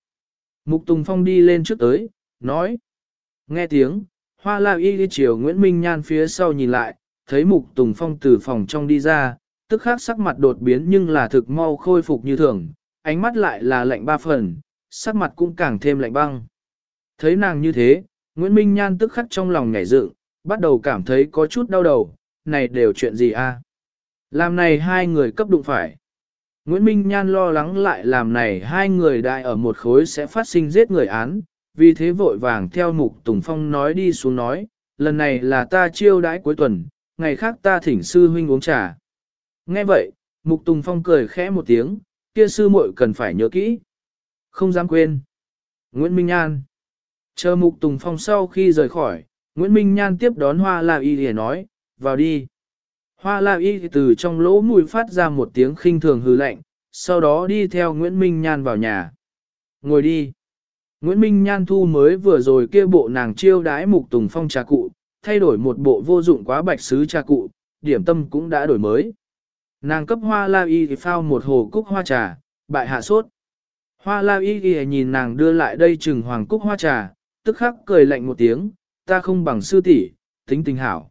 Mục Tùng Phong đi lên trước tới, nói. Nghe tiếng, hoa la y đi chiều Nguyễn Minh Nhan phía sau nhìn lại, thấy Mục Tùng Phong từ phòng trong đi ra, tức khắc sắc mặt đột biến nhưng là thực mau khôi phục như thường, ánh mắt lại là lạnh ba phần, sắc mặt cũng càng thêm lạnh băng. Thấy nàng như thế, Nguyễn Minh Nhan tức khắc trong lòng nhảy dựng, bắt đầu cảm thấy có chút đau đầu, này đều chuyện gì a? Làm này hai người cấp đụng phải. Nguyễn Minh Nhan lo lắng lại làm này hai người đại ở một khối sẽ phát sinh giết người án, vì thế vội vàng theo Mục Tùng Phong nói đi xuống nói, lần này là ta chiêu đãi cuối tuần, ngày khác ta thỉnh sư huynh uống trà. Nghe vậy, Mục Tùng Phong cười khẽ một tiếng, kia sư muội cần phải nhớ kỹ. Không dám quên. Nguyễn Minh Nhan. Chờ Mục Tùng Phong sau khi rời khỏi, Nguyễn Minh Nhan tiếp đón Hoa La Y để nói, vào đi. Hoa La Y từ trong lỗ mũi phát ra một tiếng khinh thường hư lạnh, sau đó đi theo Nguyễn Minh Nhan vào nhà. Ngồi đi. Nguyễn Minh Nhan thu mới vừa rồi kia bộ nàng chiêu đái mục tùng phong trà cụ, thay đổi một bộ vô dụng quá bạch sứ trà cụ, điểm tâm cũng đã đổi mới. Nàng cấp hoa la y phao một hồ cúc hoa trà, bại hạ sốt. Hoa la y nhìn nàng đưa lại đây trừng hoàng cúc hoa trà, tức khắc cười lạnh một tiếng, ta không bằng sư tỷ, tính tình hảo.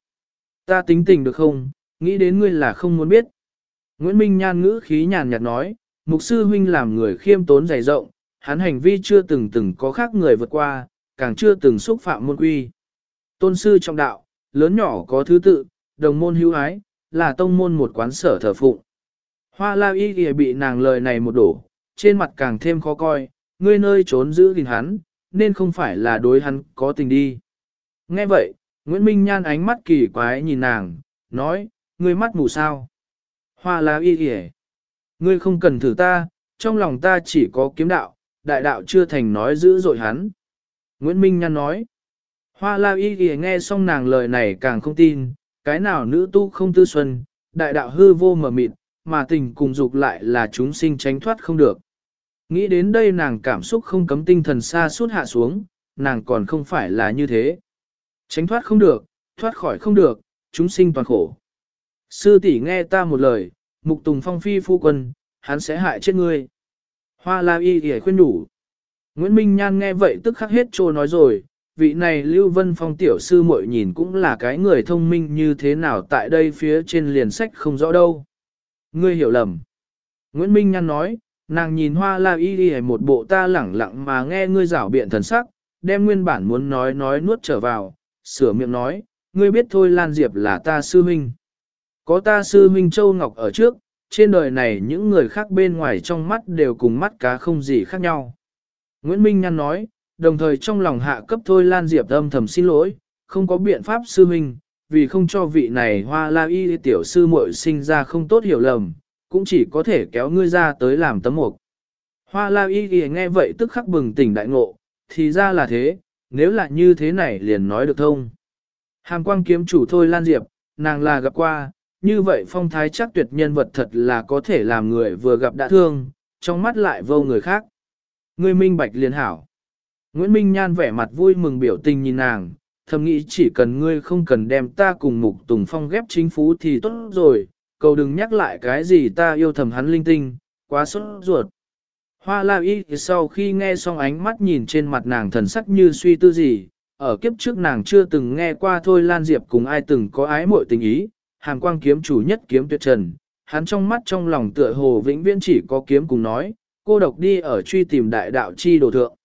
Ta tính tình được không, nghĩ đến ngươi là không muốn biết. Nguyễn Minh Nhan ngữ khí nhàn nhạt nói, mục sư huynh làm người khiêm tốn dày rộng, hắn hành vi chưa từng từng có khác người vượt qua, càng chưa từng xúc phạm môn quy. Tôn sư trong đạo, lớn nhỏ có thứ tự, đồng môn hữu ái, là tông môn một quán sở thờ phụng. Hoa la y kìa bị nàng lời này một đổ, trên mặt càng thêm khó coi, ngươi nơi trốn giữ gìn hắn, nên không phải là đối hắn có tình đi. Nghe vậy, Nguyễn Minh Nhan ánh mắt kỳ quái nhìn nàng, nói, ngươi mắt mù sao. Hoa la y kìa, ngươi không cần thử ta, trong lòng ta chỉ có kiếm đạo, đại đạo chưa thành nói dữ dội hắn. Nguyễn Minh Nhan nói, Hoa La Y ghi nghe xong nàng lời này càng không tin, cái nào nữ tu không tư xuân, đại đạo hư vô mờ mịt, mà tình cùng dục lại là chúng sinh tránh thoát không được. Nghĩ đến đây nàng cảm xúc không cấm tinh thần xa suốt hạ xuống, nàng còn không phải là như thế. Tránh thoát không được, thoát khỏi không được, chúng sinh toàn khổ. Sư tỷ nghe ta một lời, mục tùng phong phi phu quân, hắn sẽ hại chết ngươi. Hoa la y để khuyên đủ. Nguyễn Minh Nhan nghe vậy tức khắc hết trô nói rồi, vị này Lưu Vân Phong tiểu sư muội nhìn cũng là cái người thông minh như thế nào tại đây phía trên liền sách không rõ đâu. Ngươi hiểu lầm. Nguyễn Minh Nhan nói, nàng nhìn hoa la y đi một bộ ta lẳng lặng mà nghe ngươi rảo biện thần sắc, đem nguyên bản muốn nói nói nuốt trở vào, sửa miệng nói, ngươi biết thôi Lan Diệp là ta sư huynh. Có ta sư huynh Châu Ngọc ở trước, trên đời này những người khác bên ngoài trong mắt đều cùng mắt cá không gì khác nhau. Nguyễn Minh Nhan nói, đồng thời trong lòng hạ cấp thôi Lan Diệp âm thầm xin lỗi, không có biện pháp sư huynh, vì không cho vị này hoa la y tiểu sư muội sinh ra không tốt hiểu lầm, cũng chỉ có thể kéo ngươi ra tới làm tấm mục. Hoa la y nghe vậy tức khắc bừng tỉnh đại ngộ, thì ra là thế, nếu là như thế này liền nói được thông. Hàm quang kiếm chủ thôi Lan Diệp, nàng là gặp qua, như vậy phong thái chắc tuyệt nhân vật thật là có thể làm người vừa gặp đã thương, trong mắt lại vô người khác. Ngươi minh bạch liền hảo. Nguyễn Minh Nhan vẻ mặt vui mừng biểu tình nhìn nàng, thầm nghĩ chỉ cần ngươi không cần đem ta cùng mục tùng phong ghép chính phú thì tốt rồi, cầu đừng nhắc lại cái gì ta yêu thầm hắn linh tinh, quá sốt ruột. Hoa la y sau khi nghe xong ánh mắt nhìn trên mặt nàng thần sắc như suy tư gì, ở kiếp trước nàng chưa từng nghe qua thôi Lan Diệp cùng ai từng có ái mội tình ý, hàm quang kiếm chủ nhất kiếm tuyệt trần, hắn trong mắt trong lòng tựa hồ vĩnh viễn chỉ có kiếm cùng nói, cô độc đi ở truy tìm đại đạo chi đồ thượng.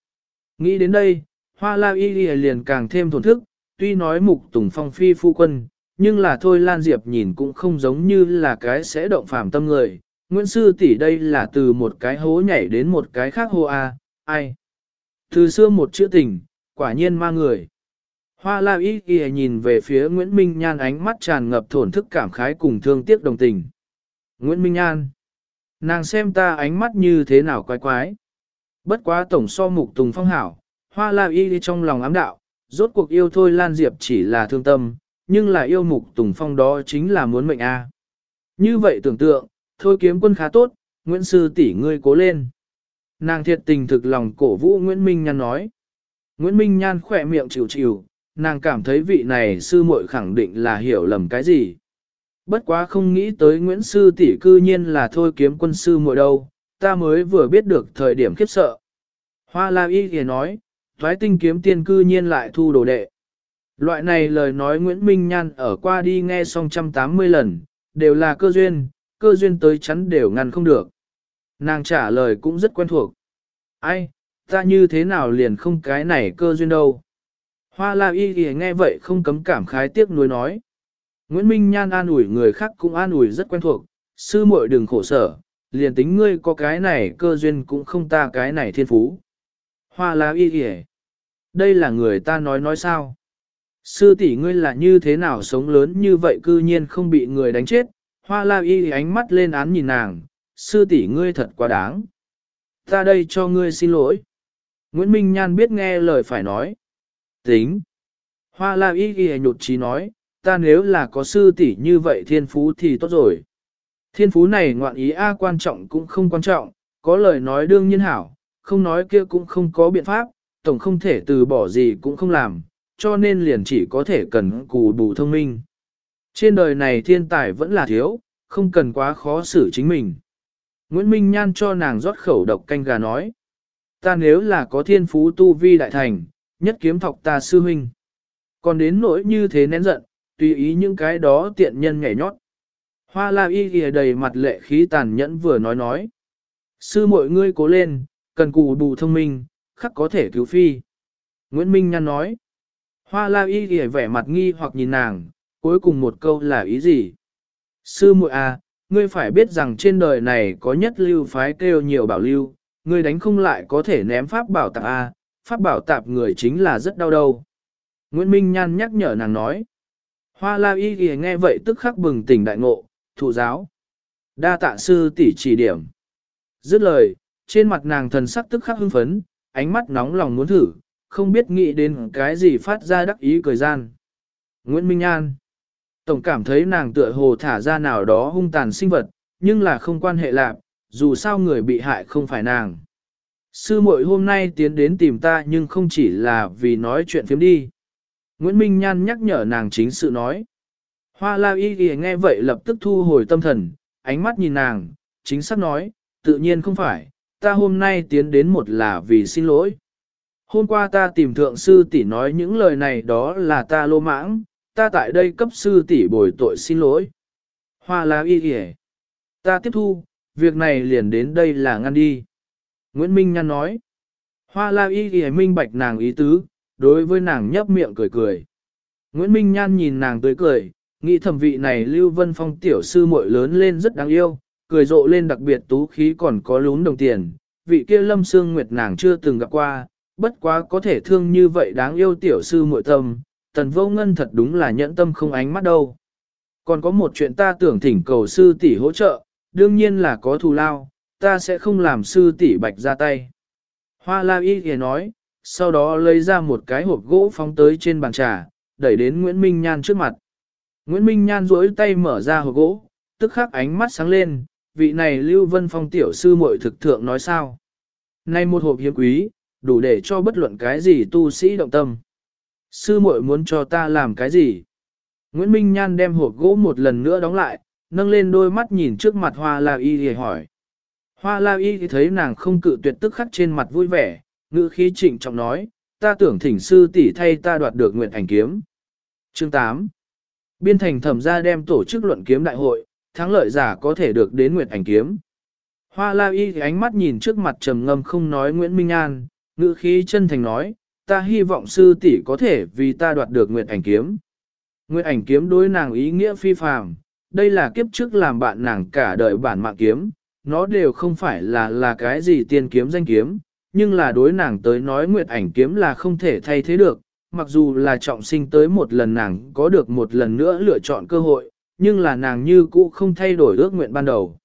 Nghĩ đến đây, hoa la y liền càng thêm thổn thức, tuy nói mục tùng phong phi phu quân, nhưng là thôi Lan Diệp nhìn cũng không giống như là cái sẽ động phàm tâm người. Nguyễn Sư tỷ đây là từ một cái hố nhảy đến một cái khác hô a, ai? Từ xưa một chữ tình, quả nhiên ma người. Hoa la y kìa nhìn về phía Nguyễn Minh Nhan ánh mắt tràn ngập thổn thức cảm khái cùng thương tiếc đồng tình. Nguyễn Minh Nhan. Nàng xem ta ánh mắt như thế nào quái quái. Bất quá tổng so mục tùng phong hảo, hoa la y đi trong lòng ám đạo, rốt cuộc yêu thôi Lan Diệp chỉ là thương tâm, nhưng là yêu mục tùng phong đó chính là muốn mệnh A. Như vậy tưởng tượng, thôi kiếm quân khá tốt, Nguyễn Sư tỷ ngươi cố lên. Nàng thiệt tình thực lòng cổ vũ Nguyễn Minh Nhan nói. Nguyễn Minh Nhan khỏe miệng chịu chịu, nàng cảm thấy vị này sư muội khẳng định là hiểu lầm cái gì. Bất quá không nghĩ tới Nguyễn Sư tỷ cư nhiên là thôi kiếm quân sư muội đâu, ta mới vừa biết được thời điểm khiếp sợ. Hoa La Y thì nói, thoái tinh kiếm tiên cư nhiên lại thu đồ đệ. Loại này lời nói Nguyễn Minh Nhan ở qua đi nghe xong trăm tám mươi lần, đều là cơ duyên, cơ duyên tới chắn đều ngăn không được. Nàng trả lời cũng rất quen thuộc. Ai, ta như thế nào liền không cái này cơ duyên đâu. Hoa la y thì nghe vậy không cấm cảm khái tiếc nuối nói. Nguyễn Minh Nhan an ủi người khác cũng an ủi rất quen thuộc, sư muội đừng khổ sở, liền tính ngươi có cái này cơ duyên cũng không ta cái này thiên phú. Hoa la y thì đây là người ta nói nói sao. Sư tỷ ngươi là như thế nào sống lớn như vậy cư nhiên không bị người đánh chết, hoa la y ánh mắt lên án nhìn nàng, sư tỷ ngươi thật quá đáng. Ta đây cho ngươi xin lỗi. Nguyễn Minh Nhan biết nghe lời phải nói. Tính. Hoa la y ghi nhột trí nói, ta nếu là có sư tỷ như vậy thiên phú thì tốt rồi. Thiên phú này ngoạn ý A quan trọng cũng không quan trọng, có lời nói đương nhiên hảo, không nói kia cũng không có biện pháp, tổng không thể từ bỏ gì cũng không làm, cho nên liền chỉ có thể cần cù bù thông minh. Trên đời này thiên tài vẫn là thiếu, không cần quá khó xử chính mình. Nguyễn Minh Nhan cho nàng rót khẩu độc canh gà nói. Ta nếu là có thiên phú tu vi đại thành, nhất kiếm thọc ta sư huynh. Còn đến nỗi như thế nén giận, tùy ý những cái đó tiện nhân nhảy nhót. Hoa la y ghi đầy mặt lệ khí tàn nhẫn vừa nói nói. Sư mọi ngươi cố lên, cần cù bù thông minh, khắc có thể cứu phi. Nguyễn Minh Nhan nói. Hoa la y ghi vẻ mặt nghi hoặc nhìn nàng, cuối cùng một câu là ý gì? Sư muội à, ngươi phải biết rằng trên đời này có nhất lưu phái kêu nhiều bảo lưu, ngươi đánh không lại có thể ném pháp bảo tạc A, à, pháp bảo tạp người chính là rất đau đầu. Nguyễn Minh Nhan nhắc nhở nàng nói. Hoa la y ghi nghe vậy tức khắc bừng tỉnh đại ngộ, thụ giáo. Đa tạ sư tỷ chỉ điểm. Dứt lời, trên mặt nàng thần sắc tức khắc hưng phấn, ánh mắt nóng lòng muốn thử, không biết nghĩ đến cái gì phát ra đắc ý cười gian. Nguyễn Minh Nhan Tổng cảm thấy nàng tựa hồ thả ra nào đó hung tàn sinh vật, nhưng là không quan hệ lạc, dù sao người bị hại không phải nàng. Sư muội hôm nay tiến đến tìm ta nhưng không chỉ là vì nói chuyện phiếm đi. Nguyễn Minh Nhan nhắc nhở nàng chính sự nói. Hoa la y Y nghe vậy lập tức thu hồi tâm thần, ánh mắt nhìn nàng, chính xác nói, tự nhiên không phải, ta hôm nay tiến đến một là vì xin lỗi. Hôm qua ta tìm thượng sư tỷ nói những lời này đó là ta lô mãng, ta tại đây cấp sư tỷ bồi tội xin lỗi. Hoa la y Y, Ta tiếp thu, việc này liền đến đây là ngăn đi. Nguyễn Minh Nhan nói. Hoa la y ghi minh bạch nàng ý tứ, đối với nàng nhấp miệng cười cười. Nguyễn Minh Nhan nhìn nàng tươi cười, nghĩ thẩm vị này Lưu Vân Phong tiểu sư muội lớn lên rất đáng yêu, cười rộ lên đặc biệt tú khí còn có lún đồng tiền, vị kia lâm Sương nguyệt nàng chưa từng gặp qua, bất quá có thể thương như vậy đáng yêu tiểu sư muội tâm, tần vô ngân thật đúng là nhẫn tâm không ánh mắt đâu. Còn có một chuyện ta tưởng thỉnh cầu sư tỷ hỗ trợ, đương nhiên là có thù lao, ta sẽ không làm sư tỷ bạch ra tay. Hoa la y thì nói, sau đó lấy ra một cái hộp gỗ phóng tới trên bàn trà, đẩy đến Nguyễn Minh Nhan trước mặt. Nguyễn Minh Nhan duỗi tay mở ra hộp gỗ, tức khắc ánh mắt sáng lên, vị này Lưu Vân Phong tiểu sư muội thực thượng nói sao. Này một hộp hiếm quý, đủ để cho bất luận cái gì tu sĩ động tâm. Sư muội muốn cho ta làm cái gì? Nguyễn Minh Nhan đem hộp gỗ một lần nữa đóng lại, nâng lên đôi mắt nhìn trước mặt Hoa La Y thì hỏi. Hoa La Y thì thấy nàng không cự tuyệt tức khắc trên mặt vui vẻ, ngữ khí trịnh trọng nói, ta tưởng thỉnh sư tỷ thay ta đoạt được nguyện ảnh kiếm. Chương 8 Biên thành thẩm gia đem tổ chức luận kiếm đại hội, thắng lợi giả có thể được đến nguyện ảnh kiếm. Hoa La Y thì ánh mắt nhìn trước mặt trầm ngâm không nói Nguyễn Minh An, ngữ khí chân thành nói, ta hy vọng sư tỷ có thể vì ta đoạt được nguyện ảnh kiếm. Nguyện ảnh kiếm đối nàng ý nghĩa phi phàm, đây là kiếp trước làm bạn nàng cả đời bản mạng kiếm, nó đều không phải là là cái gì tiên kiếm danh kiếm, nhưng là đối nàng tới nói nguyệt ảnh kiếm là không thể thay thế được, mặc dù là trọng sinh tới một lần nàng có được một lần nữa lựa chọn cơ hội, nhưng là nàng như cũ không thay đổi ước nguyện ban đầu.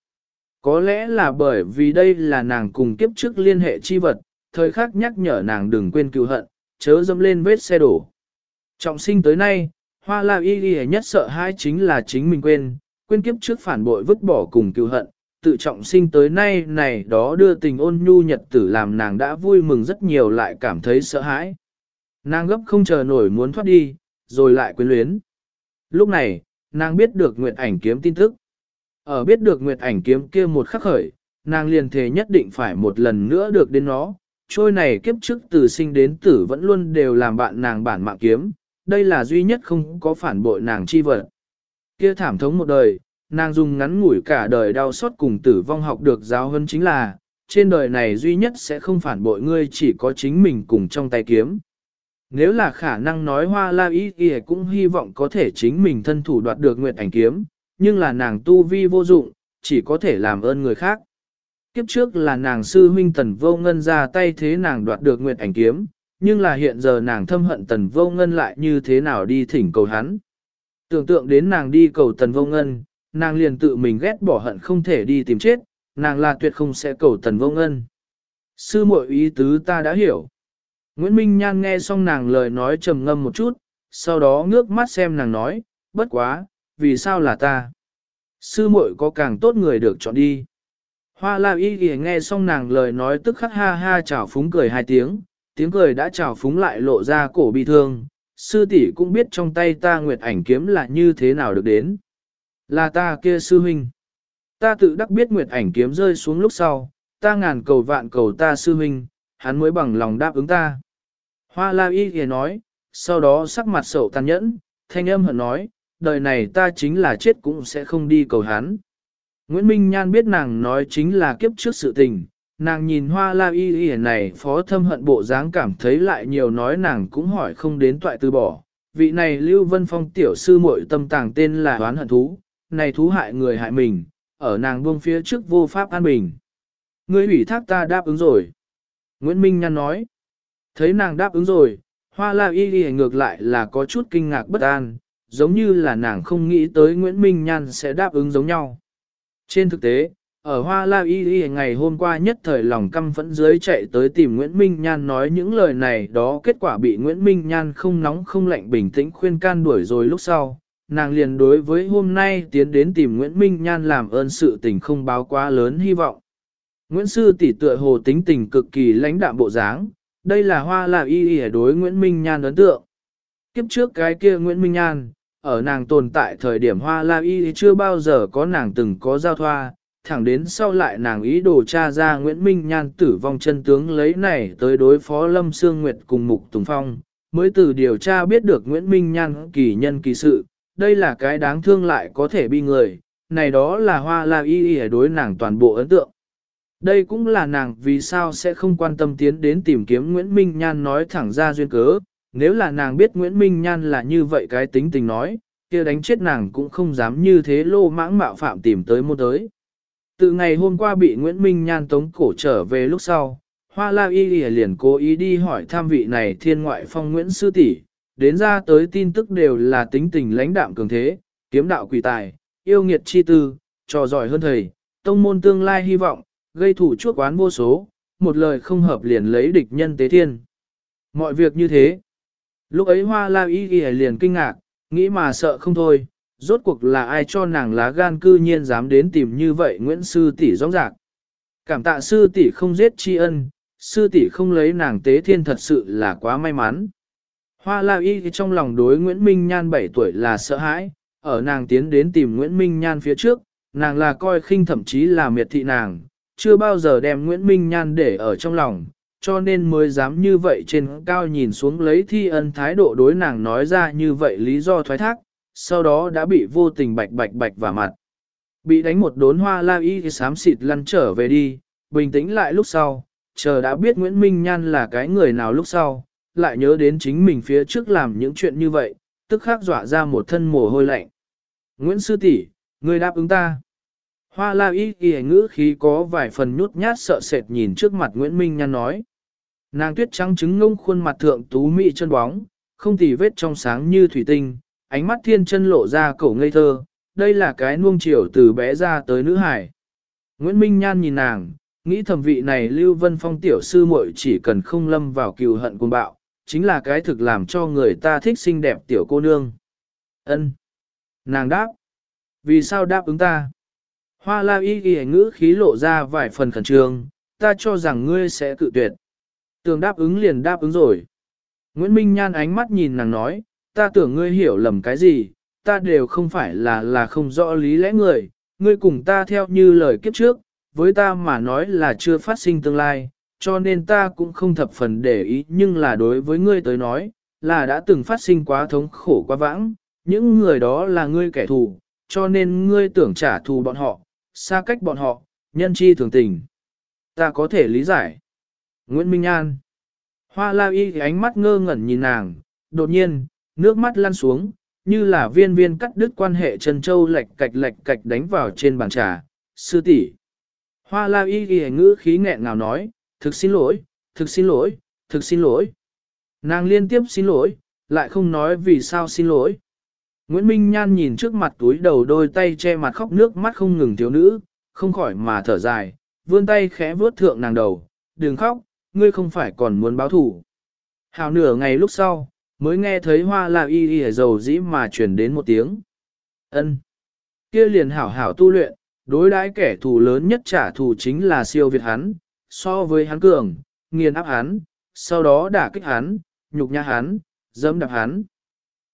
Có lẽ là bởi vì đây là nàng cùng kiếp trước liên hệ chi vật, thời khắc nhắc nhở nàng đừng quên cứu hận, chớ dâm lên vết xe đổ. Trọng sinh tới nay, hoa la y y nhất sợ hai chính là chính mình quên, quên kiếp trước phản bội vứt bỏ cùng cứu hận, tự trọng sinh tới nay này đó đưa tình ôn nhu nhật tử làm nàng đã vui mừng rất nhiều lại cảm thấy sợ hãi. Nàng gấp không chờ nổi muốn thoát đi, rồi lại quyến luyến. Lúc này, nàng biết được Nguyệt ảnh kiếm tin tức. Ở biết được Nguyệt ảnh kiếm kia một khắc khởi, nàng liền thề nhất định phải một lần nữa được đến nó. Trôi này kiếp trước từ sinh đến tử vẫn luôn đều làm bạn nàng bản mạng kiếm, đây là duy nhất không có phản bội nàng chi vật. Kia thảm thống một đời, nàng dùng ngắn ngủi cả đời đau xót cùng tử vong học được giáo hơn chính là, trên đời này duy nhất sẽ không phản bội ngươi chỉ có chính mình cùng trong tay kiếm. Nếu là khả năng nói hoa la ý kia cũng hy vọng có thể chính mình thân thủ đoạt được nguyệt ảnh kiếm, nhưng là nàng tu vi vô dụng, chỉ có thể làm ơn người khác. Kiếp trước là nàng sư huynh tần vô ngân ra tay thế nàng đoạt được nguyệt ảnh kiếm, nhưng là hiện giờ nàng thâm hận tần vô ngân lại như thế nào đi thỉnh cầu hắn. Tưởng tượng đến nàng đi cầu tần vô ngân, nàng liền tự mình ghét bỏ hận không thể đi tìm chết, nàng là tuyệt không sẽ cầu tần vô ngân. Sư muội ý tứ ta đã hiểu. Nguyễn Minh Nhan nghe xong nàng lời nói trầm ngâm một chút, sau đó ngước mắt xem nàng nói, bất quá, vì sao là ta? Sư muội có càng tốt người được chọn đi. Hoa la y Y nghe xong nàng lời nói tức khắc ha ha chào phúng cười hai tiếng, tiếng cười đã chào phúng lại lộ ra cổ bị thương. Sư tỷ cũng biết trong tay ta nguyệt ảnh kiếm là như thế nào được đến. Là ta kia sư huynh. Ta tự đắc biết nguyệt ảnh kiếm rơi xuống lúc sau, ta ngàn cầu vạn cầu ta sư huynh, hắn mới bằng lòng đáp ứng ta. Hoa la y kìa nói, sau đó sắc mặt sầu tàn nhẫn, thanh âm hận nói, đời này ta chính là chết cũng sẽ không đi cầu hắn. Nguyễn Minh Nhan biết nàng nói chính là kiếp trước sự tình, nàng nhìn hoa la y y này phó thâm hận bộ dáng cảm thấy lại nhiều nói nàng cũng hỏi không đến toại từ bỏ. Vị này Lưu Vân Phong tiểu sư muội tâm tàng tên là đoán hận thú, này thú hại người hại mình, ở nàng buông phía trước vô pháp an bình. Ngươi ủy thác ta đáp ứng rồi. Nguyễn Minh Nhan nói. Thấy nàng đáp ứng rồi, hoa la y y ngược lại là có chút kinh ngạc bất an, giống như là nàng không nghĩ tới Nguyễn Minh Nhan sẽ đáp ứng giống nhau. Trên thực tế, ở Hoa La Y Y ngày hôm qua nhất thời lòng căm phẫn dưới chạy tới tìm Nguyễn Minh Nhan nói những lời này đó kết quả bị Nguyễn Minh Nhan không nóng không lạnh bình tĩnh khuyên can đuổi rồi lúc sau, nàng liền đối với hôm nay tiến đến tìm Nguyễn Minh Nhan làm ơn sự tình không báo quá lớn hy vọng. Nguyễn Sư tỷ tựa hồ tính tình cực kỳ lãnh đạm bộ dáng, đây là hoa là y y đối Nguyễn Minh Nhan ấn tượng. Kiếp trước cái kia Nguyễn Minh Nhan, ở nàng tồn tại thời điểm hoa la y chưa bao giờ có nàng từng có giao thoa, thẳng đến sau lại nàng ý đồ tra ra Nguyễn Minh Nhan tử vong chân tướng lấy này tới đối phó Lâm Sương Nguyệt cùng Mục Tùng Phong, mới từ điều tra biết được Nguyễn Minh Nhan kỳ nhân kỳ sự, đây là cái đáng thương lại có thể bi người, này đó là hoa la y y đối nàng toàn bộ ấn tượng. Đây cũng là nàng vì sao sẽ không quan tâm tiến đến tìm kiếm Nguyễn Minh Nhan nói thẳng ra duyên cớ, nếu là nàng biết Nguyễn Minh Nhan là như vậy cái tính tình nói, kia đánh chết nàng cũng không dám như thế lô mãng mạo phạm tìm tới mua tới. Từ ngày hôm qua bị Nguyễn Minh Nhan tống cổ trở về lúc sau, Hoa La Y liền cố ý đi hỏi tham vị này thiên ngoại phong Nguyễn Sư tỷ đến ra tới tin tức đều là tính tình lãnh đạm cường thế, kiếm đạo quỷ tài, yêu nghiệt chi tư, trò giỏi hơn thầy, tông môn tương lai hy vọng, gây thủ chuốc quán vô số, một lời không hợp liền lấy địch nhân tế thiên. Mọi việc như thế. Lúc ấy Hoa La Y liền kinh ngạc, nghĩ mà sợ không thôi, rốt cuộc là ai cho nàng lá gan cư nhiên dám đến tìm như vậy Nguyễn Sư tỷ rõ rạc. Cảm tạ sư tỷ không giết tri ân, sư tỷ không lấy nàng tế thiên thật sự là quá may mắn. Hoa La Y trong lòng đối Nguyễn Minh Nhan 7 tuổi là sợ hãi, ở nàng tiến đến tìm Nguyễn Minh Nhan phía trước, nàng là coi khinh thậm chí là miệt thị nàng, chưa bao giờ đem Nguyễn Minh Nhan để ở trong lòng, cho nên mới dám như vậy trên cao nhìn xuống lấy thi ân thái độ đối nàng nói ra như vậy lý do thoái thác, sau đó đã bị vô tình bạch bạch bạch vào mặt. Bị đánh một đốn hoa la y thì sám xịt lăn trở về đi, bình tĩnh lại lúc sau, chờ đã biết Nguyễn Minh Nhan là cái người nào lúc sau, lại nhớ đến chính mình phía trước làm những chuyện như vậy, tức khắc dọa ra một thân mồ hôi lạnh. Nguyễn Sư tỷ, người đáp ứng ta. Hoa la y kỳ ngữ khí có vài phần nhút nhát sợ sệt nhìn trước mặt Nguyễn Minh Nhan nói. Nàng tuyết trắng trứng ngông khuôn mặt thượng tú mị chân bóng, không tì vết trong sáng như thủy tinh, ánh mắt thiên chân lộ ra cổ ngây thơ, đây là cái nuông chiều từ bé ra tới nữ hải. Nguyễn Minh Nhan nhìn nàng, nghĩ thẩm vị này Lưu Vân Phong tiểu sư muội chỉ cần không lâm vào cừu hận cuồng bạo, chính là cái thực làm cho người ta thích xinh đẹp tiểu cô nương. Ân. Nàng đáp. Vì sao đáp ứng ta? Hoa la y ghi ngữ khí lộ ra vài phần khẩn trương, ta cho rằng ngươi sẽ cự tuyệt. Tường đáp ứng liền đáp ứng rồi. Nguyễn Minh Nhan ánh mắt nhìn nàng nói, ta tưởng ngươi hiểu lầm cái gì, ta đều không phải là là không rõ lý lẽ người, ngươi cùng ta theo như lời kiếp trước, với ta mà nói là chưa phát sinh tương lai, cho nên ta cũng không thập phần để ý nhưng là đối với ngươi tới nói, là đã từng phát sinh quá thống khổ quá vãng, những người đó là ngươi kẻ thù, cho nên ngươi tưởng trả thù bọn họ, xa cách bọn họ, nhân chi thường tình. Ta có thể lý giải. Nguyễn Minh An Hoa la y ánh mắt ngơ ngẩn nhìn nàng, đột nhiên, nước mắt lăn xuống, như là viên viên cắt đứt quan hệ trần châu lệch cạch lệch cạch đánh vào trên bàn trà, sư tỷ. Hoa la y ghi ngữ khí nghẹn ngào nói, thực xin lỗi, thực xin lỗi, thực xin lỗi. Nàng liên tiếp xin lỗi, lại không nói vì sao xin lỗi. Nguyễn Minh Nhan nhìn trước mặt túi đầu đôi tay che mặt khóc nước mắt không ngừng thiếu nữ, không khỏi mà thở dài, vươn tay khẽ vuốt thượng nàng đầu, đừng khóc, ngươi không phải còn muốn báo thủ. Hào nửa ngày lúc sau, mới nghe thấy hoa là y y dầu dĩ mà truyền đến một tiếng. ân kia liền hảo hảo tu luyện, đối đãi kẻ thù lớn nhất trả thù chính là siêu việt hắn, so với hắn cường, nghiền áp hắn, sau đó đả kích hắn, nhục nhã hắn, dẫm đạp hắn.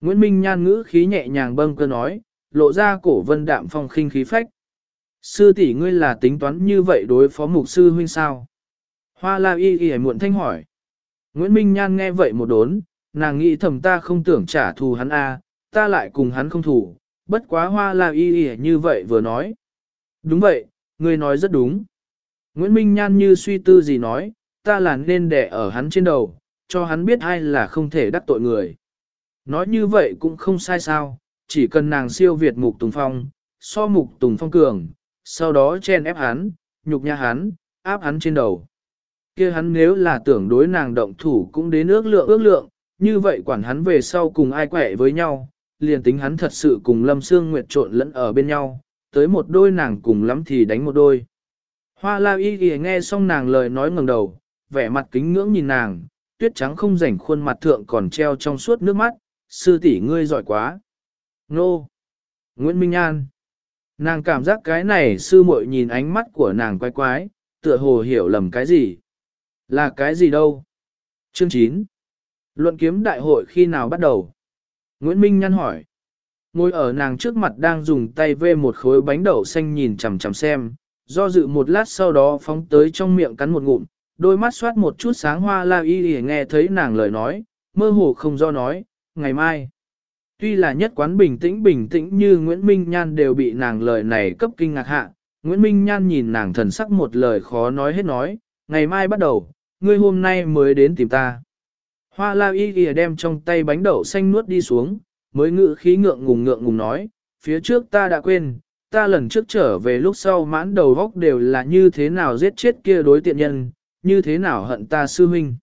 Nguyễn Minh nhan ngữ khí nhẹ nhàng bâng cơ nói, lộ ra cổ vân đạm phong khinh khí phách. Sư tỷ ngươi là tính toán như vậy đối phó mục sư huynh sao? Hoa la y y muộn thanh hỏi. Nguyễn Minh nhan nghe vậy một đốn, nàng nghĩ thầm ta không tưởng trả thù hắn a, ta lại cùng hắn không thù, bất quá hoa la y y như vậy vừa nói. Đúng vậy, ngươi nói rất đúng. Nguyễn Minh Nhan như suy tư gì nói, ta là nên đẻ ở hắn trên đầu, cho hắn biết ai là không thể đắc tội người. Nói như vậy cũng không sai sao, chỉ cần nàng siêu việt mục tùng phong, so mục tùng phong cường, sau đó chen ép hắn, nhục nhã hắn, áp hắn trên đầu. kia hắn nếu là tưởng đối nàng động thủ cũng đến ước lượng ước lượng, như vậy quản hắn về sau cùng ai quẻ với nhau, liền tính hắn thật sự cùng Lâm Sương Nguyệt trộn lẫn ở bên nhau, tới một đôi nàng cùng lắm thì đánh một đôi. Hoa la y ghi nghe xong nàng lời nói ngẩng đầu, vẻ mặt kính ngưỡng nhìn nàng, tuyết trắng không rảnh khuôn mặt thượng còn treo trong suốt nước mắt, sư tỷ ngươi giỏi quá. Nô! Nguyễn Minh An! Nàng cảm giác cái này sư muội nhìn ánh mắt của nàng quái quái, tựa hồ hiểu lầm cái gì. Là cái gì đâu? Chương 9 Luận kiếm đại hội khi nào bắt đầu? Nguyễn Minh nhăn hỏi. Ngồi ở nàng trước mặt đang dùng tay vê một khối bánh đậu xanh nhìn chằm chằm xem, do dự một lát sau đó phóng tới trong miệng cắn một ngụm, đôi mắt xoát một chút sáng hoa la y y nghe thấy nàng lời nói, mơ hồ không do nói, ngày mai. Tuy là nhất quán bình tĩnh bình tĩnh như Nguyễn Minh Nhan đều bị nàng lời này cấp kinh ngạc hạ, Nguyễn Minh Nhan nhìn nàng thần sắc một lời khó nói hết nói, ngày mai bắt đầu, ngươi hôm nay mới đến tìm ta. Hoa la y y đem trong tay bánh đậu xanh nuốt đi xuống, mới ngự khí ngượng ngùng ngượng ngùng nói, phía trước ta đã quên, ta lần trước trở về lúc sau mãn đầu góc đều là như thế nào giết chết kia đối tiện nhân, như thế nào hận ta sư huynh.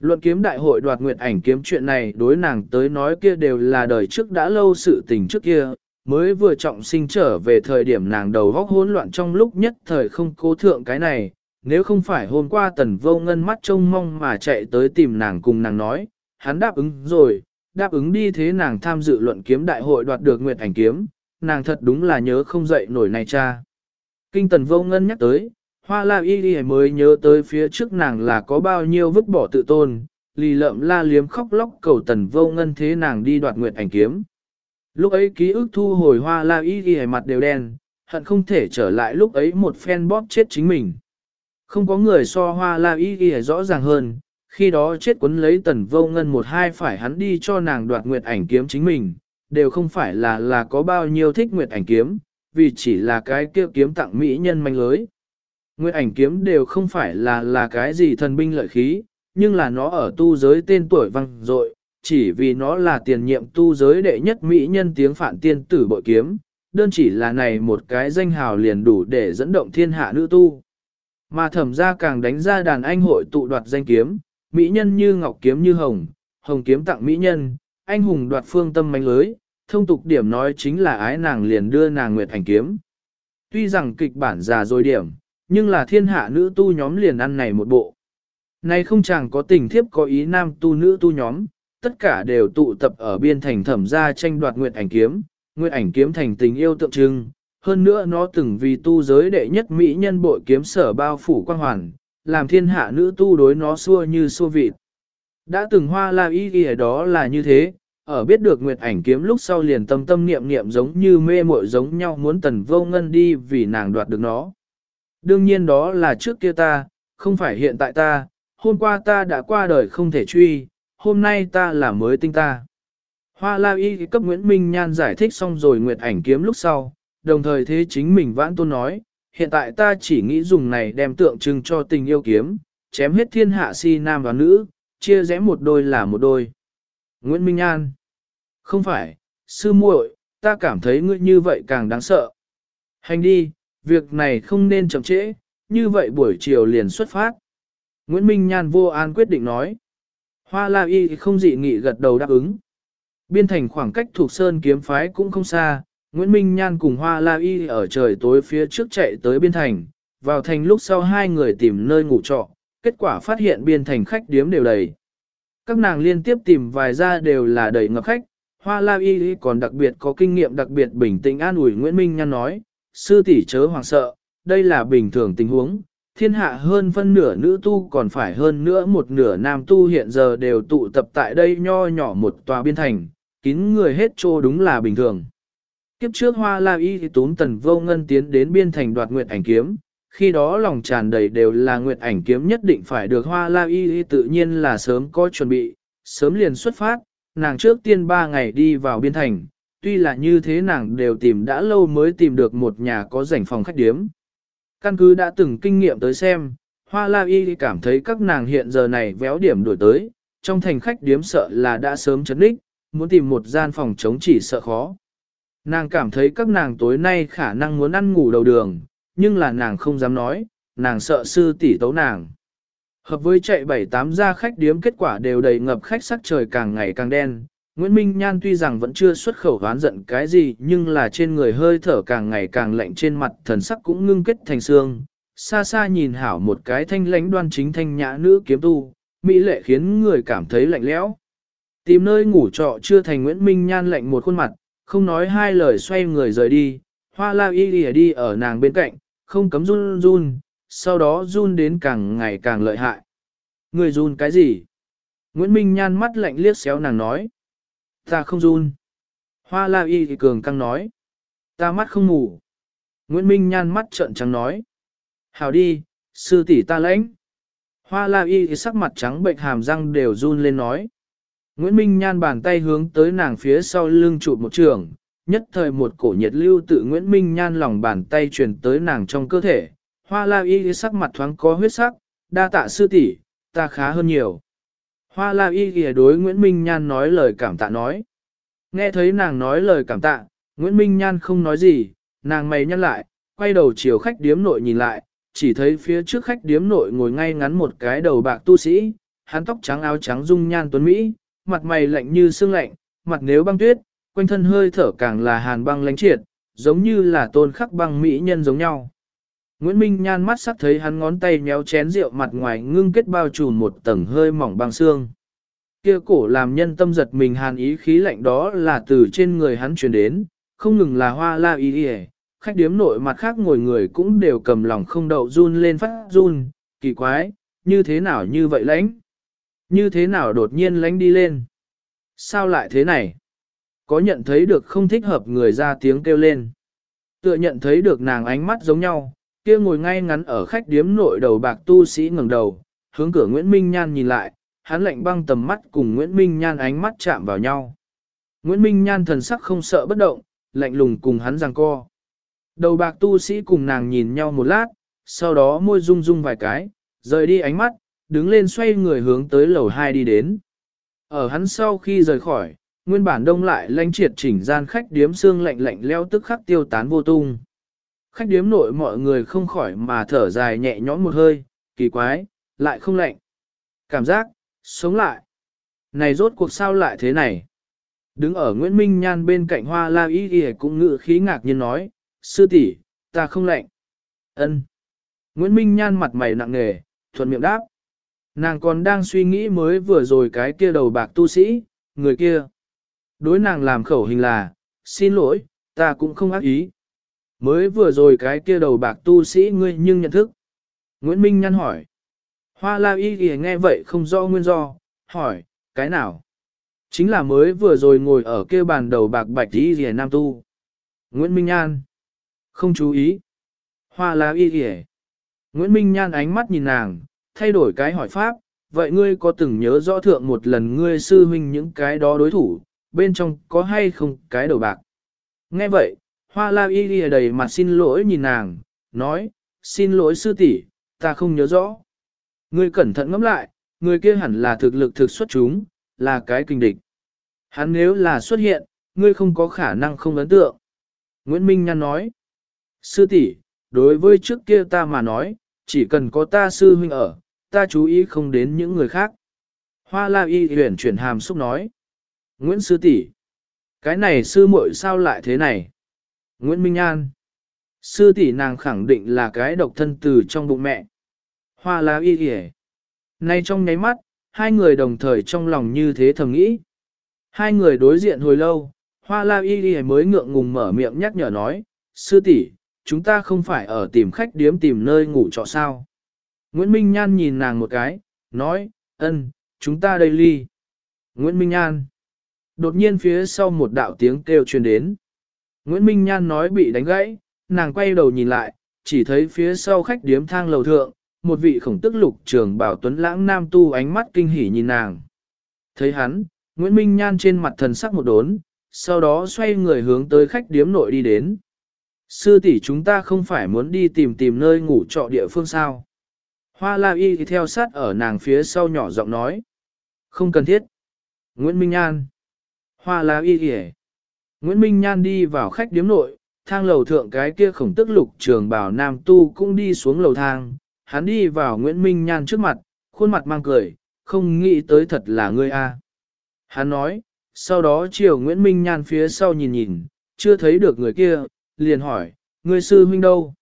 Luận kiếm đại hội đoạt nguyệt ảnh kiếm chuyện này đối nàng tới nói kia đều là đời trước đã lâu sự tình trước kia, mới vừa trọng sinh trở về thời điểm nàng đầu góc hỗn loạn trong lúc nhất thời không cố thượng cái này, nếu không phải hôm qua tần vô ngân mắt trông mong mà chạy tới tìm nàng cùng nàng nói, hắn đáp ứng rồi, đáp ứng đi thế nàng tham dự luận kiếm đại hội đoạt được nguyệt ảnh kiếm, nàng thật đúng là nhớ không dậy nổi này cha. Kinh tần vô ngân nhắc tới, hoa la y đi mới nhớ tới phía trước nàng là có bao nhiêu vứt bỏ tự tôn, lì lợm la liếm khóc lóc cầu tần vô ngân thế nàng đi đoạt nguyện ảnh kiếm. Lúc ấy ký ức thu hồi hoa la y đi mặt đều đen, hận không thể trở lại lúc ấy một phen bóp chết chính mình. Không có người so hoa la y đi rõ ràng hơn, khi đó chết quấn lấy tần vô ngân một hai phải hắn đi cho nàng đoạt nguyệt ảnh kiếm chính mình, đều không phải là là có bao nhiêu thích nguyệt ảnh kiếm, vì chỉ là cái kia kiếm tặng mỹ nhân manh lưới. Nguyệt ảnh kiếm đều không phải là là cái gì thần binh lợi khí, nhưng là nó ở tu giới tên tuổi văng dội, chỉ vì nó là tiền nhiệm tu giới đệ nhất mỹ nhân tiếng phản tiên tử bội kiếm, đơn chỉ là này một cái danh hào liền đủ để dẫn động thiên hạ nữ tu. Mà thẩm ra càng đánh ra đàn anh hội tụ đoạt danh kiếm, mỹ nhân như ngọc kiếm như hồng, hồng kiếm tặng mỹ nhân, anh hùng đoạt phương tâm manh lưới, thông tục điểm nói chính là ái nàng liền đưa nàng nguyệt thành kiếm. Tuy rằng kịch bản già rồi điểm, nhưng là thiên hạ nữ tu nhóm liền ăn này một bộ. Này không chẳng có tình thiếp có ý nam tu nữ tu nhóm, tất cả đều tụ tập ở biên thành thẩm gia tranh đoạt nguyệt ảnh kiếm, nguyệt ảnh kiếm thành tình yêu tượng trưng, hơn nữa nó từng vì tu giới đệ nhất mỹ nhân bội kiếm sở bao phủ quan hoàn, làm thiên hạ nữ tu đối nó xua như xua vịt. Đã từng hoa la y ghi đó là như thế, ở biết được nguyệt ảnh kiếm lúc sau liền tâm tâm niệm niệm giống như mê muội giống nhau muốn tần vô ngân đi vì nàng đoạt được nó. Đương nhiên đó là trước kia ta, không phải hiện tại ta, hôm qua ta đã qua đời không thể truy, hôm nay ta là mới tinh ta. Hoa la y cấp Nguyễn Minh Nhan giải thích xong rồi nguyệt ảnh kiếm lúc sau, đồng thời thế chính mình vãn tôn nói, hiện tại ta chỉ nghĩ dùng này đem tượng trưng cho tình yêu kiếm, chém hết thiên hạ si nam và nữ, chia rẽ một đôi là một đôi. Nguyễn Minh An Không phải, sư muội, ta cảm thấy ngươi như vậy càng đáng sợ. Hành đi, việc này không nên chậm trễ, như vậy buổi chiều liền xuất phát. Nguyễn Minh Nhan vô an quyết định nói. Hoa La Y không dị nghị gật đầu đáp ứng. Biên thành khoảng cách thuộc sơn kiếm phái cũng không xa, Nguyễn Minh Nhan cùng Hoa La Y ở trời tối phía trước chạy tới biên thành, vào thành lúc sau hai người tìm nơi ngủ trọ, kết quả phát hiện biên thành khách điếm đều đầy. Các nàng liên tiếp tìm vài ra đều là đầy ngập khách, Hoa La Y còn đặc biệt có kinh nghiệm đặc biệt bình tĩnh an ủi Nguyễn Minh Nhan nói, sư tỷ chớ hoàng sợ, đây là bình thường tình huống, thiên hạ hơn phân nửa nữ tu còn phải hơn nữa một nửa nam tu hiện giờ đều tụ tập tại đây nho nhỏ một tòa biên thành, kín người hết trô đúng là bình thường. Kiếp trước hoa la y thì tún tần vô ngân tiến đến biên thành đoạt nguyệt ảnh kiếm, khi đó lòng tràn đầy đều là nguyện ảnh kiếm nhất định phải được hoa la y tự nhiên là sớm có chuẩn bị, sớm liền xuất phát, nàng trước tiên ba ngày đi vào biên thành, tuy là như thế nàng đều tìm đã lâu mới tìm được một nhà có rảnh phòng khách điếm. Căn cứ đã từng kinh nghiệm tới xem, hoa la y cảm thấy các nàng hiện giờ này véo điểm đổi tới, trong thành khách điếm sợ là đã sớm chấn đích, muốn tìm một gian phòng chống chỉ sợ khó. Nàng cảm thấy các nàng tối nay khả năng muốn ăn ngủ đầu đường, nhưng là nàng không dám nói, nàng sợ sư tỷ tấu nàng. Hợp với chạy bảy tám ra khách điếm kết quả đều đầy ngập khách sắc trời càng ngày càng đen. Nguyễn Minh Nhan tuy rằng vẫn chưa xuất khẩu oán giận cái gì nhưng là trên người hơi thở càng ngày càng lạnh trên mặt thần sắc cũng ngưng kết thành xương. Xa xa nhìn hảo một cái thanh lãnh đoan chính thanh nhã nữ kiếm tu, mỹ lệ khiến người cảm thấy lạnh lẽo. Tìm nơi ngủ trọ chưa thành Nguyễn Minh Nhan lạnh một khuôn mặt, không nói hai lời xoay người rời đi, hoa la y đi ở nàng bên cạnh, không cấm run run, sau đó run đến càng ngày càng lợi hại. Người run cái gì? Nguyễn Minh nhan mắt lạnh liếc xéo nàng nói. Ta không run. Hoa la y thì cường căng nói. Ta mắt không ngủ. Nguyễn Minh nhan mắt trợn trắng nói. Hào đi, sư tỷ ta lãnh. Hoa la y thì sắc mặt trắng bệnh hàm răng đều run lên nói. Nguyễn Minh Nhan bàn tay hướng tới nàng phía sau lưng chụp một trường, nhất thời một cổ nhiệt lưu tự Nguyễn Minh Nhan lòng bàn tay truyền tới nàng trong cơ thể. Hoa la y sắc mặt thoáng có huyết sắc, đa tạ sư tỷ, ta khá hơn nhiều. Hoa la y ghi đối Nguyễn Minh Nhan nói lời cảm tạ nói. Nghe thấy nàng nói lời cảm tạ, Nguyễn Minh Nhan không nói gì, Nàng mày nhăn lại, quay đầu chiều khách điếm nội nhìn lại, chỉ thấy phía trước khách điếm nội ngồi ngay ngắn một cái đầu bạc tu sĩ, hắn tóc trắng áo trắng dung nhan tuấn Mỹ, mặt mày lạnh như xương lạnh, mặt nếu băng tuyết, quanh thân hơi thở càng là hàn băng lánh triệt, giống như là tôn khắc băng Mỹ nhân giống nhau. Nguyễn Minh nhan mắt sắc thấy hắn ngón tay méo chén rượu mặt ngoài ngưng kết bao trùm một tầng hơi mỏng băng xương. Kia cổ làm nhân tâm giật mình hàn ý khí lạnh đó là từ trên người hắn truyền đến, không ngừng là hoa la ý hề, khách điếm nội mặt khác ngồi người cũng đều cầm lòng không đậu run lên phát run, kỳ quái, như thế nào như vậy lãnh? Như thế nào đột nhiên lãnh đi lên? Sao lại thế này? Có nhận thấy được không thích hợp người ra tiếng kêu lên. Tựa nhận thấy được nàng ánh mắt giống nhau, kia ngồi ngay ngắn ở khách điếm nội đầu bạc tu sĩ ngẩng đầu, hướng cửa Nguyễn Minh Nhan nhìn lại, hắn lạnh băng tầm mắt cùng Nguyễn Minh Nhan ánh mắt chạm vào nhau. Nguyễn Minh Nhan thần sắc không sợ bất động, lạnh lùng cùng hắn giằng co. Đầu bạc tu sĩ cùng nàng nhìn nhau một lát, sau đó môi rung rung vài cái, rời đi ánh mắt, đứng lên xoay người hướng tới lầu 2 đi đến. Ở hắn sau khi rời khỏi, nguyên bản đông lại lanh triệt chỉnh gian khách điếm xương lạnh lạnh leo tức khắc tiêu tán vô tung. Khách điếm nội mọi người không khỏi mà thở dài nhẹ nhõm một hơi, kỳ quái, lại không lạnh. Cảm giác, sống lại. Này rốt cuộc sao lại thế này? Đứng ở Nguyễn Minh Nhan bên cạnh hoa la y y cũng ngự khí ngạc nhiên nói, sư tỷ, ta không lạnh. Ân. Nguyễn Minh Nhan mặt mày nặng nề, thuận miệng đáp. Nàng còn đang suy nghĩ mới vừa rồi cái kia đầu bạc tu sĩ, người kia. Đối nàng làm khẩu hình là, xin lỗi, ta cũng không ác ý. Mới vừa rồi cái kia đầu bạc tu sĩ ngươi nhưng nhận thức. Nguyễn Minh nhăn hỏi. Hoa la y kìa nghe vậy không rõ nguyên do, hỏi, cái nào? Chính là mới vừa rồi ngồi ở kia bàn đầu bạc bạch y kìa nam tu. Nguyễn Minh Nhan. Không chú ý. Hoa la y kìa. Nguyễn Minh Nhan ánh mắt nhìn nàng, thay đổi cái hỏi pháp, vậy ngươi có từng nhớ rõ thượng một lần ngươi sư huynh những cái đó đối thủ, bên trong có hay không cái đầu bạc? Nghe vậy, hoa la y ghi đầy mặt xin lỗi nhìn nàng, nói, xin lỗi sư tỷ, ta không nhớ rõ. Ngươi cẩn thận ngẫm lại, người kia hẳn là thực lực thực xuất chúng, là cái kinh địch. Hắn nếu là xuất hiện, ngươi không có khả năng không ấn tượng. Nguyễn Minh Nhan nói, sư tỷ, đối với trước kia ta mà nói, chỉ cần có ta sư huynh ở, ta chú ý không đến những người khác. Hoa la y huyền chuyển hàm xúc nói. Nguyễn sư tỷ, cái này sư muội sao lại thế này? Nguyễn Minh An. Sư tỷ nàng khẳng định là cái độc thân từ trong bụng mẹ. Hoa la y hề. Nay trong nháy mắt, hai người đồng thời trong lòng như thế thầm nghĩ. Hai người đối diện hồi lâu, hoa la y hề mới ngượng ngùng mở miệng nhắc nhở nói, sư tỷ, chúng ta không phải ở tìm khách điếm tìm nơi ngủ trọ sao. Nguyễn Minh Nhan nhìn nàng một cái, nói, ân, chúng ta đây ly. Nguyễn Minh Nhan. Đột nhiên phía sau một đạo tiếng kêu truyền đến. Nguyễn Minh Nhan nói bị đánh gãy, nàng quay đầu nhìn lại, chỉ thấy phía sau khách điếm thang lầu thượng, một vị khổng tức lục trường bảo tuấn lãng nam tu ánh mắt kinh hỉ nhìn nàng. Thấy hắn, Nguyễn Minh Nhan trên mặt thần sắc một đốn, sau đó xoay người hướng tới khách điếm nội đi đến. Sư tỷ chúng ta không phải muốn đi tìm tìm nơi ngủ trọ địa phương sao. Hoa la y theo sát ở nàng phía sau nhỏ giọng nói. Không cần thiết. Nguyễn Minh Nhan. Hoa lá y y Nguyễn Minh Nhan đi vào khách điếm nội, thang lầu thượng cái kia khổng tức lục trường bảo nam tu cũng đi xuống lầu thang. Hắn đi vào Nguyễn Minh Nhan trước mặt, khuôn mặt mang cười, không nghĩ tới thật là ngươi a. Hắn nói, sau đó chiều Nguyễn Minh Nhan phía sau nhìn nhìn, chưa thấy được người kia, liền hỏi, ngươi sư huynh đâu?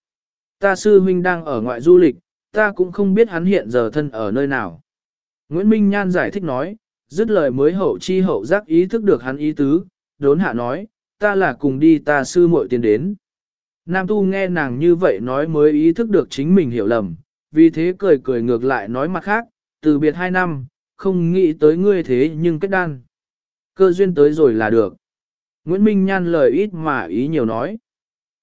Ta sư huynh đang ở ngoại du lịch, ta cũng không biết hắn hiện giờ thân ở nơi nào. Nguyễn Minh Nhan giải thích nói, dứt lời mới hậu chi hậu giác ý thức được hắn ý tứ, đốn hạ nói, ta là cùng đi ta sư muội tiến đến. Nam tu nghe nàng như vậy nói mới ý thức được chính mình hiểu lầm, vì thế cười cười ngược lại nói mặt khác, từ biệt hai năm, không nghĩ tới ngươi thế nhưng kết đan. Cơ duyên tới rồi là được. Nguyễn Minh Nhan lời ít mà ý nhiều nói.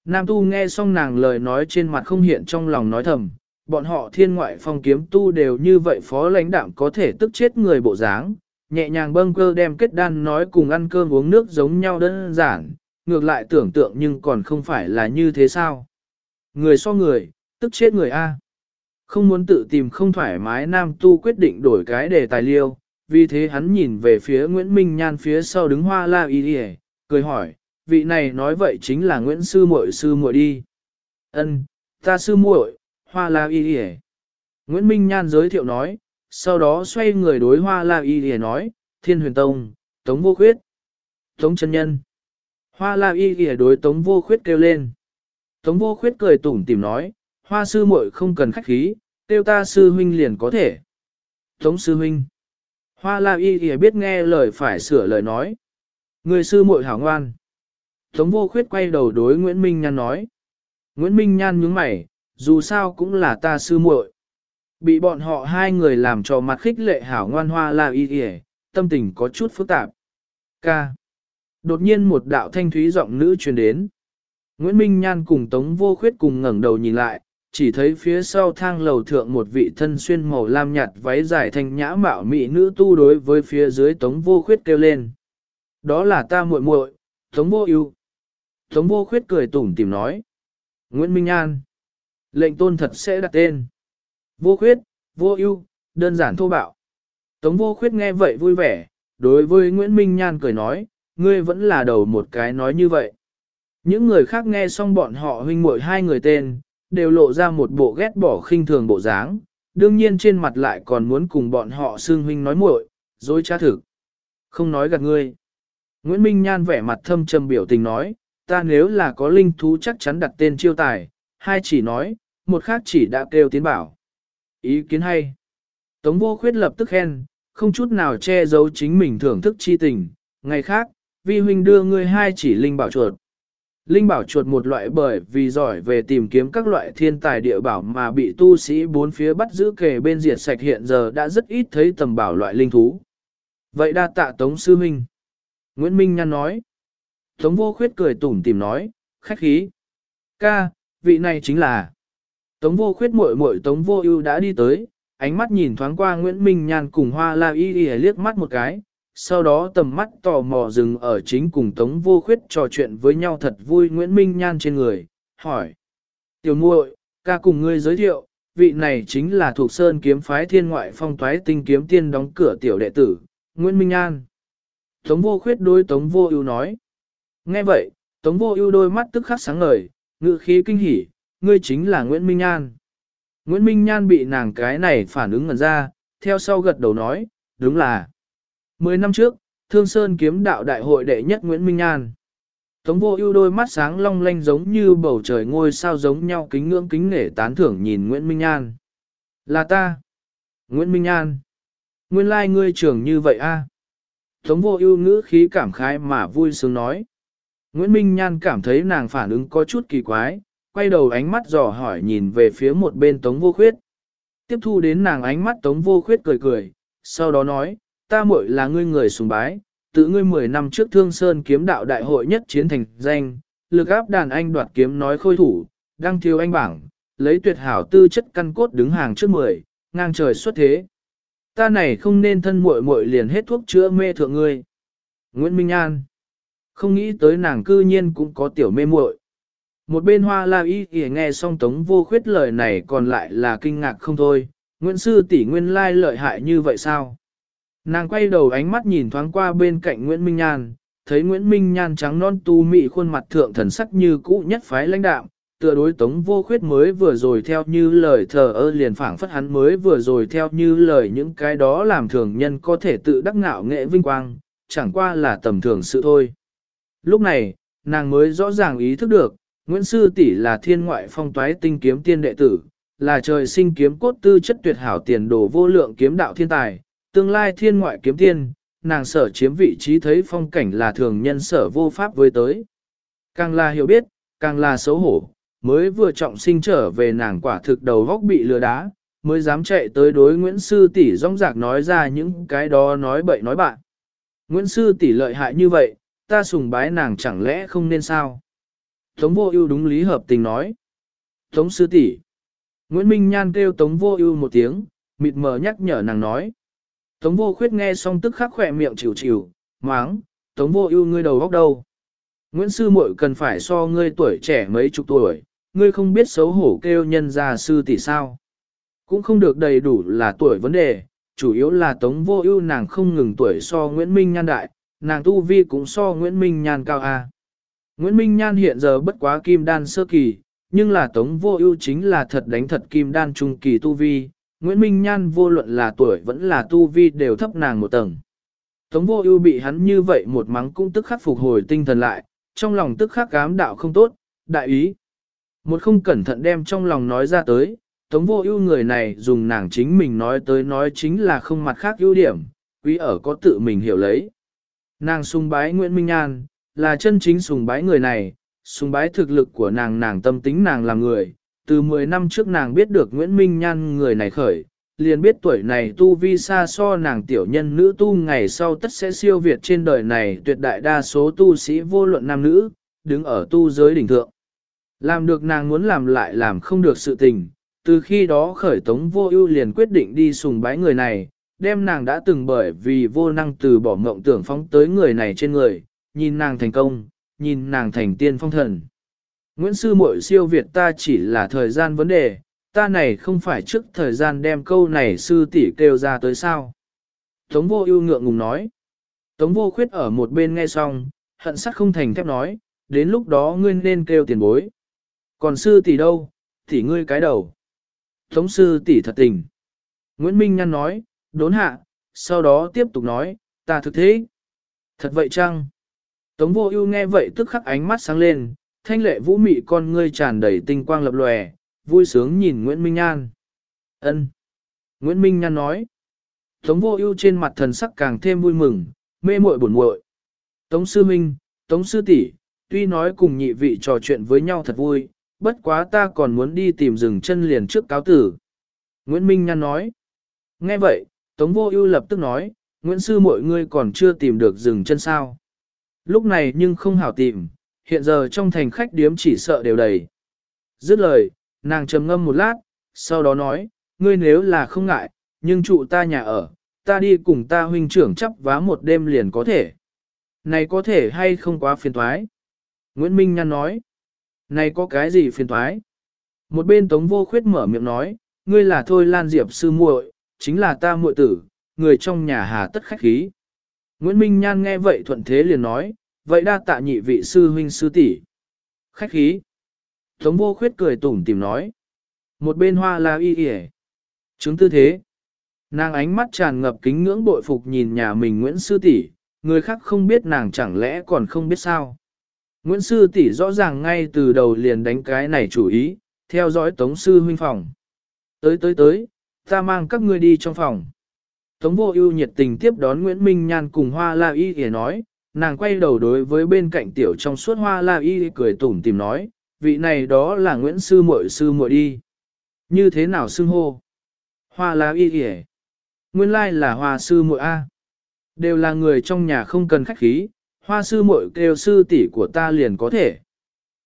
Nam tu nghe xong nàng lời nói trên mặt không hiện trong lòng nói thầm, bọn họ thiên ngoại phong kiếm tu đều như vậy phó lãnh đạm có thể tức chết người bộ dáng, nhẹ nhàng bâng cơ đem kết đan nói cùng ăn cơm uống nước giống nhau đơn giản, ngược lại tưởng tượng nhưng còn không phải là như thế sao. Người so người, tức chết người A. Không muốn tự tìm không thoải mái nam tu quyết định đổi cái đề tài liêu, vì thế hắn nhìn về phía Nguyễn Minh Nhan phía sau đứng hoa la y đi cười hỏi, vị này nói vậy chính là Nguyễn Sư muội sư muội đi. Ân, ta sư muội, hoa la y y Nguyễn Minh Nhan giới thiệu nói, sau đó xoay người đối hoa la y lìa nói, thiên huyền tông, tống vô khuyết, tống chân nhân. Hoa la y lìa đối tống vô khuyết kêu lên. Tống vô khuyết cười tủm tìm nói, hoa sư muội không cần khách khí, kêu ta sư huynh liền có thể. Tống sư huynh. Hoa la y lìa biết nghe lời phải sửa lời nói. Người sư muội hảo ngoan. Tống vô khuyết quay đầu đối Nguyễn Minh Nhan nói. Nguyễn Minh Nhan nhướng mày, dù sao cũng là ta sư muội. Bị bọn họ hai người làm cho mặt khích lệ hảo ngoan hoa la y y, tâm tình có chút phức tạp. Ca. Đột nhiên một đạo thanh thúy giọng nữ truyền đến. Nguyễn Minh Nhan cùng Tống Vô Khuyết cùng ngẩng đầu nhìn lại, chỉ thấy phía sau thang lầu thượng một vị thân xuyên màu lam nhạt váy dài thanh nhã mạo mỹ nữ tu đối với phía dưới Tống Vô Khuyết kêu lên. Đó là ta muội muội, Tống Vô Ưu. Tống Vô Khuyết cười tủm tỉm nói. Nguyễn Minh Nhan. Lệnh tôn thật sẽ đặt tên. Vô Khuyết, Vô Ưu, đơn giản thô bạo. Tống Vô Khuyết nghe vậy vui vẻ, đối với Nguyễn Minh Nhan cười nói, ngươi vẫn là đầu một cái nói như vậy. Những người khác nghe xong bọn họ huynh muội hai người tên, đều lộ ra một bộ ghét bỏ khinh thường bộ dáng, đương nhiên trên mặt lại còn muốn cùng bọn họ xương huynh nói muội, dối trá thực. Không nói gạt ngươi. Nguyễn Minh Nhan vẻ mặt thâm trầm biểu tình nói, ta nếu là có linh thú chắc chắn đặt tên chiêu tài, hai chỉ nói, một khác chỉ đã kêu tiến bảo. Ý kiến hay. Tống vô khuyết lập tức khen, không chút nào che giấu chính mình thưởng thức chi tình. Ngày khác, vi huynh đưa ngươi hai chỉ linh bảo chuột. Linh bảo chuột một loại bởi vì giỏi về tìm kiếm các loại thiên tài địa bảo mà bị tu sĩ bốn phía bắt giữ kề bên diệt sạch hiện giờ đã rất ít thấy tầm bảo loại linh thú. Vậy đa tạ Tống Sư Minh. Nguyễn Minh nhăn nói. Tống vô khuyết cười tủm tìm nói, khách khí. Ca, vị này chính là. Tống vô khuyết muội muội Tống vô ưu đã đi tới, ánh mắt nhìn thoáng qua Nguyễn Minh Nhan cùng Hoa La Y Y liếc mắt một cái, sau đó tầm mắt tò mò dừng ở chính cùng Tống Vô Khuyết trò chuyện với nhau thật vui Nguyễn Minh Nhan trên người, hỏi. Tiểu muội, ca cùng ngươi giới thiệu, vị này chính là thuộc Sơn kiếm phái thiên ngoại phong toái tinh kiếm tiên đóng cửa tiểu đệ tử, Nguyễn Minh Nhan. Tống Vô Khuyết đôi Tống Vô ưu nói. Nghe vậy, Tống Vô ưu đôi mắt tức khắc sáng ngời, ngự khí kinh hỉ, ngươi chính là Nguyễn Minh Nhan. Nguyễn Minh Nhan bị nàng cái này phản ứng ngẩn ra, theo sau gật đầu nói, đúng là. Mười năm trước, Thương Sơn kiếm đạo đại hội đệ nhất Nguyễn Minh Nhan. Tống vô ưu đôi mắt sáng long lanh giống như bầu trời ngôi sao giống nhau kính ngưỡng kính nể tán thưởng nhìn Nguyễn Minh Nhan. Là ta. Nguyễn Minh Nhan. Nguyên lai like ngươi trưởng như vậy a. Tống vô ưu ngữ khí cảm khái mà vui sướng nói. Nguyễn Minh Nhan cảm thấy nàng phản ứng có chút kỳ quái, quay đầu ánh mắt dò hỏi nhìn về phía một bên Tống vô khuyết. Tiếp thu đến nàng ánh mắt Tống vô khuyết cười cười, sau đó nói, ta muội là ngươi người sùng bái, tự ngươi 10 năm trước Thương Sơn kiếm đạo đại hội nhất chiến thành danh, lực áp đàn anh đoạt kiếm nói khôi thủ, đăng thiếu anh bảng, lấy tuyệt hảo tư chất căn cốt đứng hàng trước 10, ngang trời xuất thế. Ta này không nên thân muội muội liền hết thuốc chữa mê thượng ngươi. Nguyễn Minh An không nghĩ tới nàng cư nhiên cũng có tiểu mê muội. Một bên hoa la y kìa nghe xong tống vô khuyết lời này còn lại là kinh ngạc không thôi, Nguyễn Sư tỷ nguyên lai lợi hại như vậy sao? Nàng quay đầu ánh mắt nhìn thoáng qua bên cạnh Nguyễn Minh Nhan, thấy Nguyễn Minh Nhan trắng non tu mị khuôn mặt thượng thần sắc như cũ nhất phái lãnh đạm, tựa đối tống vô khuyết mới vừa rồi theo như lời thờ ơ liền phảng phất hắn mới vừa rồi theo như lời những cái đó làm thường nhân có thể tự đắc ngạo nghệ vinh quang, chẳng qua là tầm thường sự thôi. Lúc này, nàng mới rõ ràng ý thức được, Nguyễn Sư tỷ là thiên ngoại phong toái tinh kiếm tiên đệ tử, là trời sinh kiếm cốt tư chất tuyệt hảo tiền đồ vô lượng kiếm đạo thiên tài, tương lai thiên ngoại kiếm tiên, nàng sở chiếm vị trí thấy phong cảnh là thường nhân sở vô pháp với tới. Càng là hiểu biết, càng là xấu hổ, mới vừa trọng sinh trở về nàng quả thực đầu góc bị lừa đá, mới dám chạy tới đối Nguyễn Sư tỷ rong rạc nói ra những cái đó nói bậy nói bạn. Nguyễn Sư tỷ lợi hại như vậy, ta sùng bái nàng chẳng lẽ không nên sao? Tống vô ưu đúng lý hợp tình nói. Tống sư tỷ. Nguyễn Minh Nhan kêu Tống vô ưu một tiếng, mịt mờ nhắc nhở nàng nói. Tống vô khuyết nghe xong tức khắc khỏe miệng chịu chịu, máng, tống vô ưu ngươi đầu góc đâu. Nguyễn sư muội cần phải so ngươi tuổi trẻ mấy chục tuổi, ngươi không biết xấu hổ kêu nhân gia sư tỷ sao. Cũng không được đầy đủ là tuổi vấn đề, chủ yếu là tống vô ưu nàng không ngừng tuổi so Nguyễn Minh Nhan đại, nàng tu vi cũng so Nguyễn Minh Nhan cao a. Nguyễn Minh Nhan hiện giờ bất quá kim đan sơ kỳ, nhưng là Tống Vô Ưu chính là thật đánh thật kim đan trung kỳ tu vi, Nguyễn Minh Nhan vô luận là tuổi vẫn là tu vi đều thấp nàng một tầng. Tống Vô Ưu bị hắn như vậy một mắng cũng tức khắc phục hồi tinh thần lại, trong lòng tức khắc cám đạo không tốt, đại ý. Một không cẩn thận đem trong lòng nói ra tới, Tống Vô Ưu người này dùng nàng chính mình nói tới nói chính là không mặt khác ưu điểm, quý ở có tự mình hiểu lấy. Nàng sung bái Nguyễn Minh Nhan, là chân chính sùng bái người này, sùng bái thực lực của nàng nàng tâm tính nàng là người. Từ 10 năm trước nàng biết được Nguyễn Minh Nhan người này khởi, liền biết tuổi này tu vi xa so nàng tiểu nhân nữ tu ngày sau tất sẽ siêu việt trên đời này tuyệt đại đa số tu sĩ vô luận nam nữ, đứng ở tu giới đỉnh thượng. Làm được nàng muốn làm lại làm không được sự tình, từ khi đó khởi tống vô ưu liền quyết định đi sùng bái người này, đem nàng đã từng bởi vì vô năng từ bỏ mộng tưởng phóng tới người này trên người, nhìn nàng thành công, nhìn nàng thành tiên phong thần. Nguyễn Sư Mội siêu Việt ta chỉ là thời gian vấn đề, ta này không phải trước thời gian đem câu này sư tỷ kêu ra tới sao. Tống vô ưu ngượng ngùng nói. Tống vô khuyết ở một bên nghe xong, hận sắc không thành thép nói, đến lúc đó ngươi nên kêu tiền bối. Còn sư tỷ đâu, tỷ ngươi cái đầu. Tống sư tỷ thật tình. Nguyễn Minh Nhăn nói, đốn hạ, sau đó tiếp tục nói, ta thực thế. Thật vậy chăng? Tống vô ưu nghe vậy tức khắc ánh mắt sáng lên, thanh lệ vũ mị con ngươi tràn đầy tinh quang lập lòe, vui sướng nhìn Nguyễn Minh Nhan. Ân. Nguyễn Minh Nhan nói. Tống vô ưu trên mặt thần sắc càng thêm vui mừng, mê muội buồn muội. Tống sư minh, Tống sư tỷ, tuy nói cùng nhị vị trò chuyện với nhau thật vui, bất quá ta còn muốn đi tìm rừng chân liền trước cáo tử. Nguyễn Minh Nhan nói. Nghe vậy, Tống vô ưu lập tức nói, Nguyễn sư mọi ngươi còn chưa tìm được rừng chân sao. Lúc này nhưng không hảo tìm, hiện giờ trong thành khách điếm chỉ sợ đều đầy. Dứt lời, nàng trầm ngâm một lát, sau đó nói, ngươi nếu là không ngại, nhưng trụ ta nhà ở, ta đi cùng ta huynh trưởng chấp vá một đêm liền có thể. Này có thể hay không quá phiền thoái? Nguyễn Minh Nhan nói, này có cái gì phiền thoái? Một bên tống vô khuyết mở miệng nói, ngươi là thôi lan diệp sư muội, chính là ta muội tử, người trong nhà hà tất khách khí. Nguyễn Minh Nhan nghe vậy thuận thế liền nói, vậy đa tạ nhị vị sư huynh sư tỷ. Khách khí. Tống vô khuyết cười tủm tìm nói. Một bên hoa la y y Chứng tư thế. Nàng ánh mắt tràn ngập kính ngưỡng bội phục nhìn nhà mình Nguyễn Sư tỷ, người khác không biết nàng chẳng lẽ còn không biết sao. Nguyễn Sư tỷ rõ ràng ngay từ đầu liền đánh cái này chủ ý, theo dõi Tống Sư huynh phòng. Tới tới tới, ta mang các ngươi đi trong phòng. Tống vô ưu nhiệt tình tiếp đón Nguyễn Minh Nhan cùng Hoa La Y để nói, nàng quay đầu đối với bên cạnh tiểu trong suốt Hoa La Y cười tủm tìm nói, vị này đó là Nguyễn Sư muội Sư muội đi. Như thế nào xưng hô? Hoa La Y để. Nguyên lai là Hoa Sư muội A. Đều là người trong nhà không cần khách khí, Hoa Sư muội kêu sư tỷ của ta liền có thể.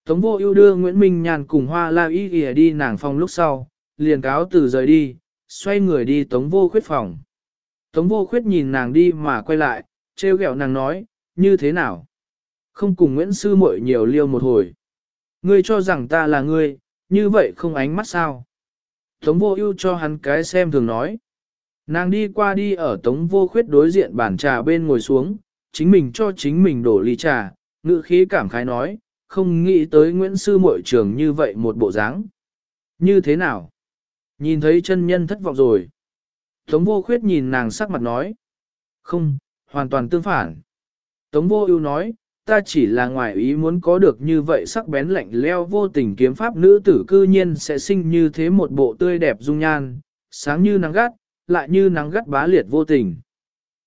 Tống vô ưu đưa Nguyễn Minh Nhan cùng Hoa La Y đi nàng phòng lúc sau, liền cáo từ rời đi, xoay người đi Tống vô khuyết phòng. Tống vô khuyết nhìn nàng đi mà quay lại, trêu ghẹo nàng nói, như thế nào? Không cùng Nguyễn Sư muội nhiều liêu một hồi. Ngươi cho rằng ta là ngươi, như vậy không ánh mắt sao? Tống vô ưu cho hắn cái xem thường nói. Nàng đi qua đi ở tống vô khuyết đối diện bàn trà bên ngồi xuống, chính mình cho chính mình đổ ly trà, ngự khí cảm khái nói, không nghĩ tới Nguyễn Sư muội trường như vậy một bộ dáng. Như thế nào? Nhìn thấy chân nhân thất vọng rồi. Tống vô khuyết nhìn nàng sắc mặt nói. Không, hoàn toàn tương phản. Tống vô ưu nói, ta chỉ là ngoài ý muốn có được như vậy sắc bén lạnh leo vô tình kiếm pháp nữ tử cư nhiên sẽ sinh như thế một bộ tươi đẹp dung nhan, sáng như nắng gắt, lại như nắng gắt bá liệt vô tình.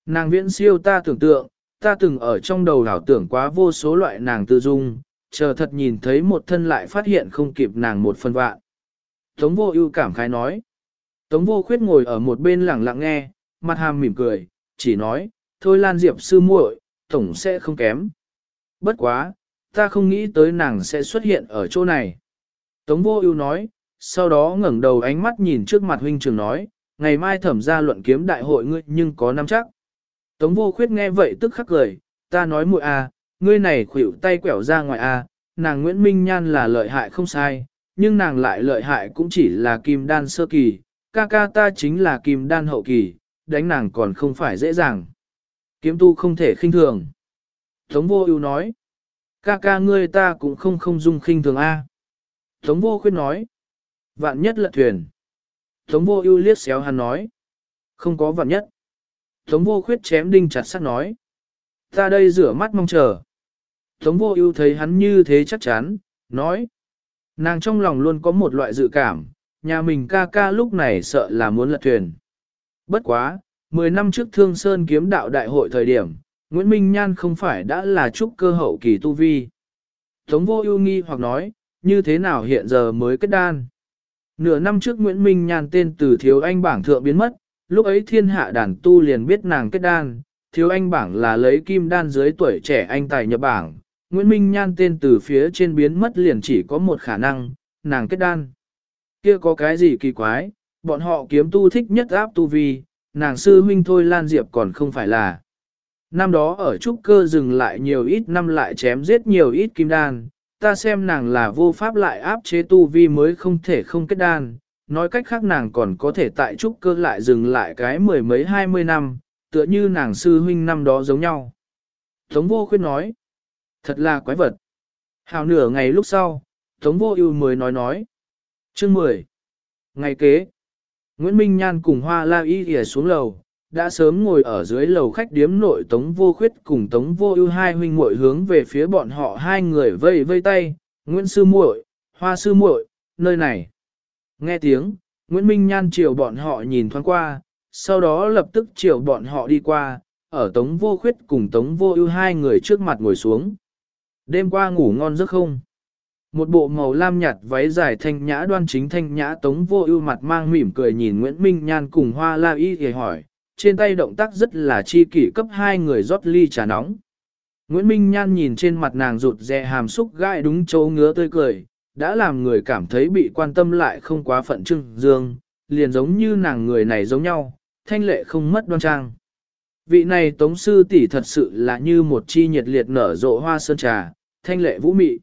Nàng viễn siêu ta tưởng tượng, ta từng ở trong đầu đảo tưởng quá vô số loại nàng tư dung, chờ thật nhìn thấy một thân lại phát hiện không kịp nàng một phần vạn. Tống vô ưu cảm khái nói. Tống vô khuyết ngồi ở một bên lặng lặng nghe, mặt hàm mỉm cười, chỉ nói, thôi Lan Diệp sư muội, tổng sẽ không kém. Bất quá, ta không nghĩ tới nàng sẽ xuất hiện ở chỗ này. Tống vô ưu nói, sau đó ngẩng đầu ánh mắt nhìn trước mặt huynh trường nói, ngày mai thẩm ra luận kiếm đại hội ngươi nhưng có nắm chắc. Tống vô khuyết nghe vậy tức khắc cười, ta nói muội à, ngươi này khuỷu tay quẹo ra ngoài à, nàng Nguyễn Minh Nhan là lợi hại không sai, nhưng nàng lại lợi hại cũng chỉ là kim đan sơ kỳ, ca ca ta chính là kim đan hậu kỳ, đánh nàng còn không phải dễ dàng. Kiếm tu không thể khinh thường. Tống vô ưu nói. Ca ca ngươi ta cũng không không dung khinh thường A. Tống vô khuyết nói. Vạn nhất lật thuyền. Tống vô ưu liếc xéo hắn nói. Không có vạn nhất. Tống vô khuyết chém đinh chặt sắt nói. Ta đây rửa mắt mong chờ. Tống vô ưu thấy hắn như thế chắc chắn, nói. Nàng trong lòng luôn có một loại dự cảm, nhà mình ca ca lúc này sợ là muốn lật thuyền. Bất quá, 10 năm trước Thương Sơn kiếm đạo đại hội thời điểm, Nguyễn Minh Nhan không phải đã là trúc cơ hậu kỳ tu vi. Tống vô ưu nghi hoặc nói, như thế nào hiện giờ mới kết đan. Nửa năm trước Nguyễn Minh Nhan tên từ thiếu anh bảng thượng biến mất, lúc ấy thiên hạ đàn tu liền biết nàng kết đan, thiếu anh bảng là lấy kim đan dưới tuổi trẻ anh tài nhập bảng. Nguyễn Minh Nhan tên từ phía trên biến mất liền chỉ có một khả năng, nàng kết đan. Kia có cái gì kỳ quái, bọn họ kiếm tu thích nhất áp tu vi, nàng sư huynh thôi Lan Diệp còn không phải là. Năm đó ở trúc cơ dừng lại nhiều ít năm lại chém giết nhiều ít kim đan, ta xem nàng là vô pháp lại áp chế tu vi mới không thể không kết đan, nói cách khác nàng còn có thể tại trúc cơ lại dừng lại cái mười mấy hai mươi năm, tựa như nàng sư huynh năm đó giống nhau. Tống vô khuyết nói, thật là quái vật. Hào nửa ngày lúc sau, Tống vô ưu mới nói nói. Chương 10. Ngày kế, Nguyễn Minh Nhan cùng Hoa La Y ghề xuống lầu, đã sớm ngồi ở dưới lầu khách điếm nội Tống Vô Khuyết cùng Tống Vô Ưu hai huynh muội hướng về phía bọn họ hai người vây vây tay, "Nguyễn sư muội, Hoa sư muội, nơi này." Nghe tiếng, Nguyễn Minh Nhan chiều bọn họ nhìn thoáng qua, sau đó lập tức chiều bọn họ đi qua, ở Tống Vô Khuyết cùng Tống Vô Ưu hai người trước mặt ngồi xuống. "Đêm qua ngủ ngon giấc không?" Một bộ màu lam nhạt váy dài thanh nhã đoan chính thanh nhã Tống Vô Ưu mặt mang mỉm cười nhìn Nguyễn Minh Nhan cùng Hoa La Y thì hỏi, trên tay động tác rất là chi kỷ cấp hai người rót ly trà nóng. Nguyễn Minh Nhan nhìn trên mặt nàng rụt rè hàm xúc gai đúng chỗ ngứa tươi cười, đã làm người cảm thấy bị quan tâm lại không quá phận trưng dương, liền giống như nàng người này giống nhau, thanh lệ không mất đoan trang. Vị này tống sư tỷ thật sự là như một chi nhiệt liệt nở rộ hoa sơn trà, thanh lệ vũ mị.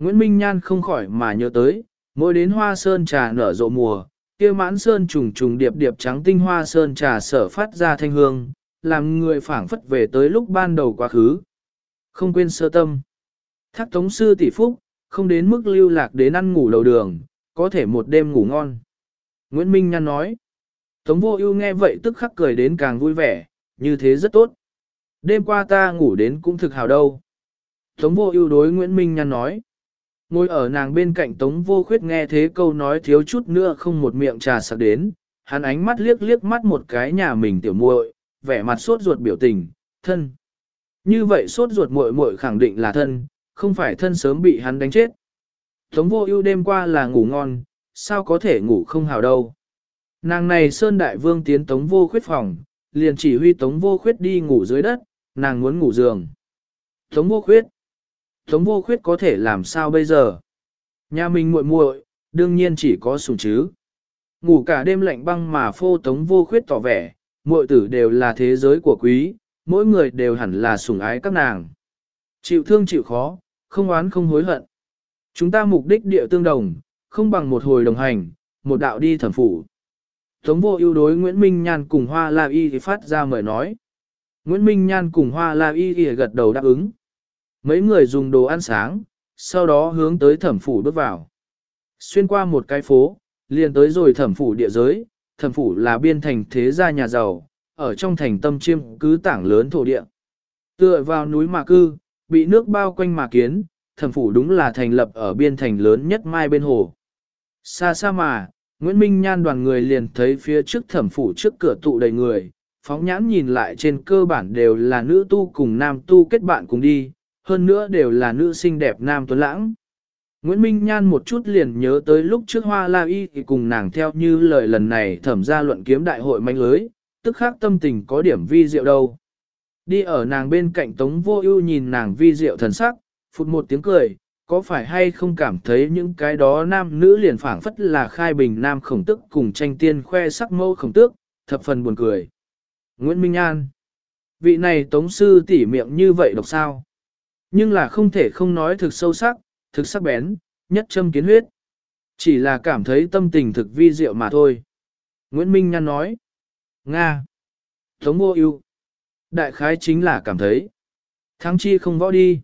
Nguyễn Minh Nhan không khỏi mà nhớ tới, mỗi đến hoa sơn trà nở rộ mùa, kia mãn sơn trùng trùng điệp điệp trắng tinh hoa sơn trà sở phát ra thanh hương, làm người phảng phất về tới lúc ban đầu quá khứ. Không quên sơ tâm. Thác tống sư tỷ phúc, không đến mức lưu lạc đến ăn ngủ đầu đường, có thể một đêm ngủ ngon. Nguyễn Minh Nhan nói. Tống vô ưu nghe vậy tức khắc cười đến càng vui vẻ, như thế rất tốt. Đêm qua ta ngủ đến cũng thực hào đâu. Tống vô ưu đối Nguyễn Minh Nhan nói. Ngồi ở nàng bên cạnh Tống Vô Khuyết nghe thế câu nói thiếu chút nữa không một miệng trà sặc đến, hắn ánh mắt liếc liếc mắt một cái nhà mình tiểu muội, vẻ mặt sốt ruột biểu tình, thân. Như vậy sốt ruột muội muội khẳng định là thân, không phải thân sớm bị hắn đánh chết. Tống Vô Ưu đêm qua là ngủ ngon, sao có thể ngủ không hào đâu. Nàng này Sơn Đại Vương tiến Tống Vô Khuyết phòng, liền chỉ huy Tống Vô Khuyết đi ngủ dưới đất, nàng muốn ngủ giường. Tống Vô Khuyết Tống vô khuyết có thể làm sao bây giờ? Nhà mình muội muội, đương nhiên chỉ có sủng chứ. Ngủ cả đêm lạnh băng mà phô tống vô khuyết tỏ vẻ, muội tử đều là thế giới của quý, mỗi người đều hẳn là sủng ái các nàng. Chịu thương chịu khó, không oán không hối hận. Chúng ta mục đích địa tương đồng, không bằng một hồi đồng hành, một đạo đi thẩm phủ. Tống vô ưu đối Nguyễn Minh Nhan cùng Hoa La Y thì phát ra mời nói. Nguyễn Minh Nhan cùng Hoa La Y thì gật đầu đáp ứng. Mấy người dùng đồ ăn sáng, sau đó hướng tới thẩm phủ bước vào. Xuyên qua một cái phố, liền tới rồi thẩm phủ địa giới, thẩm phủ là biên thành thế gia nhà giàu, ở trong thành tâm chiêm cứ tảng lớn thổ địa. Tựa vào núi mà cư, bị nước bao quanh mà kiến, thẩm phủ đúng là thành lập ở biên thành lớn nhất mai bên hồ. Xa xa mà, Nguyễn Minh Nhan đoàn người liền thấy phía trước thẩm phủ trước cửa tụ đầy người, phóng nhãn nhìn lại trên cơ bản đều là nữ tu cùng nam tu kết bạn cùng đi, hơn nữa đều là nữ sinh đẹp nam tuấn lãng. Nguyễn Minh Nhan một chút liền nhớ tới lúc trước Hoa La Y thì cùng nàng theo như lời lần này thẩm ra luận kiếm đại hội manh lưới, tức khác tâm tình có điểm vi diệu đâu. Đi ở nàng bên cạnh Tống Vô Ưu nhìn nàng vi diệu thần sắc, phụt một tiếng cười, có phải hay không cảm thấy những cái đó nam nữ liền phảng phất là khai bình nam khổng tức cùng tranh tiên khoe sắc mâu khổng tước, thập phần buồn cười. Nguyễn Minh An Vị này Tống Sư tỉ miệng như vậy độc sao? Nhưng là không thể không nói thực sâu sắc, thực sắc bén, nhất châm kiến huyết. Chỉ là cảm thấy tâm tình thực vi diệu mà thôi. Nguyễn Minh Nhan nói. Nga. Tống vô ưu Đại khái chính là cảm thấy. Thắng chi không võ đi.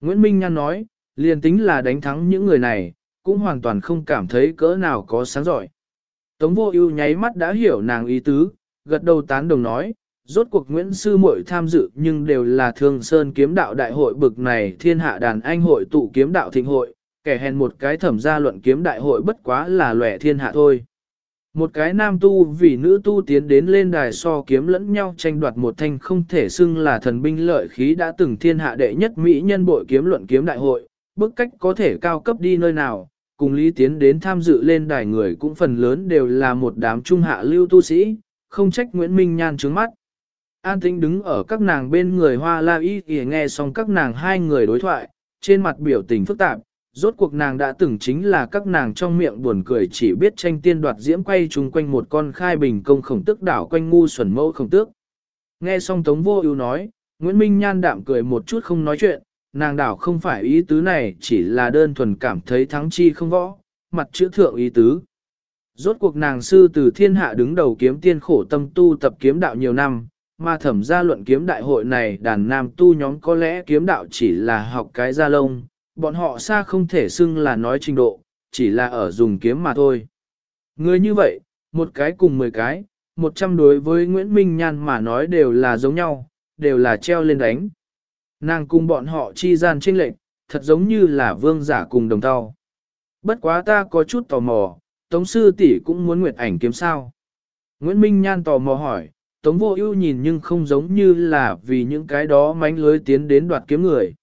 Nguyễn Minh Nhan nói, liền tính là đánh thắng những người này, cũng hoàn toàn không cảm thấy cỡ nào có sáng giỏi. Tống vô ưu nháy mắt đã hiểu nàng ý tứ, gật đầu tán đồng nói, rốt cuộc Nguyễn Sư Mội tham dự nhưng đều là thương sơn kiếm đạo đại hội bực này thiên hạ đàn anh hội tụ kiếm đạo thịnh hội, kẻ hèn một cái thẩm gia luận kiếm đại hội bất quá là lẻ thiên hạ thôi. Một cái nam tu vì nữ tu tiến đến lên đài so kiếm lẫn nhau tranh đoạt một thanh không thể xưng là thần binh lợi khí đã từng thiên hạ đệ nhất mỹ nhân bội kiếm luận kiếm đại hội, bức cách có thể cao cấp đi nơi nào, cùng lý tiến đến tham dự lên đài người cũng phần lớn đều là một đám trung hạ lưu tu sĩ, không trách Nguyễn Minh Nhan trướng mắt. An tĩnh đứng ở các nàng bên người hoa la y kìa nghe xong các nàng hai người đối thoại, trên mặt biểu tình phức tạp, rốt cuộc nàng đã từng chính là các nàng trong miệng buồn cười chỉ biết tranh tiên đoạt diễm quay chung quanh một con khai bình công khổng tức đảo quanh ngu xuẩn mẫu khổng tước. Nghe xong Tống Vô Ưu nói, Nguyễn Minh Nhan đạm cười một chút không nói chuyện, nàng đảo không phải ý tứ này chỉ là đơn thuần cảm thấy thắng chi không võ, mặt chữ thượng ý tứ. Rốt cuộc nàng sư từ thiên hạ đứng đầu kiếm tiên khổ tâm tu tập kiếm đạo nhiều năm, mà thẩm gia luận kiếm đại hội này đàn nam tu nhóm có lẽ kiếm đạo chỉ là học cái gia lông, bọn họ xa không thể xưng là nói trình độ, chỉ là ở dùng kiếm mà thôi. Người như vậy, một cái cùng mười cái, một trăm đối với Nguyễn Minh Nhan mà nói đều là giống nhau, đều là treo lên đánh. Nàng cùng bọn họ chi gian chênh lệch, thật giống như là vương giả cùng đồng tao. Bất quá ta có chút tò mò, Tống sư tỷ cũng muốn nguyệt ảnh kiếm sao. Nguyễn Minh Nhan tò mò hỏi, Tống vô ưu nhìn nhưng không giống như là vì những cái đó mánh lưới tiến đến đoạt kiếm người.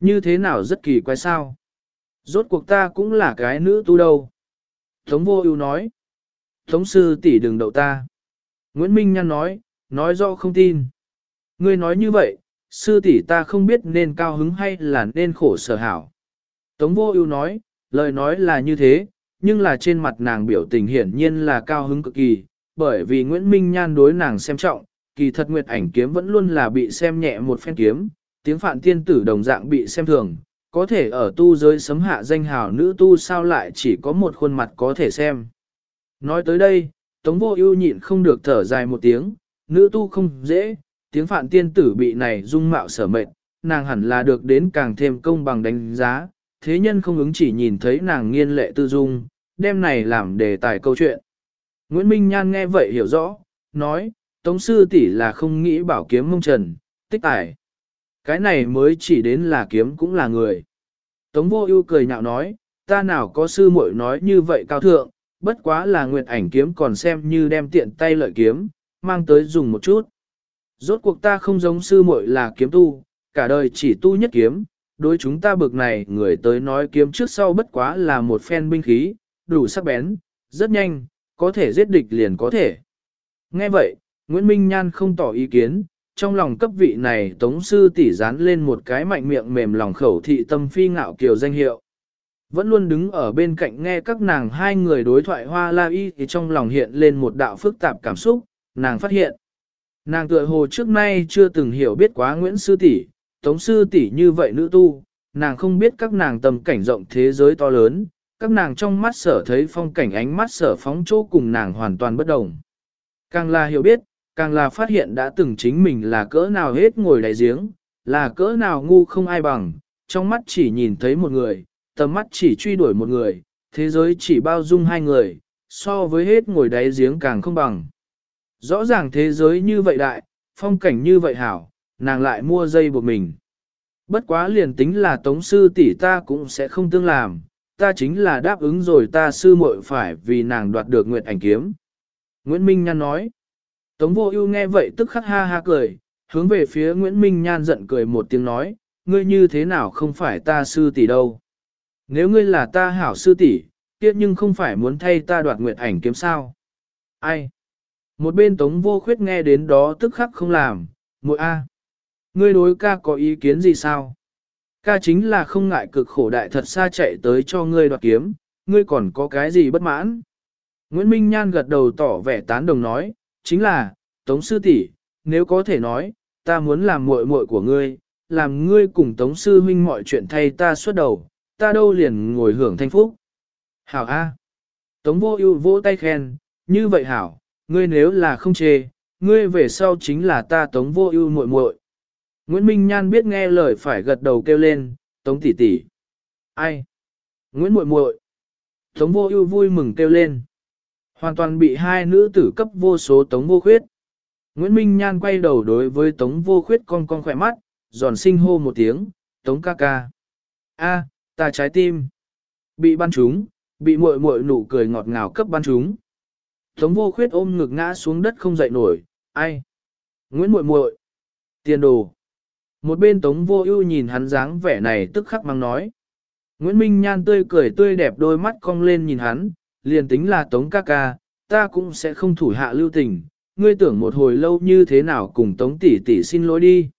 Như thế nào rất kỳ quái sao? Rốt cuộc ta cũng là cái nữ tu đâu. Tống vô ưu nói. Tống sư tỷ đừng đậu ta. Nguyễn Minh Nhan nói, nói do không tin. Ngươi nói như vậy, sư tỷ ta không biết nên cao hứng hay là nên khổ sở hảo. Tống vô ưu nói, lời nói là như thế, nhưng là trên mặt nàng biểu tình hiển nhiên là cao hứng cực kỳ, bởi vì Nguyễn Minh Nhan đối nàng xem trọng, kỳ thật Nguyệt ảnh kiếm vẫn luôn là bị xem nhẹ một phen kiếm, tiếng phạn tiên tử đồng dạng bị xem thường, có thể ở tu giới sấm hạ danh hào nữ tu sao lại chỉ có một khuôn mặt có thể xem. Nói tới đây, Tống vô ưu nhịn không được thở dài một tiếng, nữ tu không dễ, tiếng phạn tiên tử bị này dung mạo sở mệt, nàng hẳn là được đến càng thêm công bằng đánh giá, thế nhân không ứng chỉ nhìn thấy nàng nghiên lệ tư dung, đem này làm đề tài câu chuyện. Nguyễn Minh Nhan nghe vậy hiểu rõ, nói, Tống sư tỷ là không nghĩ bảo kiếm mông trần, tích tài. Cái này mới chỉ đến là kiếm cũng là người. Tống vô ưu cười nhạo nói, ta nào có sư muội nói như vậy cao thượng, bất quá là nguyệt ảnh kiếm còn xem như đem tiện tay lợi kiếm, mang tới dùng một chút. Rốt cuộc ta không giống sư muội là kiếm tu, cả đời chỉ tu nhất kiếm, đối chúng ta bực này người tới nói kiếm trước sau bất quá là một phen binh khí, đủ sắc bén, rất nhanh, có thể giết địch liền có thể. Nghe vậy, Nguyễn Minh Nhan không tỏ ý kiến, trong lòng cấp vị này tống sư tỷ dán lên một cái mạnh miệng mềm lòng khẩu thị tâm phi ngạo kiều danh hiệu. Vẫn luôn đứng ở bên cạnh nghe các nàng hai người đối thoại hoa la y thì trong lòng hiện lên một đạo phức tạp cảm xúc, nàng phát hiện. Nàng tựa hồ trước nay chưa từng hiểu biết quá Nguyễn Sư tỷ, Tống Sư tỷ như vậy nữ tu, nàng không biết các nàng tầm cảnh rộng thế giới to lớn, các nàng trong mắt sở thấy phong cảnh ánh mắt sở phóng chỗ cùng nàng hoàn toàn bất đồng. Càng là hiểu biết, càng là phát hiện đã từng chính mình là cỡ nào hết ngồi đại giếng, là cỡ nào ngu không ai bằng, trong mắt chỉ nhìn thấy một người, tầm mắt chỉ truy đuổi một người, thế giới chỉ bao dung hai người, so với hết ngồi đáy giếng càng không bằng. Rõ ràng thế giới như vậy đại, phong cảnh như vậy hảo, nàng lại mua dây buộc mình. Bất quá liền tính là tống sư tỷ ta cũng sẽ không tương làm, ta chính là đáp ứng rồi ta sư muội phải vì nàng đoạt được nguyện ảnh kiếm. Nguyễn Minh Nhan nói. Tống vô ưu nghe vậy tức khắc ha ha cười, hướng về phía Nguyễn Minh Nhan giận cười một tiếng nói, ngươi như thế nào không phải ta sư tỷ đâu. Nếu ngươi là ta hảo sư tỷ, kia nhưng không phải muốn thay ta đoạt nguyện ảnh kiếm sao. Ai? Một bên tống vô khuyết nghe đến đó tức khắc không làm, muội a. Ngươi đối ca có ý kiến gì sao? Ca chính là không ngại cực khổ đại thật xa chạy tới cho ngươi đoạt kiếm, ngươi còn có cái gì bất mãn? Nguyễn Minh Nhan gật đầu tỏ vẻ tán đồng nói, chính là, Tống Sư tỷ, nếu có thể nói, ta muốn làm muội muội của ngươi, làm ngươi cùng Tống Sư huynh mọi chuyện thay ta suốt đầu, ta đâu liền ngồi hưởng thanh phúc. Hảo A. Tống vô ưu vỗ tay khen, như vậy hảo, ngươi nếu là không chê, ngươi về sau chính là ta Tống vô ưu muội muội. Nguyễn Minh Nhan biết nghe lời phải gật đầu kêu lên, Tống tỷ tỷ. Ai? Nguyễn muội muội. Tống vô ưu vui mừng kêu lên. Hoàn toàn bị hai nữ tử cấp vô số tống vô khuyết. Nguyễn Minh Nhan quay đầu đối với tống vô khuyết con con khỏe mắt, giòn sinh hô một tiếng, tống ca ca. A, ta trái tim. Bị ban trúng, bị muội muội nụ cười ngọt ngào cấp ban trúng. Tống vô khuyết ôm ngực ngã xuống đất không dậy nổi, ai? Nguyễn muội muội, tiền đồ. Một bên tống vô ưu nhìn hắn dáng vẻ này tức khắc mang nói. Nguyễn Minh Nhan tươi cười tươi đẹp đôi mắt cong lên nhìn hắn, liền tính là tống ca ca, ta cũng sẽ không thủ hạ lưu tình, ngươi tưởng một hồi lâu như thế nào cùng tống tỷ tỷ xin lỗi đi.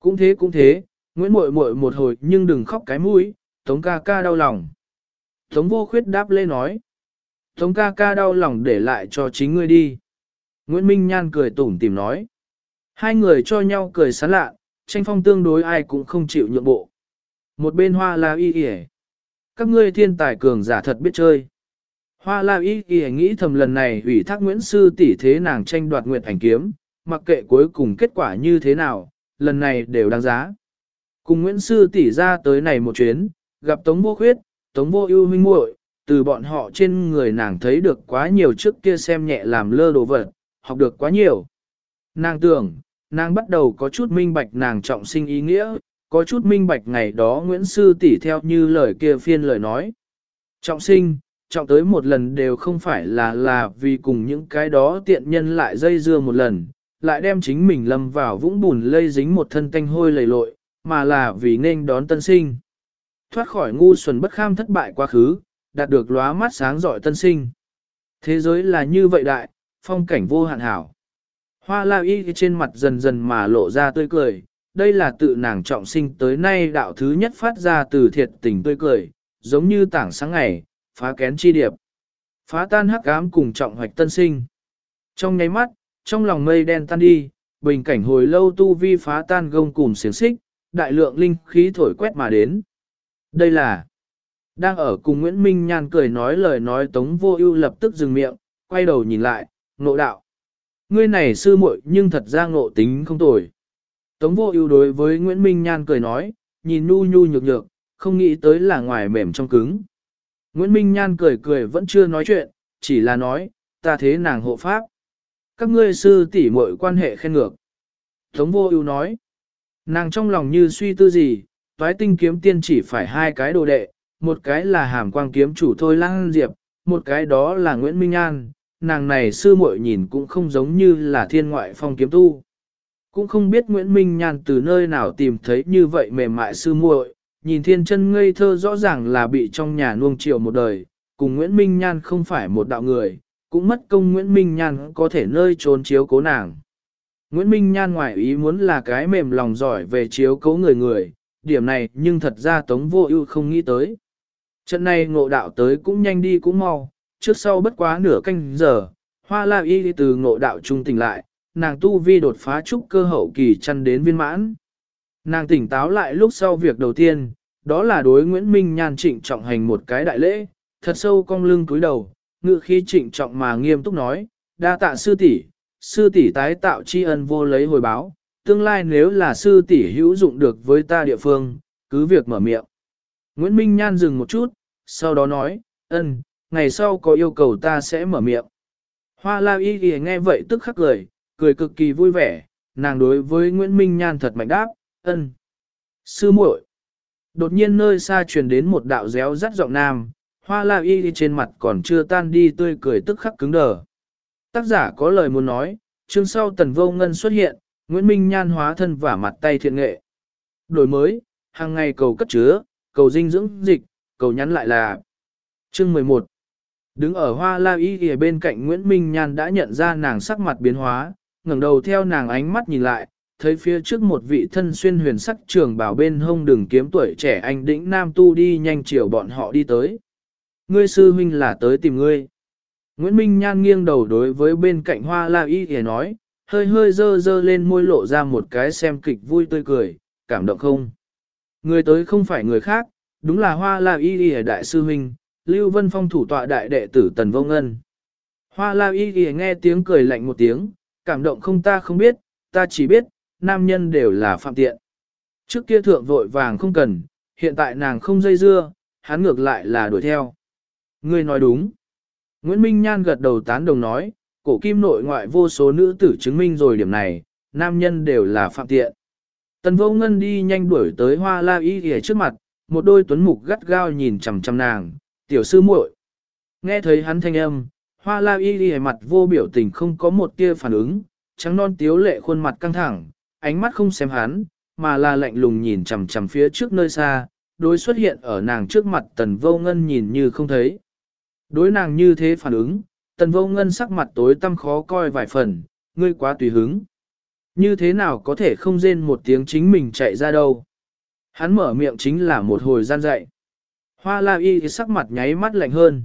Cũng thế cũng thế, Nguyễn muội muội một hồi nhưng đừng khóc cái mũi, tống ca ca đau lòng. Tống vô khuyết đáp lê nói. Tống ca ca đau lòng để lại cho chính ngươi đi. Nguyễn Minh Nhan cười tủm tìm nói. Hai người cho nhau cười sán lạ, tranh phong tương đối ai cũng không chịu nhượng bộ. Một bên hoa la y y Các ngươi thiên tài cường giả thật biết chơi. Hoa la y y nghĩ thầm lần này ủy thác Nguyễn Sư tỷ thế nàng tranh đoạt nguyệt ảnh kiếm, mặc kệ cuối cùng kết quả như thế nào, lần này đều đáng giá. Cùng Nguyễn Sư tỷ ra tới này một chuyến, gặp Tống Vô Khuyết, Tống Vô ưu huynh muội, từ bọn họ trên người nàng thấy được quá nhiều trước kia xem nhẹ làm lơ đồ vật, học được quá nhiều. Nàng tưởng, nàng bắt đầu có chút minh bạch nàng trọng sinh ý nghĩa, có chút minh bạch ngày đó Nguyễn Sư tỷ theo như lời kia phiên lời nói. Trọng sinh, trọng tới một lần đều không phải là là vì cùng những cái đó tiện nhân lại dây dưa một lần, lại đem chính mình lâm vào vũng bùn lây dính một thân tanh hôi lầy lội, mà là vì nên đón tân sinh. Thoát khỏi ngu xuẩn bất kham thất bại quá khứ, đạt được lóa mắt sáng giỏi tân sinh. Thế giới là như vậy đại, phong cảnh vô hạn hảo. Hoa la y trên mặt dần dần mà lộ ra tươi cười, đây là tự nàng trọng sinh tới nay đạo thứ nhất phát ra từ thiệt tình tươi cười, giống như tảng sáng ngày, phá kén chi điệp. Phá tan hắc ám cùng trọng hoạch tân sinh. Trong nháy mắt, trong lòng mây đen tan đi, bình cảnh hồi lâu tu vi phá tan gông cùng xiềng xích, đại lượng linh khí thổi quét mà đến. Đây là đang ở cùng Nguyễn Minh Nhan cười nói lời nói Tống Vô Ưu lập tức dừng miệng, quay đầu nhìn lại, ngộ đạo. Ngươi này sư muội nhưng thật ra ngộ tính không tồi. Tống Vô Ưu đối với Nguyễn Minh Nhan cười nói, nhìn nu nhu nhược nhược, không nghĩ tới là ngoài mềm trong cứng. Nguyễn Minh Nhan cười cười vẫn chưa nói chuyện, chỉ là nói, ta thế nàng hộ pháp. Các ngươi sư tỷ muội quan hệ khen ngược. Tống Vô Ưu nói, nàng trong lòng như suy tư gì, toái tinh kiếm tiên chỉ phải hai cái đồ đệ, một cái là hàm quang kiếm chủ thôi lang diệp, một cái đó là Nguyễn Minh An, nàng này sư muội nhìn cũng không giống như là thiên ngoại phong kiếm tu. Cũng không biết Nguyễn Minh Nhan từ nơi nào tìm thấy như vậy mềm mại sư muội, nhìn thiên chân ngây thơ rõ ràng là bị trong nhà nuông chiều một đời, cùng Nguyễn Minh Nhan không phải một đạo người, cũng mất công Nguyễn Minh Nhan có thể nơi trốn chiếu cố nàng. Nguyễn Minh Nhan ngoài ý muốn là cái mềm lòng giỏi về chiếu cố người người, điểm này nhưng thật ra Tống Vô Ưu không nghĩ tới. Trận này ngộ đạo tới cũng nhanh đi cũng mau, trước sau bất quá nửa canh giờ, hoa la y từ ngộ đạo trung tỉnh lại, nàng tu vi đột phá trúc cơ hậu kỳ chăn đến viên mãn. Nàng tỉnh táo lại lúc sau việc đầu tiên, đó là đối Nguyễn Minh Nhan trịnh trọng hành một cái đại lễ, thật sâu cong lưng cúi đầu, ngự khi trịnh trọng mà nghiêm túc nói, đa tạ sư tỷ, sư tỷ tái tạo tri ân vô lấy hồi báo, tương lai nếu là sư tỷ hữu dụng được với ta địa phương, cứ việc mở miệng. Nguyễn Minh Nhan dừng một chút, sau đó nói, ân, ngày sau có yêu cầu ta sẽ mở miệng. Hoa la y ghi nghe vậy tức khắc cười, cười cực kỳ vui vẻ, nàng đối với Nguyễn Minh Nhan thật mạnh đáp, ân. Sư muội. Đột nhiên nơi xa truyền đến một đạo réo rắt giọng nam, hoa la y trên mặt còn chưa tan đi tươi cười tức khắc cứng đờ. Tác giả có lời muốn nói, chương sau tần vô ngân xuất hiện, Nguyễn Minh Nhan hóa thân và mặt tay thiện nghệ. Đổi mới, hàng ngày cầu cất chứa, cầu dinh dưỡng dịch, cầu nhắn lại là chương 11. Đứng ở hoa la y kìa bên cạnh Nguyễn Minh Nhan đã nhận ra nàng sắc mặt biến hóa, ngẩng đầu theo nàng ánh mắt nhìn lại, thấy phía trước một vị thân xuyên huyền sắc trường bảo bên hông đường kiếm tuổi trẻ anh đĩnh nam tu đi nhanh chiều bọn họ đi tới. Ngươi sư huynh là tới tìm ngươi. Nguyễn Minh Nhan nghiêng đầu đối với bên cạnh hoa la y kìa nói, hơi hơi dơ dơ lên môi lộ ra một cái xem kịch vui tươi cười, cảm động không? Người tới không phải người khác, đúng là Hoa La Y Y đại sư huynh, Lưu Vân Phong thủ tọa đại đệ tử Tần Vô Ngân. Hoa La Y Y nghe tiếng cười lạnh một tiếng, cảm động không ta không biết, ta chỉ biết, nam nhân đều là phạm tiện. Trước kia thượng vội vàng không cần, hiện tại nàng không dây dưa, hắn ngược lại là đuổi theo. Ngươi nói đúng. Nguyễn Minh Nhan gật đầu tán đồng nói, cổ kim nội ngoại vô số nữ tử chứng minh rồi điểm này, nam nhân đều là phạm tiện. Tần vô ngân đi nhanh đuổi tới hoa la y ghề trước mặt, một đôi tuấn mục gắt gao nhìn chằm chằm nàng, tiểu sư muội. Nghe thấy hắn thanh âm, hoa la y đi mặt vô biểu tình không có một tia phản ứng, trắng non tiếu lệ khuôn mặt căng thẳng, ánh mắt không xem hắn, mà là lạnh lùng nhìn chằm chằm phía trước nơi xa, đối xuất hiện ở nàng trước mặt tần vô ngân nhìn như không thấy. Đối nàng như thế phản ứng, tần vô ngân sắc mặt tối tăm khó coi vài phần, ngươi quá tùy hứng. Như thế nào có thể không rên một tiếng chính mình chạy ra đâu. Hắn mở miệng chính là một hồi gian dạy. Hoa la y sắc mặt nháy mắt lạnh hơn.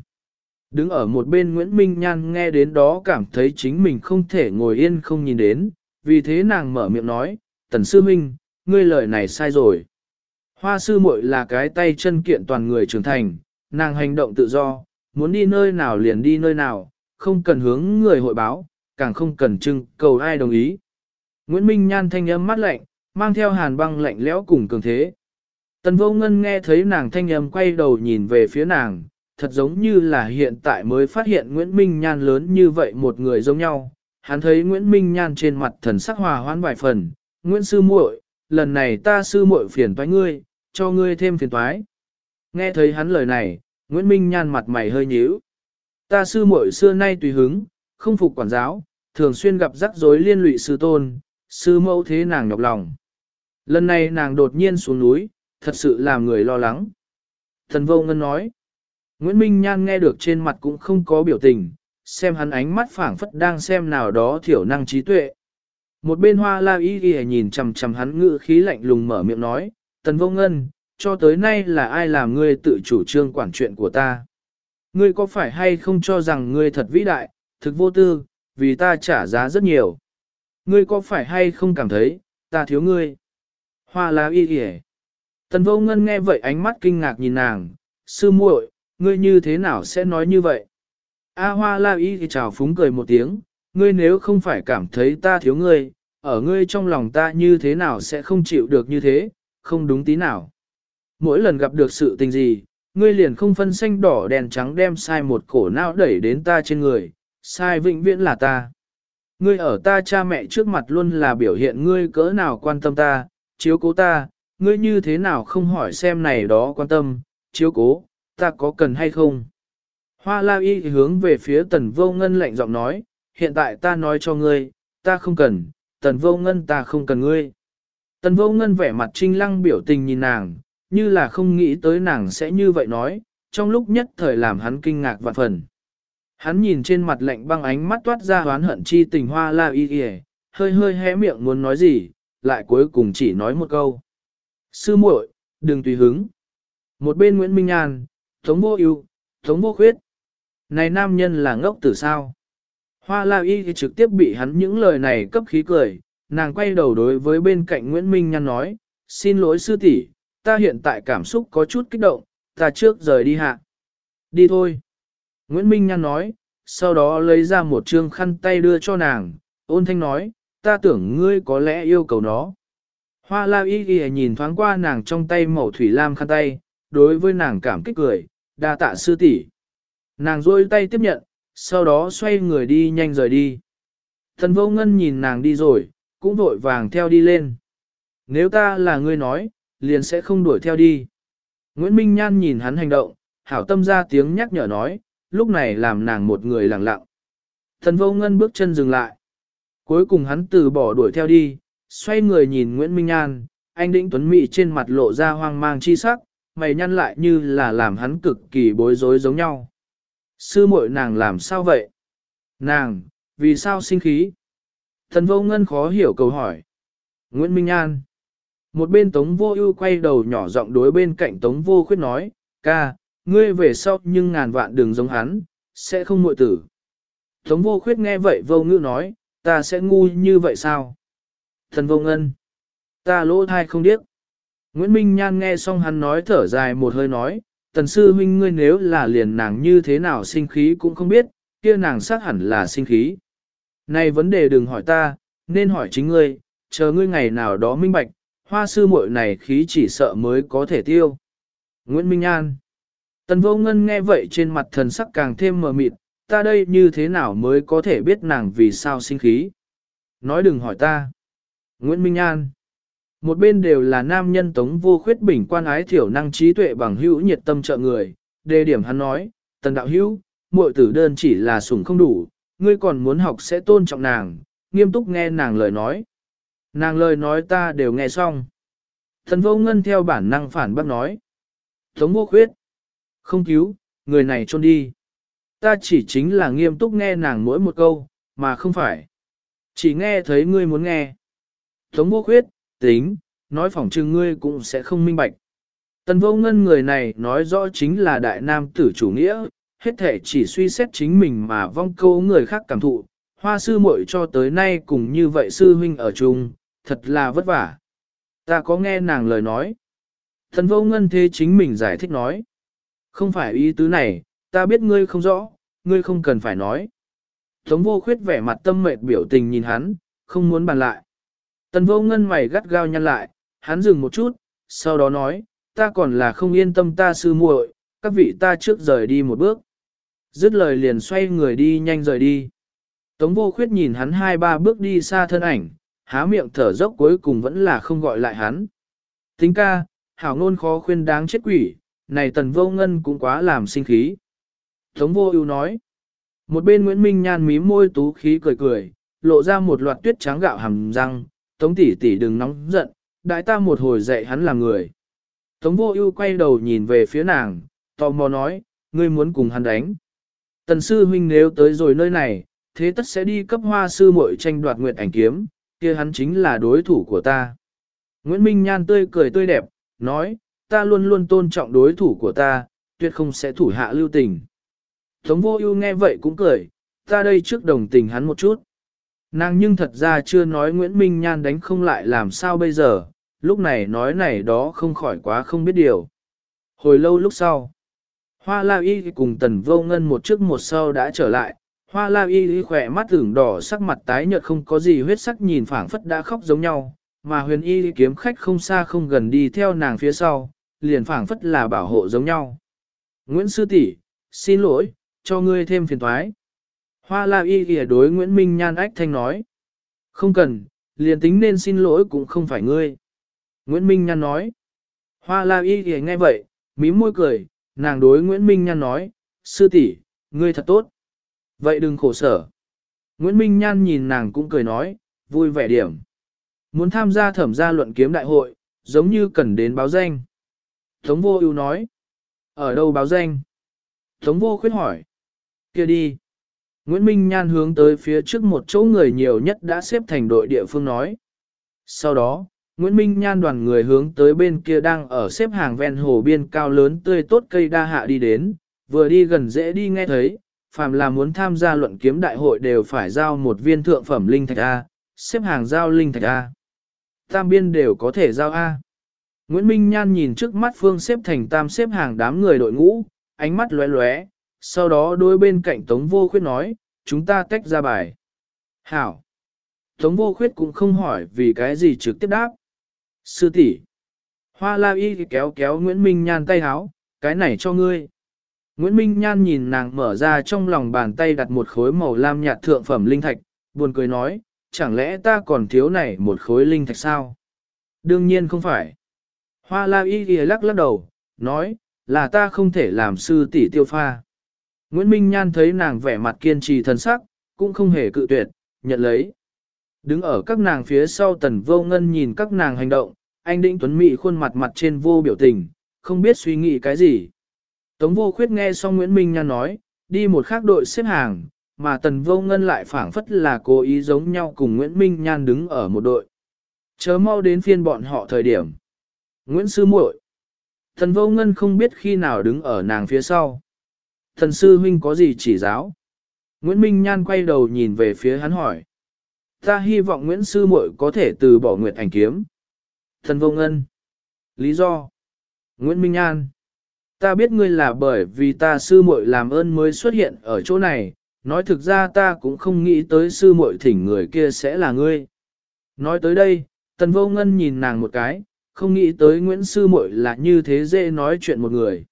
Đứng ở một bên Nguyễn Minh Nhan nghe đến đó cảm thấy chính mình không thể ngồi yên không nhìn đến, vì thế nàng mở miệng nói, Tần Sư Minh, ngươi lời này sai rồi. Hoa sư muội là cái tay chân kiện toàn người trưởng thành, nàng hành động tự do, muốn đi nơi nào liền đi nơi nào, không cần hướng người hội báo, càng không cần trưng cầu ai đồng ý. Nguyễn Minh Nhan thanh âm mắt lạnh, mang theo hàn băng lạnh lẽo cùng cường thế. Tần vô ngân nghe thấy nàng thanh âm quay đầu nhìn về phía nàng, thật giống như là hiện tại mới phát hiện Nguyễn Minh Nhan lớn như vậy một người giống nhau. Hắn thấy Nguyễn Minh Nhan trên mặt thần sắc hòa hoãn vài phần, Nguyễn Sư muội, lần này ta sư muội phiền toái ngươi, cho ngươi thêm phiền toái. Nghe thấy hắn lời này, Nguyễn Minh Nhan mặt mày hơi nhíu. Ta sư muội xưa nay tùy hứng, không phục quản giáo, thường xuyên gặp rắc rối liên lụy sư tôn, sư mẫu thế nàng nhọc lòng. Lần này nàng đột nhiên xuống núi, thật sự làm người lo lắng. Thần vô ngân nói. Nguyễn Minh Nhan nghe được trên mặt cũng không có biểu tình, xem hắn ánh mắt phảng phất đang xem nào đó thiểu năng trí tuệ. Một bên hoa la y ghi nhìn chằm chằm hắn ngự khí lạnh lùng mở miệng nói, Tần vô ngân, cho tới nay là ai làm ngươi tự chủ trương quản chuyện của ta? Ngươi có phải hay không cho rằng ngươi thật vĩ đại, thực vô tư, vì ta trả giá rất nhiều? Ngươi có phải hay không cảm thấy, ta thiếu ngươi? Hoa la y ghi Tần vô ngân nghe vậy ánh mắt kinh ngạc nhìn nàng, sư muội, ngươi như thế nào sẽ nói như vậy? A hoa la y thì chào phúng cười một tiếng, ngươi nếu không phải cảm thấy ta thiếu ngươi, ở ngươi trong lòng ta như thế nào sẽ không chịu được như thế, không đúng tí nào. Mỗi lần gặp được sự tình gì, ngươi liền không phân xanh đỏ đèn trắng đem sai một cổ não đẩy đến ta trên người, sai vĩnh viễn là ta. Ngươi ở ta cha mẹ trước mặt luôn là biểu hiện ngươi cỡ nào quan tâm ta, chiếu cố ta, ngươi như thế nào không hỏi xem này đó quan tâm, chiếu cố, ta có cần hay không? Hoa la y hướng về phía tần vô ngân lạnh giọng nói, hiện tại ta nói cho ngươi, ta không cần, tần vô ngân ta không cần ngươi. Tần vô ngân vẻ mặt trinh lăng biểu tình nhìn nàng, như là không nghĩ tới nàng sẽ như vậy nói, trong lúc nhất thời làm hắn kinh ngạc vạn phần. Hắn nhìn trên mặt lạnh băng ánh mắt toát ra hoán hận chi tình hoa la y y, hơi hơi hé miệng muốn nói gì, lại cuối cùng chỉ nói một câu. Sư muội, đừng tùy hứng. Một bên Nguyễn Minh An, Tống vô ưu, Tống vô khuyết. Này nam nhân là ngốc tử sao? Hoa la y thì trực tiếp bị hắn những lời này cấp khí cười, nàng quay đầu đối với bên cạnh Nguyễn Minh Nhan nói, xin lỗi sư tỷ, ta hiện tại cảm xúc có chút kích động, ta trước rời đi hạ. Đi thôi. Nguyễn Minh Nhan nói, sau đó lấy ra một trương khăn tay đưa cho nàng, ôn thanh nói, ta tưởng ngươi có lẽ yêu cầu nó. Hoa la y ghi nhìn thoáng qua nàng trong tay màu thủy lam khăn tay, đối với nàng cảm kích cười, đa tạ sư tỷ. Nàng rôi tay tiếp nhận, sau đó xoay người đi nhanh rời đi. Thần vô ngân nhìn nàng đi rồi, cũng vội vàng theo đi lên. Nếu ta là người nói, liền sẽ không đuổi theo đi. Nguyễn Minh Nhan nhìn hắn hành động, hảo tâm ra tiếng nhắc nhở nói, lúc này làm nàng một người lặng lặng. Thần vô ngân bước chân dừng lại. Cuối cùng hắn từ bỏ đuổi theo đi, xoay người nhìn Nguyễn Minh An, anh Đĩnh Tuấn Mỹ trên mặt lộ ra hoang mang chi sắc, mày nhăn lại như là làm hắn cực kỳ bối rối giống nhau. Sư muội nàng làm sao vậy? Nàng, vì sao sinh khí? Thần vô ngân khó hiểu câu hỏi. Nguyễn Minh An. Một bên Tống vô ưu quay đầu nhỏ giọng đối bên cạnh Tống vô khuyết nói, ca, ngươi về sau nhưng ngàn vạn đừng giống hắn, sẽ không muội tử. Tống vô khuyết nghe vậy vô ngữ nói, ta sẽ ngu như vậy sao? Thần vô ngân. Ta lỗ thai không điếc. Nguyễn Minh Nhan nghe xong hắn nói thở dài một hơi nói, tần sư huynh ngươi nếu là liền nàng như thế nào sinh khí cũng không biết, kia nàng xác hẳn là sinh khí. Này vấn đề đừng hỏi ta, nên hỏi chính ngươi, chờ ngươi ngày nào đó minh bạch, hoa sư muội này khí chỉ sợ mới có thể tiêu. Nguyễn Minh An. Tần vô ngân nghe vậy trên mặt thần sắc càng thêm mờ mịt, ta đây như thế nào mới có thể biết nàng vì sao sinh khí. Nói đừng hỏi ta. Nguyễn Minh An. Một bên đều là nam nhân tống vô khuyết bình quan ái thiểu năng trí tuệ bằng hữu nhiệt tâm trợ người. Đề điểm hắn nói, tần đạo hữu, muội tử đơn chỉ là sủng không đủ, ngươi còn muốn học sẽ tôn trọng nàng, nghiêm túc nghe nàng lời nói. Nàng lời nói ta đều nghe xong. Thần vô ngân theo bản năng phản bác nói. Tống vô khuyết. Không cứu, người này trôn đi. Ta chỉ chính là nghiêm túc nghe nàng mỗi một câu, mà không phải. Chỉ nghe thấy ngươi muốn nghe. Tống vô khuyết, tính, nói phỏng chừng ngươi cũng sẽ không minh bạch. Tần vô ngân người này nói rõ chính là đại nam tử chủ nghĩa, hết thể chỉ suy xét chính mình mà vong câu người khác cảm thụ. Hoa sư muội cho tới nay cùng như vậy sư huynh ở chung, thật là vất vả. Ta có nghe nàng lời nói. Thần vô ngân thế chính mình giải thích nói. Không phải ý tứ này, ta biết ngươi không rõ, ngươi không cần phải nói. Tống vô khuyết vẻ mặt tâm mệt biểu tình nhìn hắn, không muốn bàn lại. Tần vô ngân mày gắt gao nhăn lại, hắn dừng một chút, sau đó nói, ta còn là không yên tâm ta sư muội, các vị ta trước rời đi một bước. Dứt lời liền xoay người đi nhanh rời đi. Tống vô khuyết nhìn hắn hai ba bước đi xa thân ảnh, há miệng thở dốc cuối cùng vẫn là không gọi lại hắn. Tính ca, hảo ngôn khó khuyên đáng chết quỷ, này tần vô ngân cũng quá làm sinh khí. Tống vô ưu nói. Một bên Nguyễn Minh Nhan mí môi tú khí cười cười, lộ ra một loạt tuyết trắng gạo hầm răng, Tống tỷ tỷ đừng nóng giận, đại ta một hồi dạy hắn làm người. Tống vô ưu quay đầu nhìn về phía nàng, tò mò nói, ngươi muốn cùng hắn đánh. Tần sư huynh nếu tới rồi nơi này, thế tất sẽ đi cấp hoa sư muội tranh đoạt nguyệt ảnh kiếm, kia hắn chính là đối thủ của ta. Nguyễn Minh Nhan tươi cười tươi đẹp, nói, ta luôn luôn tôn trọng đối thủ của ta, tuyệt không sẽ thủ hạ lưu tình. Tống vô ưu nghe vậy cũng cười, ta đây trước đồng tình hắn một chút. Nàng nhưng thật ra chưa nói Nguyễn Minh Nhan đánh không lại làm sao bây giờ, lúc này nói này đó không khỏi quá không biết điều. Hồi lâu lúc sau, Hoa La Y cùng Tần Vô Ngân một trước một sau đã trở lại, Hoa La Y khỏe mắt tưởng đỏ sắc mặt tái nhợt không có gì huyết sắc nhìn phảng phất đã khóc giống nhau, mà huyền y kiếm khách không xa không gần đi theo nàng phía sau, liền phảng phất là bảo hộ giống nhau. Nguyễn Sư tỷ, xin lỗi, cho ngươi thêm phiền thoái. Hoa La Y kìa đối Nguyễn Minh Nhan ách thanh nói. Không cần, liền tính nên xin lỗi cũng không phải ngươi. Nguyễn Minh Nhan nói. Hoa La Y kìa nghe vậy, mím môi cười, nàng đối Nguyễn Minh Nhan nói, sư tỷ, ngươi thật tốt. Vậy đừng khổ sở. Nguyễn Minh Nhan nhìn nàng cũng cười nói, vui vẻ điểm. Muốn tham gia thẩm gia luận kiếm đại hội, giống như cần đến báo danh. Tống vô ưu nói. Ở đâu báo danh? Tống vô khuyết hỏi. kia đi. Nguyễn Minh Nhan hướng tới phía trước một chỗ người nhiều nhất đã xếp thành đội địa phương nói. Sau đó, Nguyễn Minh Nhan đoàn người hướng tới bên kia đang ở xếp hàng ven hồ biên cao lớn tươi tốt cây đa hạ đi đến, vừa đi gần dễ đi nghe thấy, phàm là muốn tham gia luận kiếm đại hội đều phải giao một viên thượng phẩm linh thạch A, xếp hàng giao linh thạch A. Tam biên đều có thể giao A. Nguyễn Minh Nhan nhìn trước mắt phương xếp thành tam xếp hàng đám người đội ngũ, ánh mắt lóe lóe, sau đó đôi bên cạnh Tống Vô Khuyết nói, chúng ta tách ra bài. Hảo. Tống Vô Khuyết cũng không hỏi vì cái gì trực tiếp đáp. Sư tỷ. Hoa La Y kéo kéo Nguyễn Minh Nhan tay háo, cái này cho ngươi. Nguyễn Minh Nhan nhìn nàng mở ra trong lòng bàn tay đặt một khối màu lam nhạt thượng phẩm linh thạch, buồn cười nói, chẳng lẽ ta còn thiếu này một khối linh thạch sao? Đương nhiên không phải. Hoa La Y lắc lắc đầu, nói, là ta không thể làm sư tỷ tiêu pha. Nguyễn Minh Nhan thấy nàng vẻ mặt kiên trì thần sắc, cũng không hề cự tuyệt, nhận lấy. Đứng ở các nàng phía sau tần vô ngân nhìn các nàng hành động, anh định tuấn mỹ khuôn mặt mặt trên vô biểu tình, không biết suy nghĩ cái gì. Tống vô khuyết nghe xong Nguyễn Minh Nhan nói, đi một khác đội xếp hàng, mà tần vô ngân lại phảng phất là cố ý giống nhau cùng Nguyễn Minh Nhan đứng ở một đội. Chớ mau đến phiên bọn họ thời điểm. Nguyễn Sư muội Tần vô ngân không biết khi nào đứng ở nàng phía sau. Thần sư huynh có gì chỉ giáo? Nguyễn Minh Nhan quay đầu nhìn về phía hắn hỏi. Ta hy vọng Nguyễn Sư muội có thể từ bỏ Nguyệt ảnh kiếm. Thần vô ngân. Lý do. Nguyễn Minh Nhan. Ta biết ngươi là bởi vì ta sư muội làm ơn mới xuất hiện ở chỗ này, nói thực ra ta cũng không nghĩ tới sư muội thỉnh người kia sẽ là ngươi. Nói tới đây, tần vô ngân nhìn nàng một cái, không nghĩ tới Nguyễn Sư muội là như thế dễ nói chuyện một người.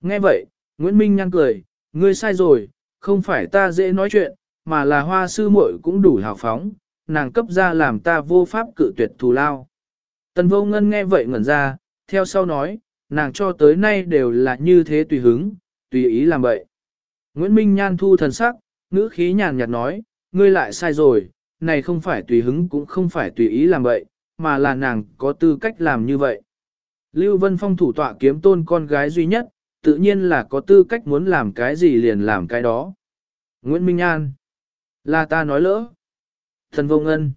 Nghe vậy, Nguyễn Minh nhăn cười, ngươi sai rồi, không phải ta dễ nói chuyện, mà là hoa sư muội cũng đủ hào phóng, nàng cấp ra làm ta vô pháp cự tuyệt thù lao. Tần vô ngân nghe vậy ngẩn ra, theo sau nói, nàng cho tới nay đều là như thế tùy hứng, tùy ý làm vậy. Nguyễn Minh nhan thu thần sắc, ngữ khí nhàn nhạt nói, ngươi lại sai rồi, này không phải tùy hứng cũng không phải tùy ý làm vậy, mà là nàng có tư cách làm như vậy. Lưu Vân Phong thủ tọa kiếm tôn con gái duy nhất, tự nhiên là có tư cách muốn làm cái gì liền làm cái đó. Nguyễn Minh An Là ta nói lỡ. Thần vô ngân.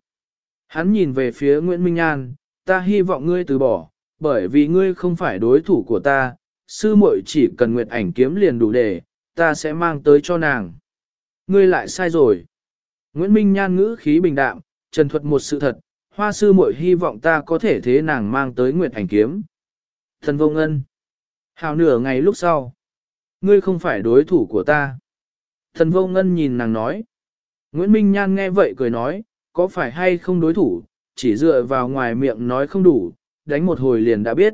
Hắn nhìn về phía Nguyễn Minh An, ta hy vọng ngươi từ bỏ, bởi vì ngươi không phải đối thủ của ta, sư muội chỉ cần nguyệt ảnh kiếm liền đủ để, ta sẽ mang tới cho nàng. Ngươi lại sai rồi. Nguyễn Minh Nhan ngữ khí bình đạm, trần thuật một sự thật, hoa sư muội hy vọng ta có thể thế nàng mang tới nguyệt ảnh kiếm. Thần vô ngân. Hào nửa ngày lúc sau. Ngươi không phải đối thủ của ta. Thần vô ngân nhìn nàng nói. Nguyễn Minh Nhan nghe vậy cười nói, có phải hay không đối thủ, chỉ dựa vào ngoài miệng nói không đủ, đánh một hồi liền đã biết.